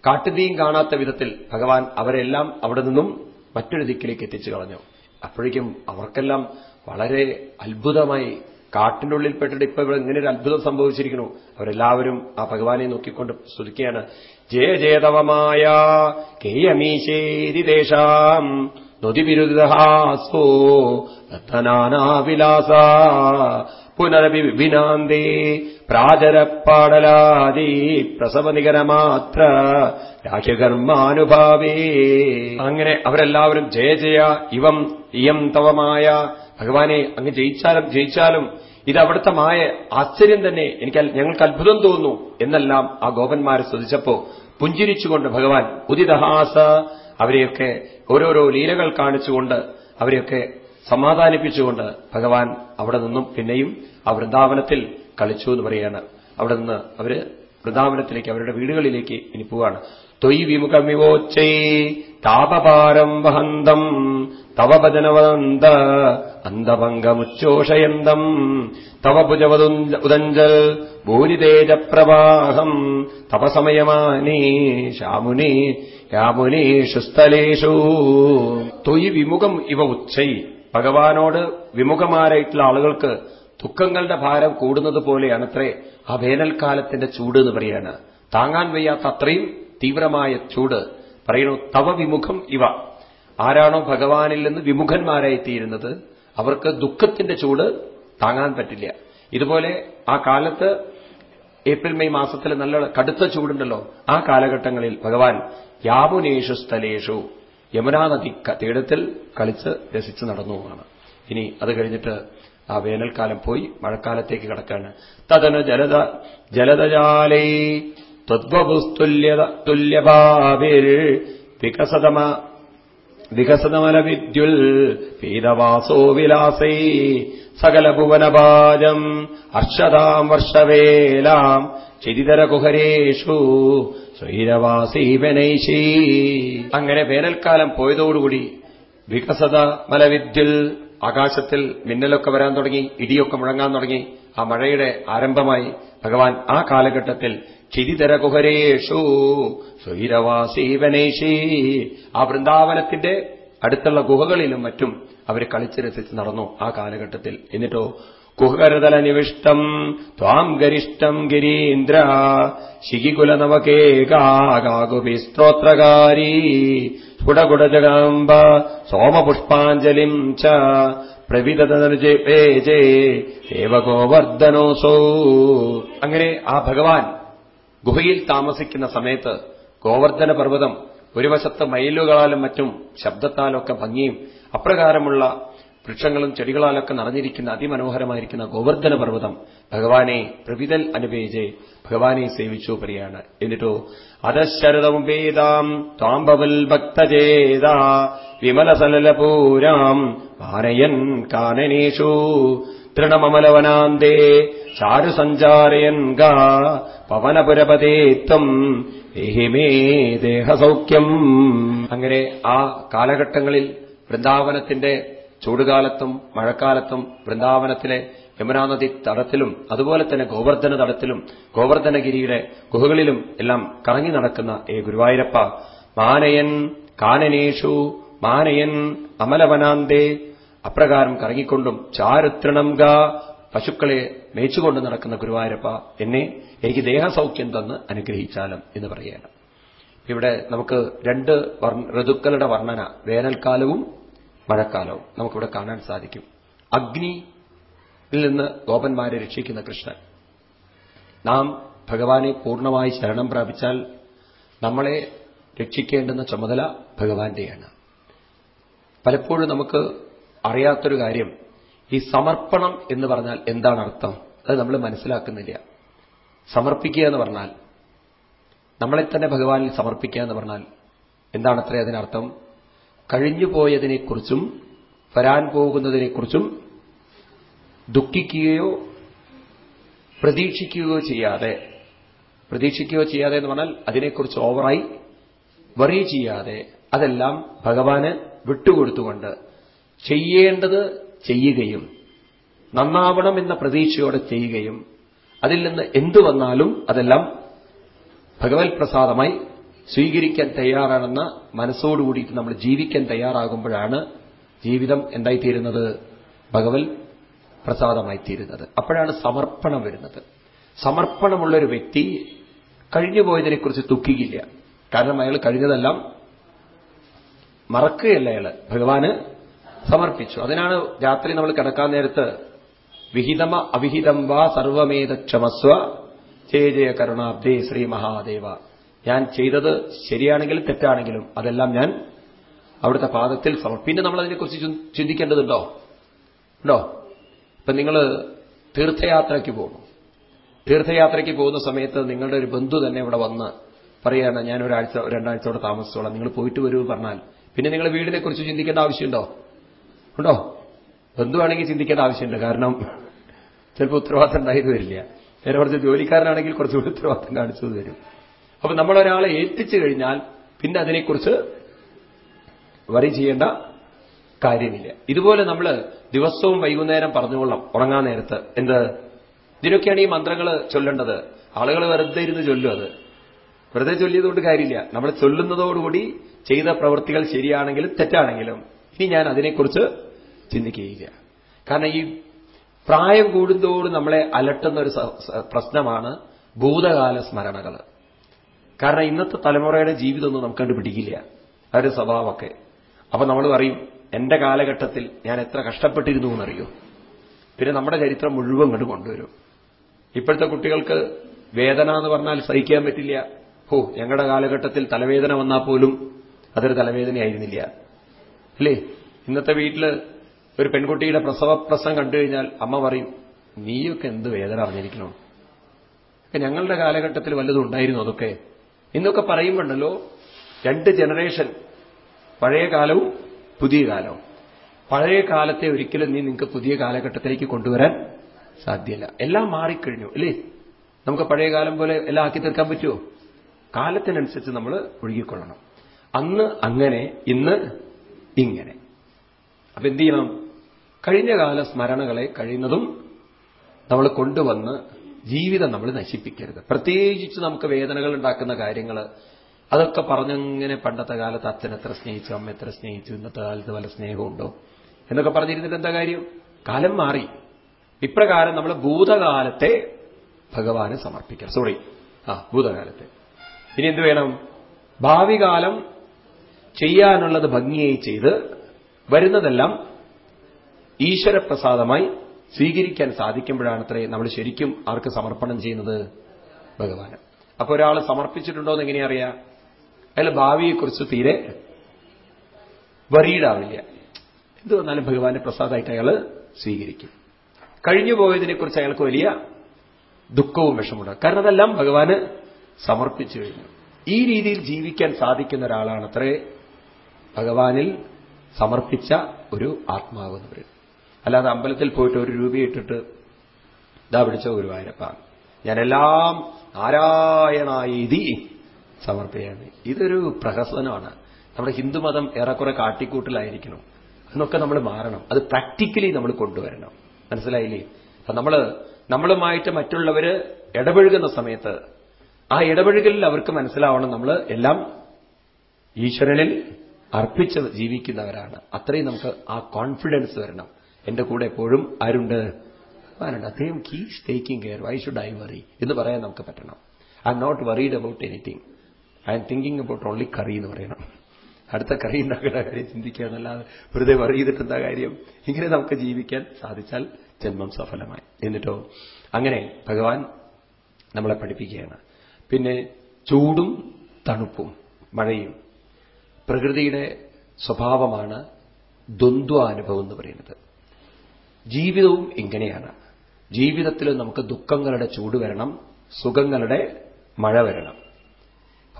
കാട്ടുതീയും കാണാത്ത വിധത്തിൽ ഭഗവാൻ അവരെല്ലാം അവിടെ നിന്നും മറ്റൊരു ദിക്കിലേക്ക് എത്തിച്ചു കളഞ്ഞു. അപ്പോഴേക്കും അവർക്കെല്ലാം വളരെ അത്ഭുതമായി കാട്ടിന്റെ ഉള്ളിൽ പെട്ടിട്ട് ഇപ്പൊ ഇവിടെ ഇങ്ങനെ ഒരു അത്ഭുതം സംഭവിച്ചിരിക്കുന്നു. അവരെല്ലാവരും ആ ഭഗവാനെ നോക്കിക്കൊണ്ട് സ്തുതിക്കുകയാണ് ജയ ജയതവമായ കേയമീശേരി ദേശാം നൊതിവിരുദഹാസോ ദത്തനാനാവിലാസ പുനരപി വിഭിനാന്തേ പ്രാചരപ്പാടലാദി പ്രസവനികരമാത്ര രാഖ്യകർമാനുഭാവേ അങ്ങനെ അവരെല്ലാവരും ജയ ജയ ഇവം ഇയം തവമായ ഭഗവാനെ അങ്ങ് ജയിച്ചാലും ജയിച്ചാലും ഇത് അവിടുത്തെ മായ ആശ്ചര്യം തന്നെ എനിക്ക് ഞങ്ങൾക്ക് അത്ഭുതം തോന്നുന്നു എന്നെല്ലാം ആ ഗോപന്മാരെ ശ്രദ്ധിച്ചപ്പോ പുഞ്ചിരിച്ചുകൊണ്ട് ഭഗവാൻ ഉദിതഹാസ അവരെയൊക്കെ ഓരോരോ ലീലകൾ കാണിച്ചുകൊണ്ട് അവരെയൊക്കെ സമാധാനിപ്പിച്ചുകൊണ്ട് ഭഗവാൻ അവിടെ നിന്നും പിന്നെയും ആ വൃന്ദാവനത്തിൽ കളിച്ചു എന്ന് പറയുകയാണ്. അവിടെ നിന്ന് അവർ വൃന്ദാവനത്തിലേക്ക് അവരുടെ വീടുകളിലേക്ക് ഇനി പോവാണ്. തൊയ് വിമുഖമിവോച്ചൈ താപപാരം വഹന്തം തവ ഭജനവന്ത അന്തഭംഗമുച്ചോഷയന്തം തവ ഭുജവതുദഞ്ചൽ ഭൂരിതേജപ്രവാഹം തപസമയമാനീ ശാമുനി യാമുനീഷു സ്ഥലേഷു തൊയ് വിമുഖം ഇവ ഉച്ചൈ. ഭഗവാനോട് വിമുഖമാരായിട്ടുള്ള ആളുകൾക്ക് ദുഃഖങ്ങളുടെ ഭാരം കൂടുന്നത് പോലെയാണത്രേ ആ വേനൽക്കാലത്തിന്റെ ചൂട് എന്ന് പറയാണ്. താങ്ങാൻ വയ്യാത്ത അത്രയും തീവ്രമായ ചൂട്. പറയുന്നു തവ വിമുഖം ഇവ. ആരാണോ ഭഗവാനിൽ നിന്ന് വിമുഖന്മാരായി തീരുന്നത് അവർക്ക് ദുഃഖത്തിന്റെ ചൂട് താങ്ങാൻ പറ്റില്ല. ഇതുപോലെ ആ കാലത്ത് ഏപ്രിൽ മെയ് മാസത്തിൽ നല്ല കടുത്ത ചൂടുണ്ടല്ലോ. ആ കാലഘട്ടങ്ങളിൽ ഭഗവാൻ യാമുനേഷു സ്ഥലേഷു യമുനാനദി തീരത്തിൽ കളിച്ച് രസിച്ച് നടന്നുമാണ് ഇനി അത് കഴിഞ്ഞിട്ട് ആ വേനൽക്കാലം പോയി മഴക്കാലത്തേക്ക് കിടക്കാണ്. തതന ജലത ജലതജാലേ ത്വദ്വപുസ്തുല്യത തുല്യഭാവിർ വികസതമ വികസതമല വിദ്യുൽ പീതവാസോ വിലാസൈ സകല ഭുവനപാജം ഹർഷതാം വർഷവേലാം ചിരിതര കുഹരേഷു സ്വൈരവാസീവനൈശീ അങ്ങനെ വേനൽക്കാലം പോയതോടുകൂടി വികസത മലവിദ്യുൽ ആകാശത്തിൽ മിന്നലൊക്കെ വരാൻ തുടങ്ങി ഇടിയൊക്കെ മുഴങ്ങാൻ തുടങ്ങി ആ മഴയുടെ ആരംഭമായി ഭഗവാൻ ആ കാലഘട്ടത്തിൽ ചിരിതര കുഹരേഷു സുഹിരവാസീവനേശീ ആ വൃന്ദാവനത്തിന്റെ അടുത്തുള്ള ഗുഹകളിലും മറ്റും അവർ കളിച്ച് രസിച്ച് നടന്നു ആ കാലഘട്ടത്തിൽ. എന്നിട്ടോ കുഹകരതല നിവിഷ്ടം ത്വാം ഗരിഷ്ടം ഗിരീന്ദ്ര ശിഖികുലനവകേകാകുപി സ്ത്രോത്രകാരീ. സ്ഫുടകുടജകാംബ സോമപുഷ്പാഞ്ജലിം ച. അങ്ങനെ ആ ഭഗവാൻ ഗുഹയിൽ താമസിക്കുന്ന സമയത്ത് ഗോവർദ്ധന പർവതം ഒരു വശത്ത് മയിലുകളാലും മറ്റും ശബ്ദത്താലൊക്കെ ഭംഗിയും അപ്രകാരമുള്ള വൃക്ഷങ്ങളും ചെടികളാലൊക്കെ നിറഞ്ഞിരിക്കുന്ന അതിമനോഹരമായിരിക്കുന്ന ഗോവർദ്ധന പർവതം ഭഗവാനെ പ്രവിതൽ അനുപേജ് ഭഗവാനെ സേവിച്ചു പറയാണ് എന്നിട്ടോ അതശരതം വേദാം താമ്പവൽ ഭക്തചേത വിമലസലലപൂരാം വാനയൻ കാനനേഷു തൃണമമലവനാന്തേ ചാരുസഞ്ചാരയൻ ഗാ പവനപുരപതേത്വം ഏഹിമേ ദേഹസൗഖ്യം. അങ്ങനെ ആ കാലഘട്ടങ്ങളിൽ വൃന്ദാവനത്തിന്റെ ചൂടുകാലത്തും മഴക്കാലത്തും വൃന്ദാവനത്തിലെ യമുനാനദി തടത്തിലും അതുപോലെ തന്നെ ഗോവർദ്ധന തടത്തിലും ഗോവർദ്ധനഗിരിയുടെ ഗുഹകളിലും എല്ലാം കറങ്ങി നടക്കുന്ന ഏ ഗുരുവായൂരപ്പ. മാനയൻ കാനനേഷു മാനയൻ അമലവനാന്തേ അപ്രകാരം കറങ്ങിക്കൊണ്ടും ചാരുത്രണം ഗാ പശുക്കളെ മേച്ചുകൊണ്ട് നടക്കുന്ന ഗുരുവായൂരപ്പ എന്നെ എനിക്ക് ദേഹസൗഖ്യം തന്ന് അനുഗ്രഹിച്ചാലും എന്ന് പറയുകയാണ്. ഇവിടെ നമുക്ക് രണ്ട് ഋതുക്കളുടെ വർണന വേനൽക്കാലവും മഴക്കാലവും നമുക്കിവിടെ കാണാൻ സാധിക്കും. അഗ്നിയിൽ നിന്ന് ഗോപന്മാരെ രക്ഷിക്കുന്ന കൃഷ്ണൻ. നാം ഭഗവാനെ പൂർണമായി ശരണം പ്രാപിച്ചാൽ നമ്മളെ രക്ഷിക്കേണ്ടുന്ന ചുമതല ഭഗവാന്റെയാണ്. പലപ്പോഴും നമുക്ക് അറിയാത്തൊരു കാര്യം ഈ സമർപ്പണം എന്ന് പറഞ്ഞാൽ എന്താണ് അർത്ഥം? അത് നമ്മൾ മനസ്സിലാക്കുന്നില്ല. സമർപ്പിക്കുക എന്ന് പറഞ്ഞാൽ നമ്മളെ തന്നെ ഭഗവാനിൽ സമർപ്പിക്കുക എന്ന് പറഞ്ഞാൽ എന്താണത്രേ അതിനർത്ഥം? കഴിഞ്ഞുപോയതിനെക്കുറിച്ചും വരാൻ പോകുന്നതിനെക്കുറിച്ചും ദുഃഖിക്കുകയോ പ്രതീക്ഷിക്കുകയോ ചെയ്യാതെ പ്രതീക്ഷിക്കുകയോ ചെയ്യാതെ എന്ന് പറഞ്ഞാൽ അതിനെക്കുറിച്ച് ഓവറായി വറി ചെയ്യാതെ അതെല്ലാം ഭഗവാന് വിട്ടുകൊടുത്തുകൊണ്ട് ചെയ്യേണ്ടത് ചെയ്യുകയും നന്നാവണം എന്ന പ്രതീക്ഷയോടെ ചെയ്യുകയും അതിൽ നിന്ന് എന്തു വന്നാലും അതെല്ലാം ഭഗവത് പ്രസാദമായി സ്വീകരിക്കാൻ തയ്യാറാണെന്ന മനസ്സോടുകൂടിയിട്ട് നമ്മൾ ജീവിക്കാൻ തയ്യാറാകുമ്പോഴാണ് ജീവിതം എന്തായിത്തീരുന്നത്? ഭഗവത് പ്രസാദമായി തീരുന്നത് അപ്പോഴാണ് സമർപ്പണം വരുന്നത്. സമർപ്പണമുള്ള ഒരു വ്യക്തി കഴിഞ്ഞുപോയതിനെക്കുറിച്ച് ദുഃഖിക്കില്ല. കാരണം അയാൾ കഴിഞ്ഞതെല്ലാം മറക്കുകയല്ല അയാൾ ഭഗവാന് സമർപ്പിച്ചു. അതിനാണ് രാത്രി നമ്മൾ കിടക്കാൻ നേരത്ത് വിഹിതമ അവിഹിതം വാ സർവമേത ക്ഷമസ്വ ജയ ജയ കരുണാബ്ദേ ശ്രീ മഹാദേവ. ഞാൻ ചെയ്തത് ശരിയാണെങ്കിലും തെറ്റാണെങ്കിലും അതെല്ലാം ഞാൻ അവിടുത്തെ പാദത്തിൽ പിന്നെ നമ്മൾ അതിനെക്കുറിച്ച് ചിന്തിക്കേണ്ടതുണ്ടോ? ഉണ്ടോ? ഇപ്പൊ നിങ്ങൾ തീർത്ഥയാത്രയ്ക്ക് പോകുന്നു. തീർത്ഥയാത്രയ്ക്ക് പോകുന്ന സമയത്ത് നിങ്ങളുടെ ഒരു ബന്ധു തന്നെ ഇവിടെ വന്ന് പറയാണ് ഞാൻ ഒരാഴ്ച രണ്ടാഴ്ചയോടെ താമസിച്ചോളാം. നിങ്ങൾ പോയിട്ട് വരൂ പറഞ്ഞാൽ. പിന്നെ നിങ്ങൾ വീടിനെ കുറിച്ച് ചിന്തിക്കേണ്ട ആവശ്യമുണ്ടോ? ഉണ്ടോ? ബന്ധുവാണെങ്കിൽ ചിന്തിക്കേണ്ട ആവശ്യമുണ്ട്. കാരണം ചിലപ്പോൾ ഉത്തരവാദിത്തം ഉണ്ടായത് വരില്ല. നേരെ കുറച്ച് ജോലിക്കാരനാണെങ്കിൽ കുറച്ചുകൂടി ഉത്തരവാദിത്തം കാണിച്ചത് വരും. അപ്പൊ നമ്മൾ ഒരാളെ ഏൽപ്പിച്ചു കഴിഞ്ഞാൽ പിന്നെ അതിനെക്കുറിച്ച് വറി ചെയ്യേണ്ട കാര്യമില്ല. ഇതുപോലെ നമ്മൾ ദിവസവും വൈകുന്നേരം പറഞ്ഞുകൊള്ളാം. ഉറങ്ങാൻ നേരത്ത്. എന്ത്? ഇതിനൊക്കെയാണ് ഈ മന്ത്രങ്ങൾ ചൊല്ലേണ്ടത്. ആളുകൾ വെറുതെ ഇരുന്ന് ചൊല്ലും അത്. വെറുതെ ചൊല്ലിയതുകൊണ്ട് കാര്യമില്ല. നമ്മൾ ചൊല്ലുന്നതോടുകൂടി ചെയ്ത പ്രവൃത്തികൾ ശരിയാണെങ്കിലും തെറ്റാണെങ്കിലും ഇനി ഞാൻ അതിനെക്കുറിച്ച് ചിന്തിക്കുകയില്ല. കാരണം ഈ പ്രായം കൂടുന്തോറും നമ്മളെ അലട്ടുന്ന ഒരു പ്രശ്നമാണ് ഭൂതകാല സ്മരണകൾ കാരണം ഇന്നത്തെ തലമുറയുടെ ജീവിതമൊന്നും നമുക്ക് കണ്ടുപിടിക്കില്ല. ഒരു സ്വഭാവമൊക്കെ. അപ്പൊ നമ്മൾ പറയും എന്റെ കാലഘട്ടത്തിൽ ഞാൻ എത്ര കഷ്ടപ്പെട്ടിരുന്നു എന്നറിയോ? പിന്നെ നമ്മുടെ ചരിത്രം മുഴുവൻ കണ്ടു കൊണ്ടുവരും. ഇപ്പോഴത്തെ കുട്ടികൾക്ക് വേദന എന്ന് പറഞ്ഞാൽ സഹിക്കാൻ പറ്റില്ല. ഹോ ഞങ്ങളുടെ കാലഘട്ടത്തിൽ തലവേദന വന്നാൽ പോലും അതൊരു തലവേദനയായിരുന്നില്ല. അല്ലേ? ഇന്നത്തെ വീട്ടിൽ ഒരു പെൺകുട്ടിയുടെ പ്രസവ പ്രസം കണ്ടു കഴിഞ്ഞാൽ അമ്മ പറയും നീയൊക്കെ എന്ത് വേദന അറിഞ്ഞിരിക്കണോ ഞങ്ങളുടെ കാലഘട്ടത്തിൽ വല്ലതും ഉണ്ടായിരുന്നു അതൊക്കെ? ഇന്നൊക്കെ പറയുമ്പോണ്ടല്ലോ രണ്ട് ജനറേഷൻ പഴയ കാലവും പുതിയ കാലവും. പഴയ കാലത്തെ ഒരിക്കലും നീ നിങ്ങൾക്ക് പുതിയ കാലഘട്ടത്തിലേക്ക് കൊണ്ടുവരാൻ സാധ്യമല്ല എല്ലാം മാറിക്കഴിഞ്ഞു അല്ലേ? നമുക്ക് പഴയ കാലം പോലെ എല്ലാം ആക്കി തീർക്കാൻ പറ്റുമോ കാലത്തിനനുസരിച്ച് നമ്മൾ ഒഴുകിക്കൊള്ളണം. അന്ന് അങ്ങനെ ഇന്ന് ഇങ്ങനെ. അപ്പൊ എന്ത് ചെയ്യണം? കഴിഞ്ഞ കാല സ്മരണകളെ കഴിയുന്നതും നമ്മൾ കൊണ്ടുവന്ന് ജീവിതം നമ്മൾ നശിപ്പിക്കരുത്. പ്രത്യേകിച്ച് നമുക്ക് വേദനകൾ ഉണ്ടാക്കുന്ന കാര്യങ്ങൾ അതൊക്കെ പറഞ്ഞങ്ങനെ പണ്ടത്തെ കാലത്ത് അച്ഛൻ എത്ര സ്നേഹിച്ചു അമ്മ എത്ര സ്നേഹിച്ചു ഇന്നത്തെ കാലത്ത് വല്ല സ്നേഹമുണ്ടോ എന്നൊക്കെ പറഞ്ഞിരുന്നിട്ട് എന്താ കാര്യം? കാലം മാറി. ഇപ്രകാരം നമ്മൾ ഭൂതകാലത്തെ ഭഗവാന് സമർപ്പിക്കാം സോറി ആ ഭൂതകാലത്തെ. ഇനി എന്ത് വേണം? ഭാവി കാലം ചെയ്യാനുള്ളത് ഭംഗിയായി ചെയ്ത് വരുന്നതെല്ലാം ഈശ്വരപ്രസാദമായി സ്വീകരിക്കാൻ സാധിക്കുമ്പോഴാണത്രേ നമ്മൾ ശരിക്കും ആർക്ക് സമർപ്പണം ചെയ്യുന്നത് ഭഗവാന്. അപ്പൊ ഒരാൾ സമർപ്പിച്ചിട്ടുണ്ടോ എന്ന് എങ്ങനെയാ അറിയാം? അയാൾ ഭാവിയെക്കുറിച്ച് തീരെ വറീഡാവില്ല എന്ത് വന്നാലും ഭഗവാന്റെ പ്രസാദമായിട്ട് അയാൾ സ്വീകരിക്കും. കഴിഞ്ഞു പോയതിനെക്കുറിച്ച് അയാൾക്ക് വലിയ ദുഃഖവും വിഷമുണ്ടാകും കാരണം അതെല്ലാം ഭഗവാന് സമർപ്പിച്ചു കഴിഞ്ഞു. ഈ രീതിയിൽ ജീവിക്കാൻ സാധിക്കുന്ന ഒരാളാണ് അത്രേ ഭഗവാനിൽ സമർപ്പിച്ച ഒരു ആത്മാവ് എന്ന് പറയുന്നത്. അല്ലാതെ അമ്പലത്തിൽ പോയിട്ട് ഒരു രൂപ ഇട്ടിട്ട് ഇതാ പിടിച്ച ഗുരുവായൂരപ്പ ഞാനെല്ലാം നാരായണായി സമർപ്പിക്കുകയാണ് ഇതൊരു പ്രഹസനമാണ്. നമ്മുടെ ഹിന്ദുമതം ഏറെക്കുറെ കാട്ടിക്കൂട്ടിലായിരിക്കണം. എന്നൊക്കെ നമ്മൾ മാറണം. അത് പ്രാക്ടിക്കലി നമ്മൾ കൊണ്ടുവരണം. മനസ്സിലായില്ലേ? നമ്മൾ നമ്മളുമായിട്ട് മറ്റുള്ളവർ ഇടപഴകുന്ന സമയത്ത് ആ ഇടപഴകലിൽ അവർക്ക് മനസ്സിലാവണം നമ്മൾ എല്ലാം ഈശ്വരനിൽ അർപ്പിച്ച് ജീവിക്കുന്നവരാണ്. അത്രയും നമുക്ക് ആ കോൺഫിഡൻസ് വരണം. എന്റെ കൂടെ എപ്പോഴും ആരുണ്ട്? ആരുണ്ട് അദ്ദേഹം he's taking care. Why should I worry എന്ന് പറയാൻ നമുക്ക് പറ്റണം. I'm not worried about anything I'm thinking about only curry എന്ന് പറയണം. അടുത്ത കറി ഉണ്ടാക്കുന്ന കാര്യം ചിന്തിക്കുക. എന്നല്ലാതെ വെറുതെ വറി കാര്യം? ഇങ്ങനെ നമുക്ക് ജീവിക്കാൻ സാധിച്ചാൽ ജന്മം സഫലമായി. എന്നിട്ടോ? അങ്ങനെ ഭഗവാൻ നമ്മളെ പഠിപ്പിക്കുകയാണ്. പിന്നെ ചൂടും തണുപ്പും മഴയും പ്രകൃതിയുടെ സ്വഭാവമാണ് ദ്വന്ദ്വാനുഭവം എന്ന് പറയുന്നത്. ജീവിതവും ഇങ്ങനെയാണ്. ജീവിതത്തിൽ നമുക്ക് ദുഃഖങ്ങളുടെ ചൂട് വരണം സുഖങ്ങളുടെ മഴ വരണം.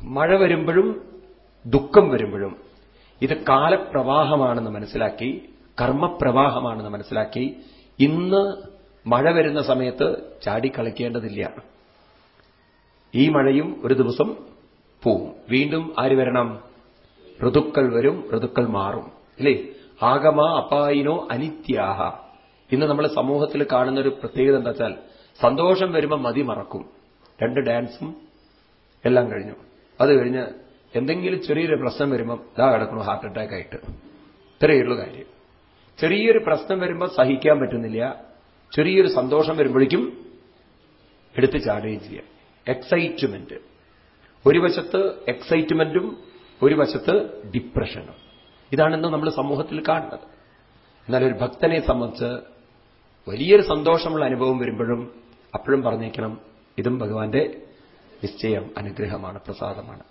മഴ വരുമ്പോഴും ദുഃഖം വരുമ്പോഴും ഇത് കാലപ്രവാഹമാണെന്ന് മനസ്സിലാക്കി കർമ്മപ്രവാഹമാണെന്ന് മനസ്സിലാക്കി ഇന്ന് മഴ വരുന്ന സമയത്ത് ചാടിക്കളിക്കേണ്ടതില്ല ഈ മഴയും ഒരു ദിവസം പോവും. വീണ്ടും ആര് വരണം? ഋതുക്കൾ വരും ഋതുക്കൾ മാറും. ഇല്ലേ ആഗമ അപായിനോ അനിത്യാഹ. ഇന്ന് നമ്മൾ സമൂഹത്തിൽ കാണുന്ന ഒരു പ്രത്യേകത എന്താ വെച്ചാൽ സന്തോഷം വരുമ്പോൾ മതി മറക്കും. രണ്ട് ഡാൻസും എല്ലാം കഴിഞ്ഞു. അത് കഴിഞ്ഞ് എന്തെങ്കിലും ചെറിയൊരു പ്രശ്നം വരുമ്പോൾ ഇതാ കിടക്കണു ഹാർട്ട് അറ്റാക്ക് ആയിട്ട്. ഇത്രയുള്ള കാര്യം. ചെറിയൊരു പ്രശ്നം വരുമ്പോൾ സഹിക്കാൻ പറ്റുന്നില്ല. ചെറിയൊരു സന്തോഷം വരുമ്പോഴേക്കും എടുത്ത് ചാടുകയും ചെയ്യാം. എക്സൈറ്റ്മെന്റ് ഒരു വശത്ത് എക്സൈറ്റ്മെന്റും ഒരു വശത്ത് ഡിപ്രഷനും ഇതാണെന്ന് നമ്മൾ സമൂഹത്തിൽ കാണുന്നത്. എന്നാൽ ഒരു ഭക്തനെ സംബന്ധിച്ച് വലിയൊരു സന്തോഷമുള്ള അനുഭവം വരുമ്പോഴും അപ്പോഴും പറഞ്ഞേക്കണം ഇതും ഭഗവാന്റെ നിശ്ചയം അനുഗ്രഹമാണ് പ്രസാദമാണ്.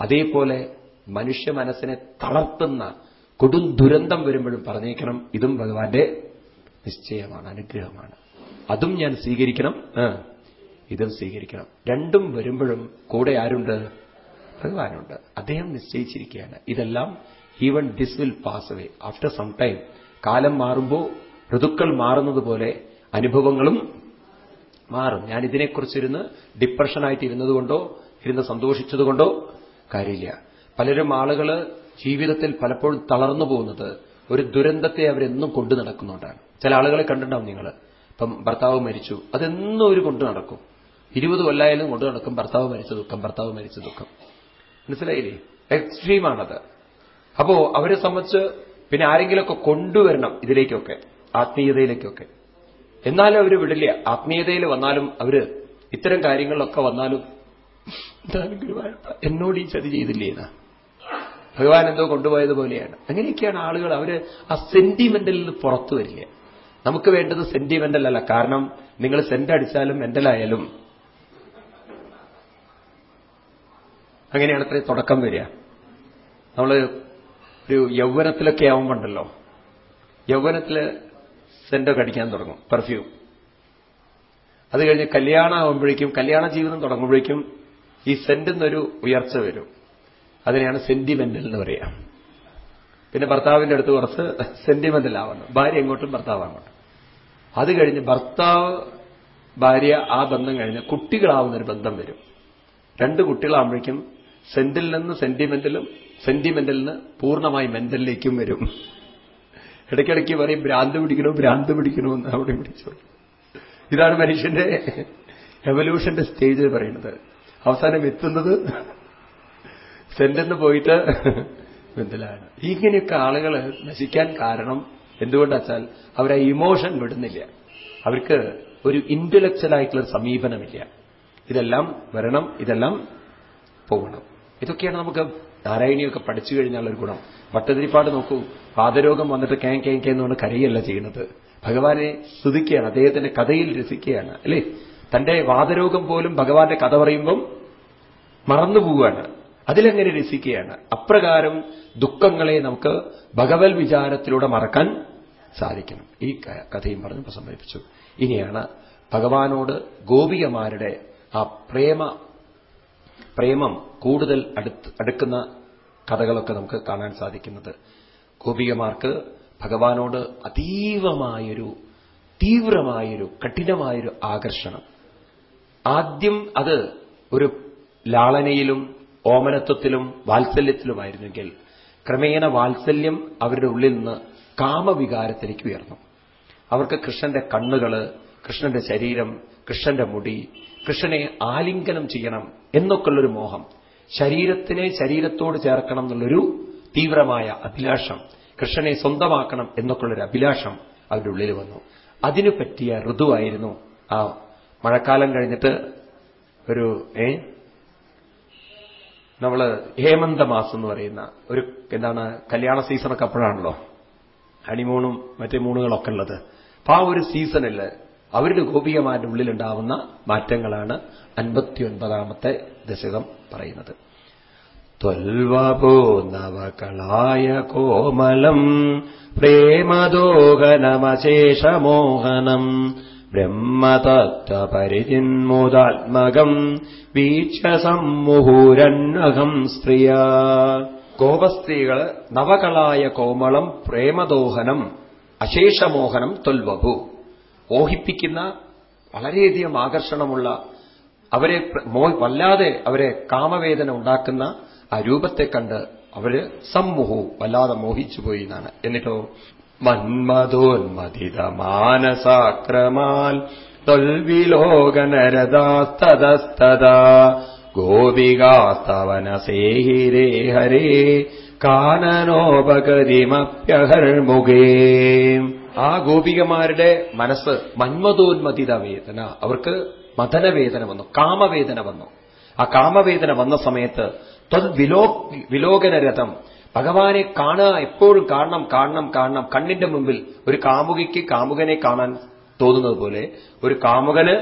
അതേപോലെ മനുഷ്യ മനസ്സിനെ തളർത്തുന്ന കൊടും ദുരന്തം വരുമ്പോഴും പറഞ്ഞേക്കണം ഇതും ഭഗവാന്റെ നിശ്ചയമാണ് അനുഗ്രഹമാണ്. അതും ഞാൻ സ്വീകരിക്കണം ഇതും സ്വീകരിക്കണം. രണ്ടും വരുമ്പോഴും കൂടെ ആരുണ്ട്? ഭഗവാനുണ്ട്. അദ്ദേഹം നിശ്ചയിച്ചിരിക്കുകയാണ്. ഇതെല്ലാം even this will pass away after some time കാലം മാറുമ്പോൾ ഋതുക്കൾ മാറുന്നത് പോലെ അനുഭവങ്ങളും മാറും. ഞാൻ ഇതിനെക്കുറിച്ചിരുന്ന് ഡിപ്രഷനായിട്ട് ഇരുന്നതുകൊണ്ടോ ഇരുന്ന് സന്തോഷിച്ചതുകൊണ്ടോ കാര്യമില്ല. പലരും ആളുകൾ ജീവിതത്തിൽ പലപ്പോഴും തളർന്നു പോകുന്നത് ഒരു ദുരന്തത്തെ അവരെന്നും കൊണ്ടു നടക്കുന്നുണ്ടാണ്. ചില ആളുകളെ കണ്ടിട്ടുണ്ടാവും നിങ്ങൾ ഇപ്പം ഭർത്താവ് മരിച്ചു. അതെന്നും ഒരു കൊണ്ടു നടക്കും. ഇരുപത് കൊല്ലായാലും കൊണ്ടു നടക്കും. ഭർത്താവ് മരിച്ച ദുഃഖം ഭർത്താവ് മരിച്ച ദുഃഖം. മനസ്സിലായില്ലേ? എക്സ്ട്രീമാണത് അപ്പോ അവരെ സംബന്ധിച്ച് പിന്നെ ആരെങ്കിലുമൊക്കെ കൊണ്ടുവരണം ഇതിലേക്കൊക്കെ. ആത്മീയതയിലേക്കൊക്കെ. എന്നാലും അവർ വിടില്ല. ആത്മീയതയിൽ വന്നാലും അവർ ഇത്തരം കാര്യങ്ങളിലൊക്കെ വന്നാലും എന്നോട് ഈ ചതി ചെയ്തില്ലേ എന്നാ? ഭഗവാൻ എന്തോ കൊണ്ടുപോയതുപോലെയാണ് അങ്ങനെയൊക്കെയാണ് ആളുകൾ അവർ ആ സെന്റിമെന്റലിൽ നിന്ന് പുറത്തു വരില്ല നമുക്ക് വേണ്ടത് സെന്റിമെന്റൽ അല്ല. കാരണം നിങ്ങൾ സെന്റ് അടിച്ചാലും മെന്റലായാലും അങ്ങനെയാണ് അത്രേ തുടക്കം വരിക. നമ്മൾ ഒരു യൗവനത്തിലൊക്കെ ആവുമ്പോണ്ടല്ലോ യൗവനത്തിൽ സെന്റൊക്കെ അടിക്കാൻ തുടങ്ങും. പെർഫ്യൂം അത് കഴിഞ്ഞ് കല്യാണമാകുമ്പോഴേക്കും കല്യാണ ജീവിതം തുടങ്ങുമ്പോഴേക്കും ഈ സെന്റിന്നൊരു ഉയർച്ച വരും. അതിനെയാണ് സെന്റിമെന്റൽ എന്ന് പറയാം. പിന്നെ ഭർത്താവിന്റെ അടുത്ത് കുറച്ച് സെന്റിമെന്റൽ ആവണം ഭാര്യ എങ്ങോട്ടും ഭർത്താവ് അങ്ങോട്ടും. അത് കഴിഞ്ഞ് ഭർത്താവ് ഭാര്യ ആ ബന്ധം കഴിഞ്ഞ് കുട്ടികളാവുന്നൊരു ബന്ധം വരും. രണ്ട് കുട്ടികളാകുമ്പോഴേക്കും സെന്റിൽ നിന്ന് സെന്റിമെന്റലും സെന്റിമെന്റലിന് പൂർണമായി മെന്റലിലേക്കും വരും. ഇടയ്ക്കിടയ്ക്ക് പറയും ഭ്രാന്ത് പിടിക്കണോ ഭ്രാന്ത് പിടിക്കണോ എന്ന് അവിടെ പിടിച്ചു ഇതാണ് മനുഷ്യന്റെ എവല്യൂഷന്റെ സ്റ്റേജ് പറയുന്നത്. അവസാനം എത്തുന്നത് സെന്റെന്ന് പോയിട്ട് ബന്ധലാണ് ഇങ്ങനെയൊക്കെ ആളുകൾ നശിക്കാൻ കാരണം എന്തുകൊണ്ടാച്ചാൽ അവരെ ഇമോഷൻ വിടുന്നില്ല. അവർക്ക് ഒരു ഇന്റലക്ച്വൽ ആയിട്ടുള്ള സമീപനമില്ല. ഇതെല്ലാം വരണം ഇതെല്ലാം പോകണം. ഇതൊക്കെയാണ് നമുക്ക് നാരായണിയൊക്കെ പഠിച്ചു കഴിഞ്ഞാൽ ഒരു ഗുണം. പട്ടതിരിപ്പാട് നോക്കൂ. പാദരോഗം വന്നിട്ട് കേ കേ കേ എന്നുകൊണ്ട് കരയല്ല ചെയ്യുന്നത്. ഭഗവാനെ സ്തുതിക്കുകയാണ്. അദ്ദേഹത്തിന്റെ കഥയിൽ രസിക്കുകയാണ് അല്ലേ? തന്റെ വാതരോഗം പോലും ഭഗവാന്റെ കഥ പറയുമ്പം മറന്നു പോവുകയാണ്. അതിലെങ്ങനെ രസിക്കുകയാണ്. അപ്രകാരം ദുഃഖങ്ങളെ നമുക്ക് ഭഗവത് വിചാരത്തിലൂടെ മറക്കാൻ സാധിക്കണം. ഈ കഥയും പറഞ്ഞ് ഉപസംഹരിപ്പിച്ചു ഇനിയാണ് ഭഗവാനോട് ഗോപികമാരുടെ ആ പ്രേമ പ്രേമം കൂടുതൽ അടുക്കുന്ന കഥകളൊക്കെ നമുക്ക് കാണാൻ സാധിക്കുന്നത്. ഗോപികമാർക്ക് ഭഗവാനോട് അതീവമായൊരു തീവ്രമായൊരു കഠിനമായൊരു ആകർഷണം. ആദ്യം അത് ഒരു ലാളനയിലും ഓമനത്വത്തിലും വാത്സല്യത്തിലുമായിരുന്നെങ്കിൽ ക്രമേണ വാത്സല്യം അവരുടെ ഉള്ളിൽ നിന്ന് കാമവികാരത്തിലേക്ക് ഉയർന്നു. അവർക്ക് കൃഷ്ണന്റെ കണ്ണുകൾ കൃഷ്ണന്റെ ശരീരം കൃഷ്ണന്റെ മുടി കൃഷ്ണനെ ആലിംഗനം ചെയ്യണം എന്നൊക്കെയുള്ളൊരു മോഹം ശരീരത്തിനെ ശരീരത്തോട് ചേർക്കണം എന്നുള്ളൊരു തീവ്രമായ അഭിലാഷം കൃഷ്ണനെ സ്വന്തമാക്കണം എന്നൊക്കെയുള്ളൊരു അഭിലാഷം അവരുടെ ഉള്ളിൽ വന്നു. അതിനു പറ്റിയ ഋതുവായിരുന്നു ആ മഴക്കാലം കഴിഞ്ഞിട്ട് ഒരു ഏ? നമ്മൾ ഹേമന്ത മാസം എന്ന് പറയുന്ന ഒരു എന്താണ് കല്യാണ സീസണൊക്കെ അപ്പോഴാണല്ലോ. ഹണിമൂണും മറ്റേ മൂണുകളൊക്കെ ഉള്ളത്. അപ്പൊ ആ ഒരു സീസണിൽ അവരുടെ ഗോപികമാരുടെ ഉള്ളിലുണ്ടാവുന്ന മാറ്റങ്ങളാണ് അൻപത്തിയൊൻപതാമത്തെ ദശകം പറയുന്നത്. നവകളായ കോമലം പ്രേമദോഹനമശേഷമോഹനം ബ്രഹ്മതത്വപരിചിന്മുദാത്മകം വീക്ഷ സമ്മുഹൂരന്നകം സ്ത്രീയ. ഗോപസ്ത്രീകൾ നവകളായ കോമളം പ്രേമദോഹനം അശേഷമോഹനം തൊൽവപു മോഹിപ്പിക്കുന്ന വളരെയധികം ആകർഷണമുള്ള അവരെ വല്ലാതെ അവരെ കാമവേദന ഉണ്ടാക്കുന്ന ആ രൂപത്തെ കണ്ട് അവർ സമ്മുഹു വല്ലാതെ മോഹിച്ചുപോയി എന്നാണ്. എന്നിട്ടോ മന്മതോന്മതിത മാനസാക്രമാൽ തൊൽവിലോകനരദാസ്തതസ്തദാ ഗോപികാസ്തവന സേഹിരേ ഹരേ കാനനോപകരിമപ്യഹർമുഖേ. ആ ഗോപികമാരുടെ മനസ്സ് മന്മതോന്മതിത വേദന. അവർക്ക് മദനവേദന വന്നു കാമവേദന വന്നു. ആ കാമവേദന വന്ന സമയത്ത് ത്വത് വിലോ വിലോകനരഥം ഭഗവാനെ കാണുക എപ്പോഴും കാണണം കാണണം കാണണം. കണ്ണിന്റെ മുമ്പിൽ ഒരു കാമുകിക്ക് കാമുകനെ കാണാൻ തോന്നുന്നത് പോലെ ഒരു കാമുകന്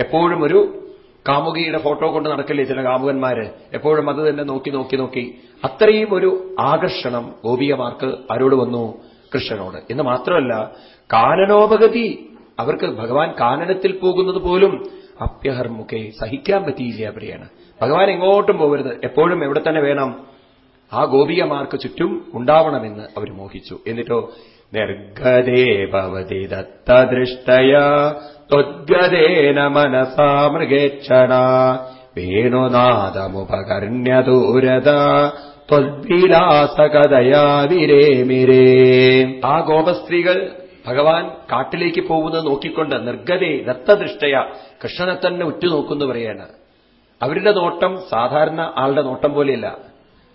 എപ്പോഴും ഒരു കാമുകിയുടെ ഫോട്ടോ കൊണ്ട് നടക്കില്ലേ ചില കാമുകന്മാര്? എപ്പോഴും അത് തന്നെ നോക്കി നോക്കി നോക്കി. അത്രയും ഒരു ആകർഷണം ഗോപികമാർക്ക് ആരോട് വന്നു? കൃഷ്ണനോട് എന്ന് മാത്രമല്ല കാനനോപഗതി അവർക്ക് ഭഗവാൻ കാനനത്തിൽ പോകുന്നത് പോലും അപ്യഹർമുഖെ സഹിക്കാൻ പറ്റിയില്ല അവരെയാണ് ഭഗവാൻ എങ്ങോട്ടും പോകരുത്. എപ്പോഴും എവിടെ തന്നെ വേണം ആ ഗോപികമാർക്ക് ചുറ്റും ഉണ്ടാവണമെന്ന് അവർ മോഹിച്ചു. എന്നിട്ടോ നിർഗദേവതി ദത്തദൃഷ്ടയ മനസാ മൃഗേക്ഷണ വേണുനാദമുപകർണ്യദൂരത ത്വദ്വിലാസകതയാ വിരേമിരേ ആ ഗോപസ്ത്രീകൾ ഭഗവാൻ കാട്ടിലേക്ക് പോകുന്നത് നോക്കിക്കൊണ്ട് നിർഗതി ദത്തദൃഷ്ടയ. കൃഷ്ണനെ തന്നെ ഉറ്റുനോക്കുന്നു പറയാണ്. അവരുടെ നോട്ടം സാധാരണ ആളുടെ നോട്ടം പോലെയല്ല.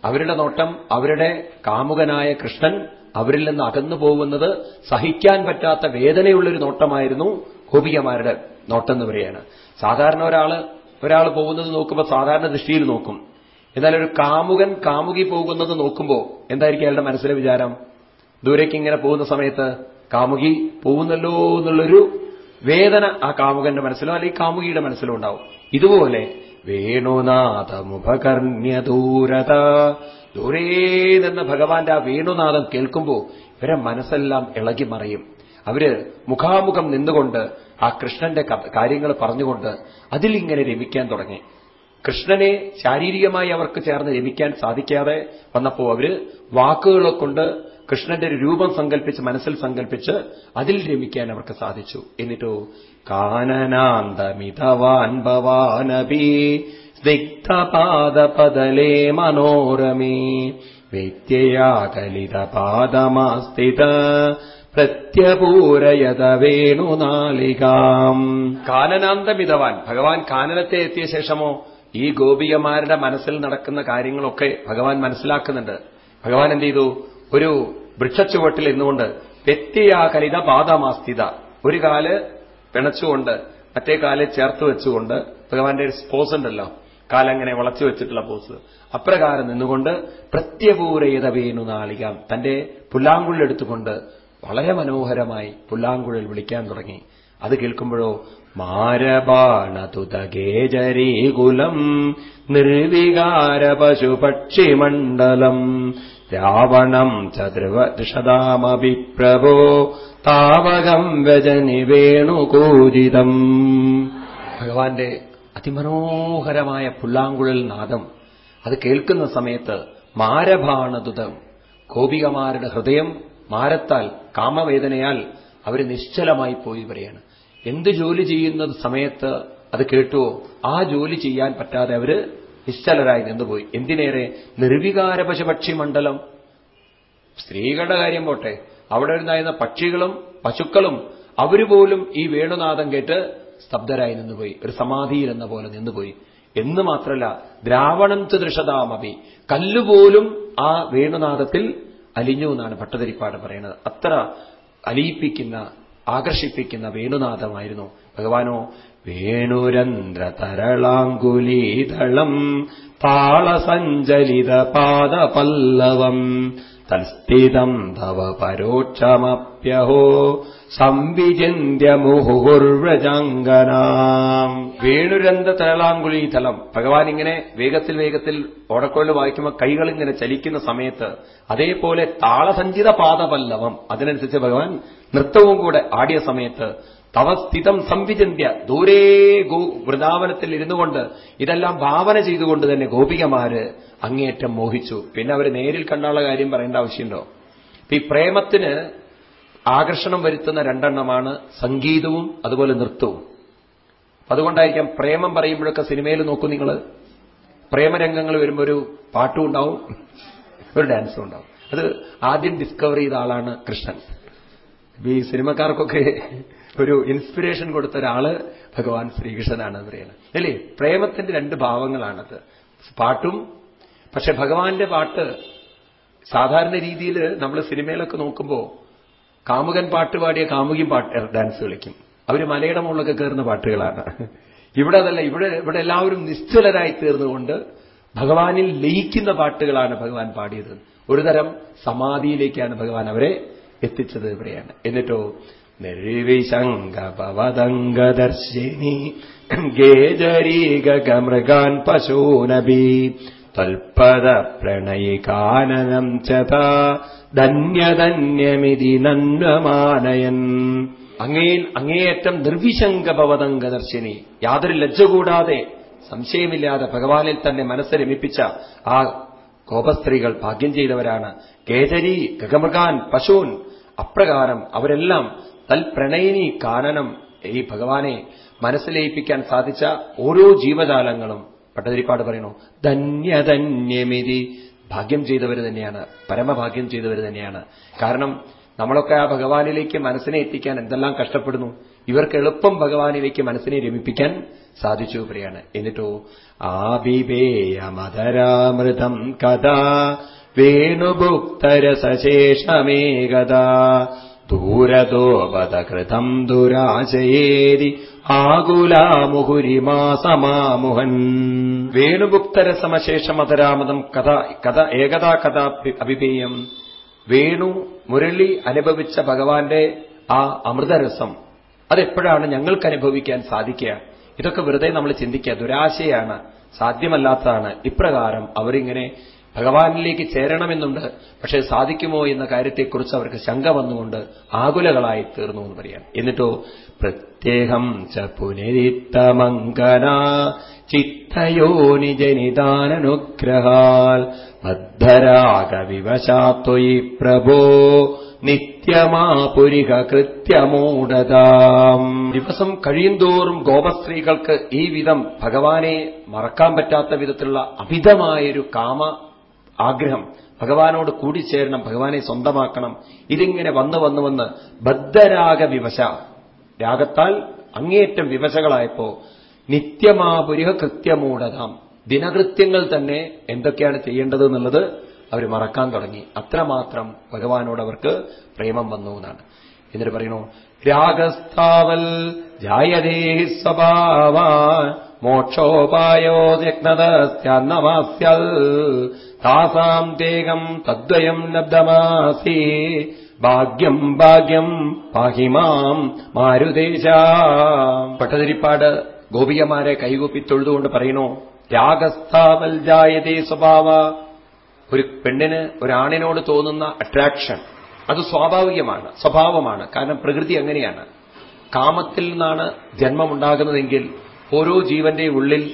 അവരുടെ നോട്ടം അവരുടെ കാമുകനായ കൃഷ്ണൻ അവരിൽ നിന്ന് അകന്നു പോകുന്നത് സഹിക്കാൻ പറ്റാത്ത വേദനയുള്ളൊരു നോട്ടമായിരുന്നു ഗോപികമാരുടെ നോട്ടം എന്ന് പറയാണ്. സാധാരണ ഒരാൾ ഒരാൾ പോകുന്നത് നോക്കുമ്പോൾ സാധാരണ ദൃഷ്ടിയിൽ നോക്കും. എന്നാൽ ഒരു കാമുകൻ കാമുകി പോകുന്നത് നോക്കുമ്പോൾ എന്തായിരിക്കും അയാളുടെ മനസ്സിലെ വിചാരം? ദൂരേക്ക് ഇങ്ങനെ പോകുന്ന സമയത്ത് കാമുകി പോകുന്നല്ലോ എന്നുള്ളൊരു വേദന ആ കാമുകന്റെ മനസ്സിലോ അല്ലെങ്കിൽ കാമുകിയുടെ മനസ്സിലോ ഉണ്ടാവും. ഇതുപോലെ വേണുനാഥമുപകർണ്യദൂരത ദൂരേ നിന്ന് ഭഗവാന്റെ ആ വേണുനാഥം കേൾക്കുമ്പോൾ ഇവരെ മനസ്സെല്ലാം ഇളകി മറയും. അവർ മുഖാമുഖം നിന്നുകൊണ്ട് ആ കൃഷ്ണന്റെ കാര്യങ്ങൾ പറഞ്ഞുകൊണ്ട് അതിലിങ്ങനെ രമിക്കാൻ തുടങ്ങി. കൃഷ്ണനെ ശാരീരികമായി അവർക്ക് ചേർന്ന് രമിക്കാൻ സാധിക്കാതെ വന്നപ്പോൾ അവർ വാക്കുകളെ കൊണ്ട് കൃഷ്ണന്റെ ഒരു രൂപം സങ്കല്പിച്ച് മനസ്സിൽ സങ്കല്പിച്ച് അതിൽ രമിക്കാൻ അവർക്ക് സാധിച്ചു. എന്നിട്ടോ കാനനാന്തമിതവാൻ ഭവാനപി സ്നിഗ്ധപാദപദലേ മനോരമേ വ്യത്യയാകലിത പാദമാസ്ഥിത പ്രത്യപൂരയത വേണുനാളികാം. കാനനാന്തമിതവാൻ ഭഗവാൻ കാനനത്തെ എത്തിയ ശേഷമോ ഈ ഗോപികമാരുടെ മനസ്സിൽ നടക്കുന്ന കാര്യങ്ങളൊക്കെ ഭഗവാൻ മനസ്സിലാക്കുന്നുണ്ട്. ഭഗവാൻ എന്ത് ചെയ്തു? ഒരു വൃക്ഷച്ചുവട്ടിൽ എന്നുകൊണ്ട് വ്യക്തിയാകലിത പാദമാസ്ഥിത. ഒരു കാൽ പിണച്ചുകൊണ്ട് മറ്റേ കാൽ ചേർത്ത് വെച്ചുകൊണ്ട് ഭഗവാന്റെ ഒരു പോസ് ഉണ്ടല്ലോ. കാലങ്ങനെ വളച്ചു വെച്ചിട്ടുള്ള പോസ് അപ്രകാരം നിന്നുകൊണ്ട് പ്രത്യപൂരയത വേണു നാളികാം തന്റെ പുല്ലാങ്കുഴലെടുത്തുകൊണ്ട് വളരെ മനോഹരമായി പുല്ലാങ്കുഴൽ വിളിക്കാൻ തുടങ്ങി. അത് കേൾക്കുമ്പോഴോ മാരബാണതുതഗേജരീകുലം നിർവികാര പശുപക്ഷിമണ്ഡലം രാവണം ചതുർവദൃഷതാമപി പ്രഭോ താവകം വ്യജനി വേണുകൂജിതം ഭഗവാന്റെ അതിമനോഹരമായ പുല്ലാങ്കുഴൽ നാദം അത് കേൾക്കുന്ന സമയത്ത് മാരഭാണതുതം ഗോപികമാരുടെ ഹൃദയം മാരത്താൽ കാമവേദനയാൽ അവർ നിശ്ചലമായി പോയി പറയാണ്. എന്ത് ജോലി ചെയ്യുന്ന സമയത്ത് അത് കേട്ടുവോ? ആ ജോലി ചെയ്യാൻ പറ്റാതെ അവർ നിശ്ചലരായി നിന്നുപോയി. എന്തിനേറെ? നിർവികാര പശുപക്ഷി മണ്ഡലം. സ്ത്രീകളുടെ കാര്യം പോട്ടെ. അവിടെ ഉണ്ടായിരുന്ന പക്ഷികളും പശുക്കളും അവരുപോലും ഈ വേണുനാഥം കേട്ട് സ്തബ്ധരായി നിന്നുപോയി. ഒരു സമാധിയിൽ എന്ന പോലെ നിന്നുപോയി. എന്ന് മാത്രമല്ല ദ്രാവണം ചതുർഷതാമപി കല്ലുപോലും ആ വേണുനാഥത്തിൽ അലിഞ്ഞു എന്നാണ് ഭട്ടതിരിപ്പാട് പറയുന്നത്. അത്ര അലിയിപ്പിക്കുന്ന ആകർഷിപ്പിക്കുന്ന വേണുനാഥമായിരുന്നു. ഭഗവാനോ വേണുരന്ധ്ര തരളാങ്കുലീതളം താളസഞ്ചലിത പാദപല്ലവം തൽസ്ഥിതം തവ പരോക്ഷമപ്യഹോ സംവിചിന്യ മുഹുർവ്രജാംഗന വേണുരന്ത തലം ഭഗവാൻ ഇങ്ങനെ വേഗത്തിൽ വേഗത്തിൽ ഓടക്കൊള്ളു വായിക്കുമ്പോൾ കൈകൾ ഇങ്ങനെ ചലിക്കുന്ന സമയത്ത് അതേപോലെ താളസഞ്ചിത പാദപല്ലവം. അതിനനുസരിച്ച് ഭഗവാൻ നൃത്തവും കൂടെ ആടിയ സമയത്ത് തവസ്ഥിതം സംവിചന്ത്യ ദൂരേ ഗോ വൃന്ദാവനത്തിൽ ഇരുന്നുകൊണ്ട് ഇതെല്ലാം ഭാവന ചെയ്തുകൊണ്ട് തന്നെ ഗോപികമാര് അങ്ങേയറ്റം മോഹിച്ചു. പിന്നെ അവർ നേരിൽ കണ്ടുള്ള കാര്യം പറയേണ്ട ആവശ്യമുണ്ടോ? അപ്പൊ ഈ പ്രേമത്തിന് ആകർഷണം വരുത്തുന്ന രണ്ടെണ്ണമാണ് സംഗീതവും അതുപോലെ നൃത്തവും. അതുകൊണ്ടായിരിക്കാം പ്രേമം പറയുമ്പോഴൊക്കെ സിനിമയിൽ നോക്കൂ നിങ്ങൾ പ്രേമരംഗങ്ങൾ വരുമ്പോൾ ഒരു പാട്ടും ഉണ്ടാവും ഒരു ഡാൻസും ഉണ്ടാവും. അത് ആദ്യം ഡിസ്കവർ ചെയ്ത ആളാണ് കൃഷ്ണൻ. ഈ സിനിമക്കാർക്കൊക്കെ ഒരു ഇൻസ്പിറേഷൻ കൊടുത്ത ഒരാൾ ഭഗവാൻ ശ്രീകൃഷ്ണനാണ് പറയുന്നത്. അല്ലേ? പ്രേമത്തിന്റെ രണ്ട് ഭാവങ്ങളാണത്. പാട്ടും പക്ഷെ ഭഗവാന്റെ പാട്ട് സാധാരണ രീതിയിൽ നമ്മൾ സിനിമയിലൊക്കെ നോക്കുമ്പോൾ കാമുകൻ പാട്ട് പാടിയ കാമുകി പാട്ട് ഡാൻസ് കളിക്കും. അവർ മലയുടെ മുകളിലൊക്കെ കയറുന്ന പാട്ടുകളാണ്. ഇവിടെ അതല്ല ഇവിടെ ഇവിടെ എല്ലാവരും നിശ്ചലരായി തീർന്നുകൊണ്ട് ഭഗവാനിൽ ലയിക്കുന്ന പാട്ടുകളാണ് ഭഗവാൻ പാടിയത്. ഒരുതരം സമാധിയിലേക്കാണ് ഭഗവാൻ അവരെ എത്തിച്ചത് ഇവിടെയാണ്. എന്നിട്ടോ നിർവിശങ്കപവതംഗദർശിനി ഗേജരീകമൃഗാൻ പശൂനബി തൽപദ പ്രണയികാനനം ധന്യധന്യമിതി നന്വമാനയൻ. അങ്ങേൻ അങ്ങേയറ്റം നിർവിശങ്കപവതംഗദർശിനി യാതൊരു ലജ്ജ കൂടാതെ സംശയമില്ലാതെ ഭഗവാനിൽ തന്നെ മനസ്സ് രമിപ്പിച്ച ആ കോപസ്ത്രീകൾ ഭാഗ്യം ചെയ്തവരാണ്. കേജരി ഗഗമൃഗാൻ പശൂൻ അപ്രകാരം അവരെല്ലാം തൽ പ്രണയിനി കാനനം ഈ ഭഗവാനെ മനസ്സിലയിപ്പിക്കാൻ സാധിച്ച ഓരോ ജീവജാലങ്ങളും പട്ടതിരിപ്പാട് പറയുന്നു ധന്യധന്യമിതി. ഭാഗ്യം ചെയ്തവർ തന്നെയാണ്. പരമഭാഗ്യം ചെയ്തവർ തന്നെയാണ്. കാരണം നമ്മളൊക്കെ ആ ഭഗവാനിലേക്ക് മനസ്സിനെ എത്തിക്കാൻ എന്തെല്ലാം കഷ്ടപ്പെടുന്നു. ഇവർക്ക് എളുപ്പം ഭഗവാനിലേക്ക് മനസ്സിനെ രമിപ്പിക്കാൻ സാധിച്ചു പറയാണ് എന്നിട്ടോ ആബിബേയമധരാമൃതം കഥാ വേണുഭുക്തരസശേഷമേകദാ ദൂരതോപതകൃതം ദുരാശയേരി ആകുലാമുഹുരിമാസമാമുഹൻ. വേണുഭുക്തരസമശേഷമധരാമതം കഥ കഥ ഏകതാ കഥ അഭിപേയം. വേണു മുരളി അനുഭവിച്ച ഭഗവാന്റെ ആ അമൃതരസം. അതെപ്പോഴാണ് ഞങ്ങൾക്ക് അനുഭവിക്കാൻ സാധിക്കുക? ഇതൊക്കെ വെറുതെ നമ്മൾ ചിന്തിക്കുക. ദുരാശയാണ്. സാധ്യമല്ലാത്തതാണ്. ഇപ്രകാരം അവരിങ്ങനെ ഭഗവാനിലേക്ക് ചേരണമെന്നുണ്ട് പക്ഷേ സാധിക്കുമോ എന്ന കാര്യത്തെക്കുറിച്ച് അവർക്ക് ശങ്ക വന്നുകൊണ്ട് ആകുലകളായി തീർന്നു എന്ന് പറയാം. എന്നിട്ടോ പ്രത്യേകം ച പുനരിത്തമങ്കന ചിത്തയോനിജനിതാനനുഗ്രഹാൽ ബദ്ധരാഗവിവശാത്വയി പ്രഭോ നിത്യമാപുരിക കൃത്യമൂടതാം ദിവസം കഴിയുന്തോറും ഗോപസ്ത്രീകൾക്ക് ഈ വിധം ഭഗവാനെ മറക്കാൻ പറ്റാത്ത വിധത്തിലുള്ള അമിതമായൊരു കാമ ആഗ്രഹം. ഭഗവാനോട് കൂടിച്ചേരണം ഭഗവാനെ സ്വന്തമാക്കണം. ഇതിങ്ങനെ വന്ന് വന്ന് വന്ന് ബദ്ധരാഗ വിവശ. രാഗത്താൽ അങ്ങേയറ്റം വിവശകളായപ്പോ നിത്യമാപുരിഹ കൃത്യമൂടതാം ദിനകൃത്യങ്ങൾ തന്നെ എന്തൊക്കെയാണ് ചെയ്യേണ്ടത് എന്നുള്ളത് അവർ മറക്കാൻ തുടങ്ങി. അത്രമാത്രം ഭഗവാനോട് അവർക്ക് പ്രേമം വന്നു എന്നാണ്. എന്നിട്ട് പറയണു രാഗസ്ഥാവൽ ജായതേ സ്വഭാവ മോക്ഷോപായോ ജഗ്നതസ്യാന്നമാസ്യൽ താസാം തേകം തദ്വയം ലബ്ധമാസീ. ഭാഗ്യം ഭാഗ്യം പാഹിമാം മാരുദേശ പട്ടതിരിപ്പാട് ഗോപികമാരെ കൈകൂപ്പി തൊഴുതുകൊണ്ട് പറയണോ രാഗസ്ഥാവൽ ജായതേ സ്വഭാവ. ഒരു പെണ്ണിന് ഒരാണിനോട് തോന്നുന്ന അട്രാക്ഷൻ അത് സ്വാഭാവികമാണ് സ്വഭാവമാണ് കാരണം പ്രകൃതി അങ്ങനെയാണ്. കാമത്തിൽ നിന്നാണ് ജന്മമുണ്ടാകുന്നതെങ്കിൽ ഓരോ ജീവന്റെ ഉള്ളിൽ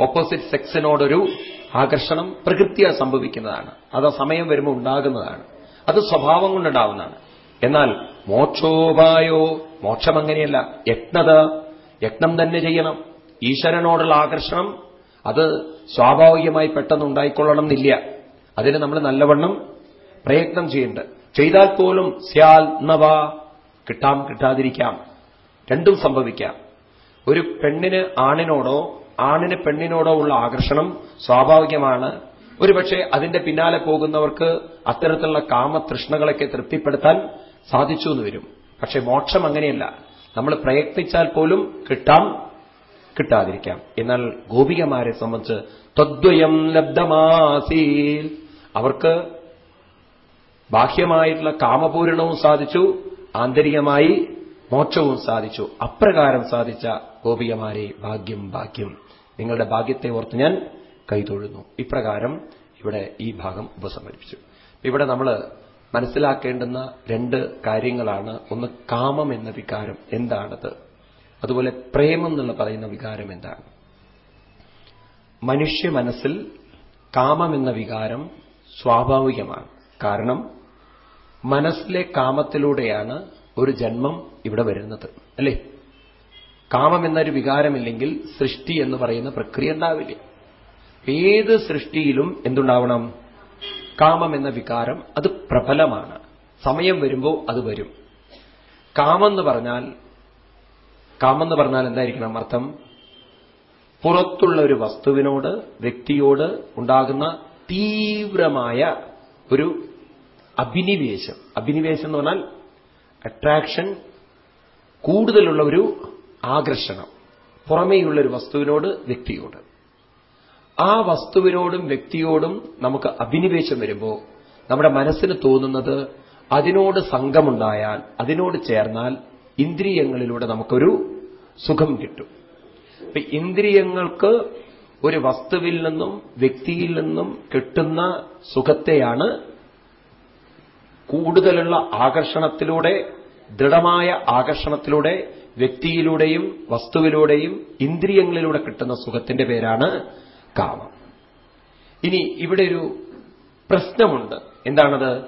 ഓപ്പോസിറ്റ് സെക്സിനോടൊരു ആകർഷണം പ്രകൃതിയാ സംഭവിക്കുന്നതാണ്. അത് സമയം വരുമ്പോൾ ഉണ്ടാകുന്നതാണ്. അത് സ്വഭാവം കൊണ്ടുണ്ടാവുന്നതാണ്. എന്നാൽ മോക്ഷോപായോ മോക്ഷം അങ്ങനെയല്ല. യജ്ഞത യജ്ഞം തന്നെ ചെയ്യണം. ഈശ്വരനോടുള്ള ആകർഷണം അത് സ്വാഭാവികമായി പെട്ടെന്ന് ഉണ്ടായിക്കൊള്ളണം എന്നില്ല. അതിന് നമ്മൾ നല്ലവണ്ണം പ്രയത്നം ചെയ്യേണ്ടത് ചെയ്താൽ പോലും സ്യാൽ നവ കിട്ടാം കിട്ടാതിരിക്കാം. രണ്ടും സംഭവിക്കാം. ഒരു പെണ്ണിന് ആണിനോടോ ആണിന് പെണ്ണിനോടോ ഉള്ള ആകർഷണം സ്വാഭാവികമാണ്. ഒരുപക്ഷെ അതിന്റെ പിന്നാലെ പോകുന്നവർക്ക് അത്തരത്തിലുള്ള കാമതൃഷ്ണകളൊക്കെ തൃപ്തിപ്പെടുത്താൻ സാധിച്ചു എന്ന് വരും. പക്ഷെ മോക്ഷം അങ്ങനെയല്ല. നമ്മൾ പ്രയത്നിച്ചാൽ പോലും കിട്ടാം കിട്ടാതിരിക്കാം. എന്നാൽ ഗോപികമാരെ സംബന്ധിച്ച് തദ്വയം ലബ്ധമാസീൽ. അവർക്ക് ബാഹ്യമായിട്ടുള്ള കാമപൂരണവും സാധിച്ചു ആന്തരികമായി മോക്ഷവും സാധിച്ചു. അപ്രകാരം സാധിച്ച ഗോപികമാരെ ഭാഗ്യം ഭാഗ്യം. നിങ്ങളുടെ ഭാഗ്യത്തെ ഓർത്ത് ഞാൻ കൈതൊഴുന്നു. ഇപ്രകാരം ഇവിടെ ഈ ഭാഗം ഉപസമരിപ്പിച്ചു ഇവിടെ നമ്മൾ മനസ്സിലാക്കേണ്ടുന്ന രണ്ട് കാര്യങ്ങളാണ്. ഒന്ന് കാമം എന്ന വികാരം എന്താണത്? അതുപോലെ പ്രേമം എന്നുള്ള പറയുന്ന വികാരം എന്താണ്? മനുഷ്യ മനസ്സിൽ കാമം എന്ന വികാരം സ്വാഭാവികമാണ്. കാരണം മനസ്സിലെ കാമത്തിലൂടെയാണ് ഒരു ജന്മം ഇവിടെ വരുന്നത്. അല്ലേ? കാമം എന്നൊരു വികാരമില്ലെങ്കിൽ സൃഷ്ടി എന്ന് പറയുന്ന പ്രക്രിയ ഉണ്ടാവില്ല. ഏത് സൃഷ്ടിയിലും എന്തുണ്ടാവണം? കാമം എന്ന വികാരം അത് പ്രബലമാണ്. സമയം വരുമ്പോൾ അത് വരും. കാമെന്ന് പറഞ്ഞാൽ കാമെന്ന് പറഞ്ഞാൽ എന്തായിരിക്കണം അർത്ഥം? പുറത്തുള്ള ഒരു വസ്തുവിനോട് വ്യക്തിയോട് ഉണ്ടാകുന്ന തീവ്രമായ ഒരു അഭിനിവേശം. അഭിനിവേശം എന്ന് പറഞ്ഞാൽ അട്രാക്ഷൻ കൂടുതലുള്ള ഒരു ആകർഷണം. പുറമേയുള്ള ഒരു വസ്തുവിനോട് വ്യക്തിയോട്. ആ വസ്തുവിനോടും വ്യക്തിയോടും നമുക്ക് അഭിനിവേശം വരുമ്പോൾ നമ്മുടെ മനസ്സിന് തോന്നുന്നത് അതിനോട് സംഘമുണ്ടായാൽ അതിനോട് ചേർന്നാൽ ഇന്ദ്രിയങ്ങളിലൂടെ നമുക്കൊരു സുഖം കിട്ടും. അപ്പൊ ഇന്ദ്രിയങ്ങൾക്ക് ഒരു വസ്തുവിൽ നിന്നും വ്യക്തിയിൽ നിന്നും കിട്ടുന്ന സുഖത്തെയാണ് കൂടുതലുള്ള ആകർഷണത്തിലൂടെ ദൃഢമായ ആകർഷണത്തിലൂടെ വ്യക്തിയിലൂടെയും വസ്തുവിലൂടെയും ഇന്ദ്രിയങ്ങളിലൂടെ കിട്ടുന്ന സുഖത്തിന്റെ പേരാണ് കാമം. ഇനി ഇവിടെ ഒരു പ്രശ്നമുണ്ട്. എന്താണത്?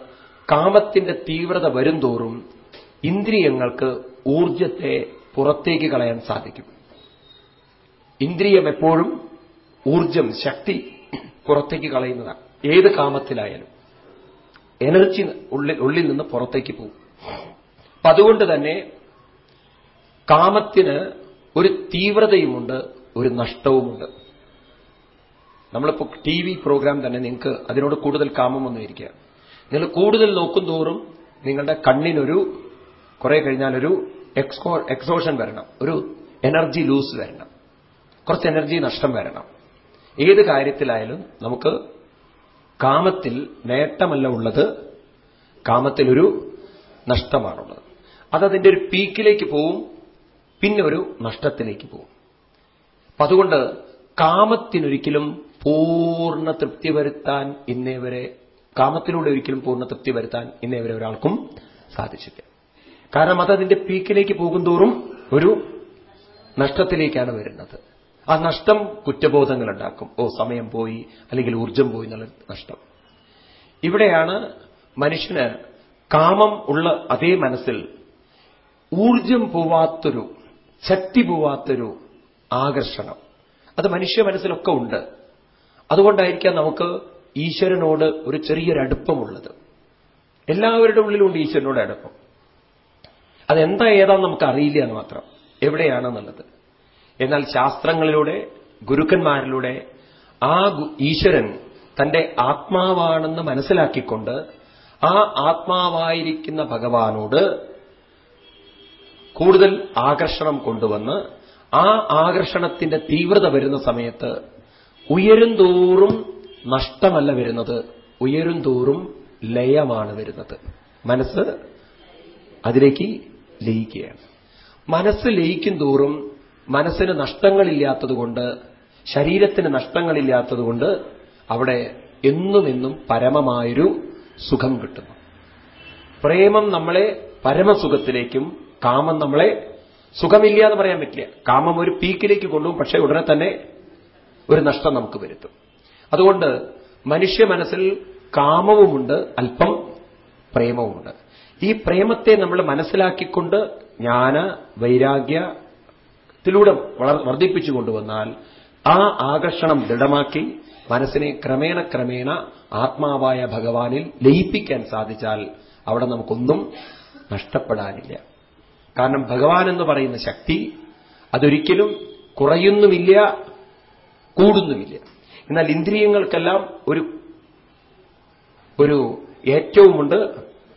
കാമത്തിന്റെ തീവ്രത വരുംതോറും ഇന്ദ്രിയങ്ങൾക്ക് ഊർജത്തെ പുറത്തേക്ക് കളയാൻ സാധിക്കും. ഇന്ദ്രിയം എപ്പോഴും ഊർജം ശക്തി പുറത്തേക്ക് കളയുന്നതാണ് ഏത് കാമത്തിലായാലും. എനർജി ഉള്ളിൽ നിന്ന് പുറത്തേക്ക് പോകും. അപ്പൊ അതുകൊണ്ട് തന്നെ കാമത്തിന് ഒരു തീവ്രതയുമുണ്ട് ഒരു നഷ്ടവുമുണ്ട്. നമ്മളിപ്പോ ടി വി പ്രോഗ്രാം തന്നെ നിങ്ങൾക്ക് അതിനോട് കൂടുതൽ കാമം ഇരിക്കുക നിങ്ങൾ കൂടുതൽ നോക്കും തോറും നിങ്ങളുടെ കണ്ണിനൊരു കുറെ കഴിഞ്ഞാൽ ഒരു എക്സ്കോ എക്സോഷൻ വരണം ഒരു എനർജി ലൂസ് വരണം കുറച്ച് എനർജി നഷ്ടം വരണം. ഏത് കാര്യത്തിലായാലും നമുക്ക് കാമത്തിൽ നേട്ടമല്ല ഉള്ളത് കാമത്തിലൊരു നഷ്ടമാണുള്ളത്. അതതിന്റെ ഒരു പീക്കിലേക്ക് പോവും പിന്നെ ഒരു നഷ്ടത്തിലേക്ക് പോവും. അപ്പൊ അതുകൊണ്ട് കാമത്തിനൊരിക്കലും പൂർണ തൃപ്തി വരുത്താൻ ഇന്നേ വരെ കാമത്തിലൂടെ ഒരിക്കലും പൂർണ തൃപ്തി വരുത്താൻ ഇന്നേ വരെ ഒരാൾക്കും സാധിച്ചില്ല. കാരണം അതതിന്റെ പീക്കിലേക്ക് പോകുന്തോറും ഒരു നഷ്ടത്തിലേക്കാണ് വരുന്നത്. ആ നഷ്ടം കുറ്റബോധങ്ങൾ ഉണ്ടാക്കും ഓ സമയം പോയി അല്ലെങ്കിൽ ഊർജം പോയി എന്നുള്ള നഷ്ടം. ഇവിടെയാണ് മനുഷ്യന് കാമം ഉള്ള അതേ മനസ്സിൽ ഊർജം പോവാത്തൊരു ശക്തി പോവാത്തൊരു ആകർഷണം. അത് മനുഷ്യ മനസ്സിലൊക്കെ ഉണ്ട്. അതുകൊണ്ടായിരിക്കാം നമുക്ക് ഈശ്വരനോട് ഒരു ചെറിയൊരു അടുപ്പമുള്ളത്. എല്ലാവരുടെ ഉള്ളിലുണ്ട് ഈശ്വരനോട് അടുപ്പം. അതെന്താ ഏതാന്ന് നമുക്ക് അറിയില്ല എന്ന് മാത്രം. എവിടെയാണെന്നുള്ളത്. എന്നാൽ ശാസ്ത്രങ്ങളിലൂടെ ഗുരുക്കന്മാരിലൂടെ ആ ഈശ്വരൻ തന്റെ ആത്മാവാണെന്ന് മനസ്സിലാക്കിക്കൊണ്ട് ആ ആത്മാവായിരിക്കുന്ന ഭഗവാനോട് കൂടുതൽ ആകർഷണം കൊണ്ടുവന്ന് ആ ആകർഷണത്തിന്റെ തീവ്രത വരുന്ന സമയത്ത് ഉയരും തോറും നഷ്ടമല്ല വരുന്നത്. ഉയരും തോറും ലയമാണ് വരുന്നത്. മനസ്സ് അതിലേക്ക് ലയിക്കുകയാണ്. മനസ്സ് ലയിക്കും തോറും മനസ്സിന് നഷ്ടങ്ങളില്ലാത്തതുകൊണ്ട് ശരീരത്തിന് നഷ്ടങ്ങളില്ലാത്തതുകൊണ്ട് അവിടെ എന്നുമെന്നും എന്നും പരമമായൊരു സുഖം കിട്ടുന്നു. പ്രേമം നമ്മളെ പരമസുഖത്തിലേക്കും കാമം നമ്മളെ സുഖമില്ല എന്ന് പറയാൻ പറ്റില്ല. കാമം ഒരു പീക്കിലേക്ക് കൊണ്ടുപോകും പക്ഷേ ഉടനെ തന്നെ ഒരു നഷ്ടം നമുക്ക് വരുത്തും. അതുകൊണ്ട് മനുഷ്യ മനസ്സിൽ കാമവുമുണ്ട് അല്പം പ്രേമവുമുണ്ട്. ഈ പ്രേമത്തെ നമ്മൾ മനസ്സിലാക്കിക്കൊണ്ട് ജ്ഞാന വൈരാഗ്യത്തിലൂടെ വർദ്ധിപ്പിച്ചു കൊണ്ടുവന്നാൽ ആ ആകർഷണം ദൃഢമാക്കി മനസ്സിനെ ക്രമേണ ക്രമേണ ആത്മാവായ ഭഗവാനിൽ ലയിപ്പിക്കാൻ സാധിച്ചാൽ അവിടെ നമുക്കൊന്നും നഷ്ടപ്പെടാനില്ല. കാരണം ഭഗവാൻ എന്ന് പറയുന്ന ശക്തി അതൊരിക്കലും കുറയുന്നുമില്ല കൂടുന്നുമില്ല. എന്നാൽ ഇന്ദ്രിയങ്ങൾക്കെല്ലാം ഒരു ഒരു ഏറ്റവുമുണ്ട്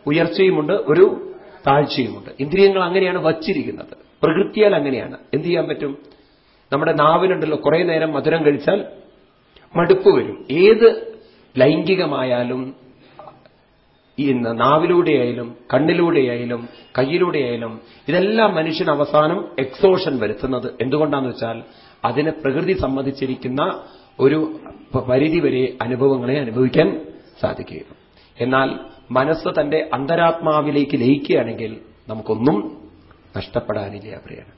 ഉയർച്ചയുമുണ്ട് ഒരു താഴ്ചയുമുണ്ട്. ഇന്ദ്രിയങ്ങൾ അങ്ങനെയാണ് വച്ചിരിക്കുന്നത്. പ്രകൃതിയാൽ അങ്ങനെയാണ്. എന്ത് ചെയ്യാൻ പറ്റും? നമ്മുടെ നാവിനുണ്ടല്ലോ കുറേ നേരം മധുരം കഴിച്ചാൽ മടുപ്പ് വരും. ഏത് ലൈംഗികമായാലും ഈ നാവിലൂടെയായാലും കണ്ണിലൂടെയായാലും കയ്യിലൂടെയായാലും ഇതെല്ലാം മനുഷ്യൻ അവസാനം എക്സോഷൻ വരുത്തുന്നത്. എന്തുകൊണ്ടാന്ന് വെച്ചാൽ അതിന് പ്രകൃതി സമ്മതിച്ചിരിക്കുന്ന ഒരു പരിധി വരെ അനുഭവങ്ങളെ അനുഭവിക്കാൻ സാധിക്കുകയുള്ളൂ. എന്നാൽ മനസ്സ് തന്റെ അന്തരാത്മാവിലേക്ക് ലയിക്കുകയാണെങ്കിൽ നമുക്കൊന്നും നഷ്ടപ്പെടാനില്ല പ്രിയാണ്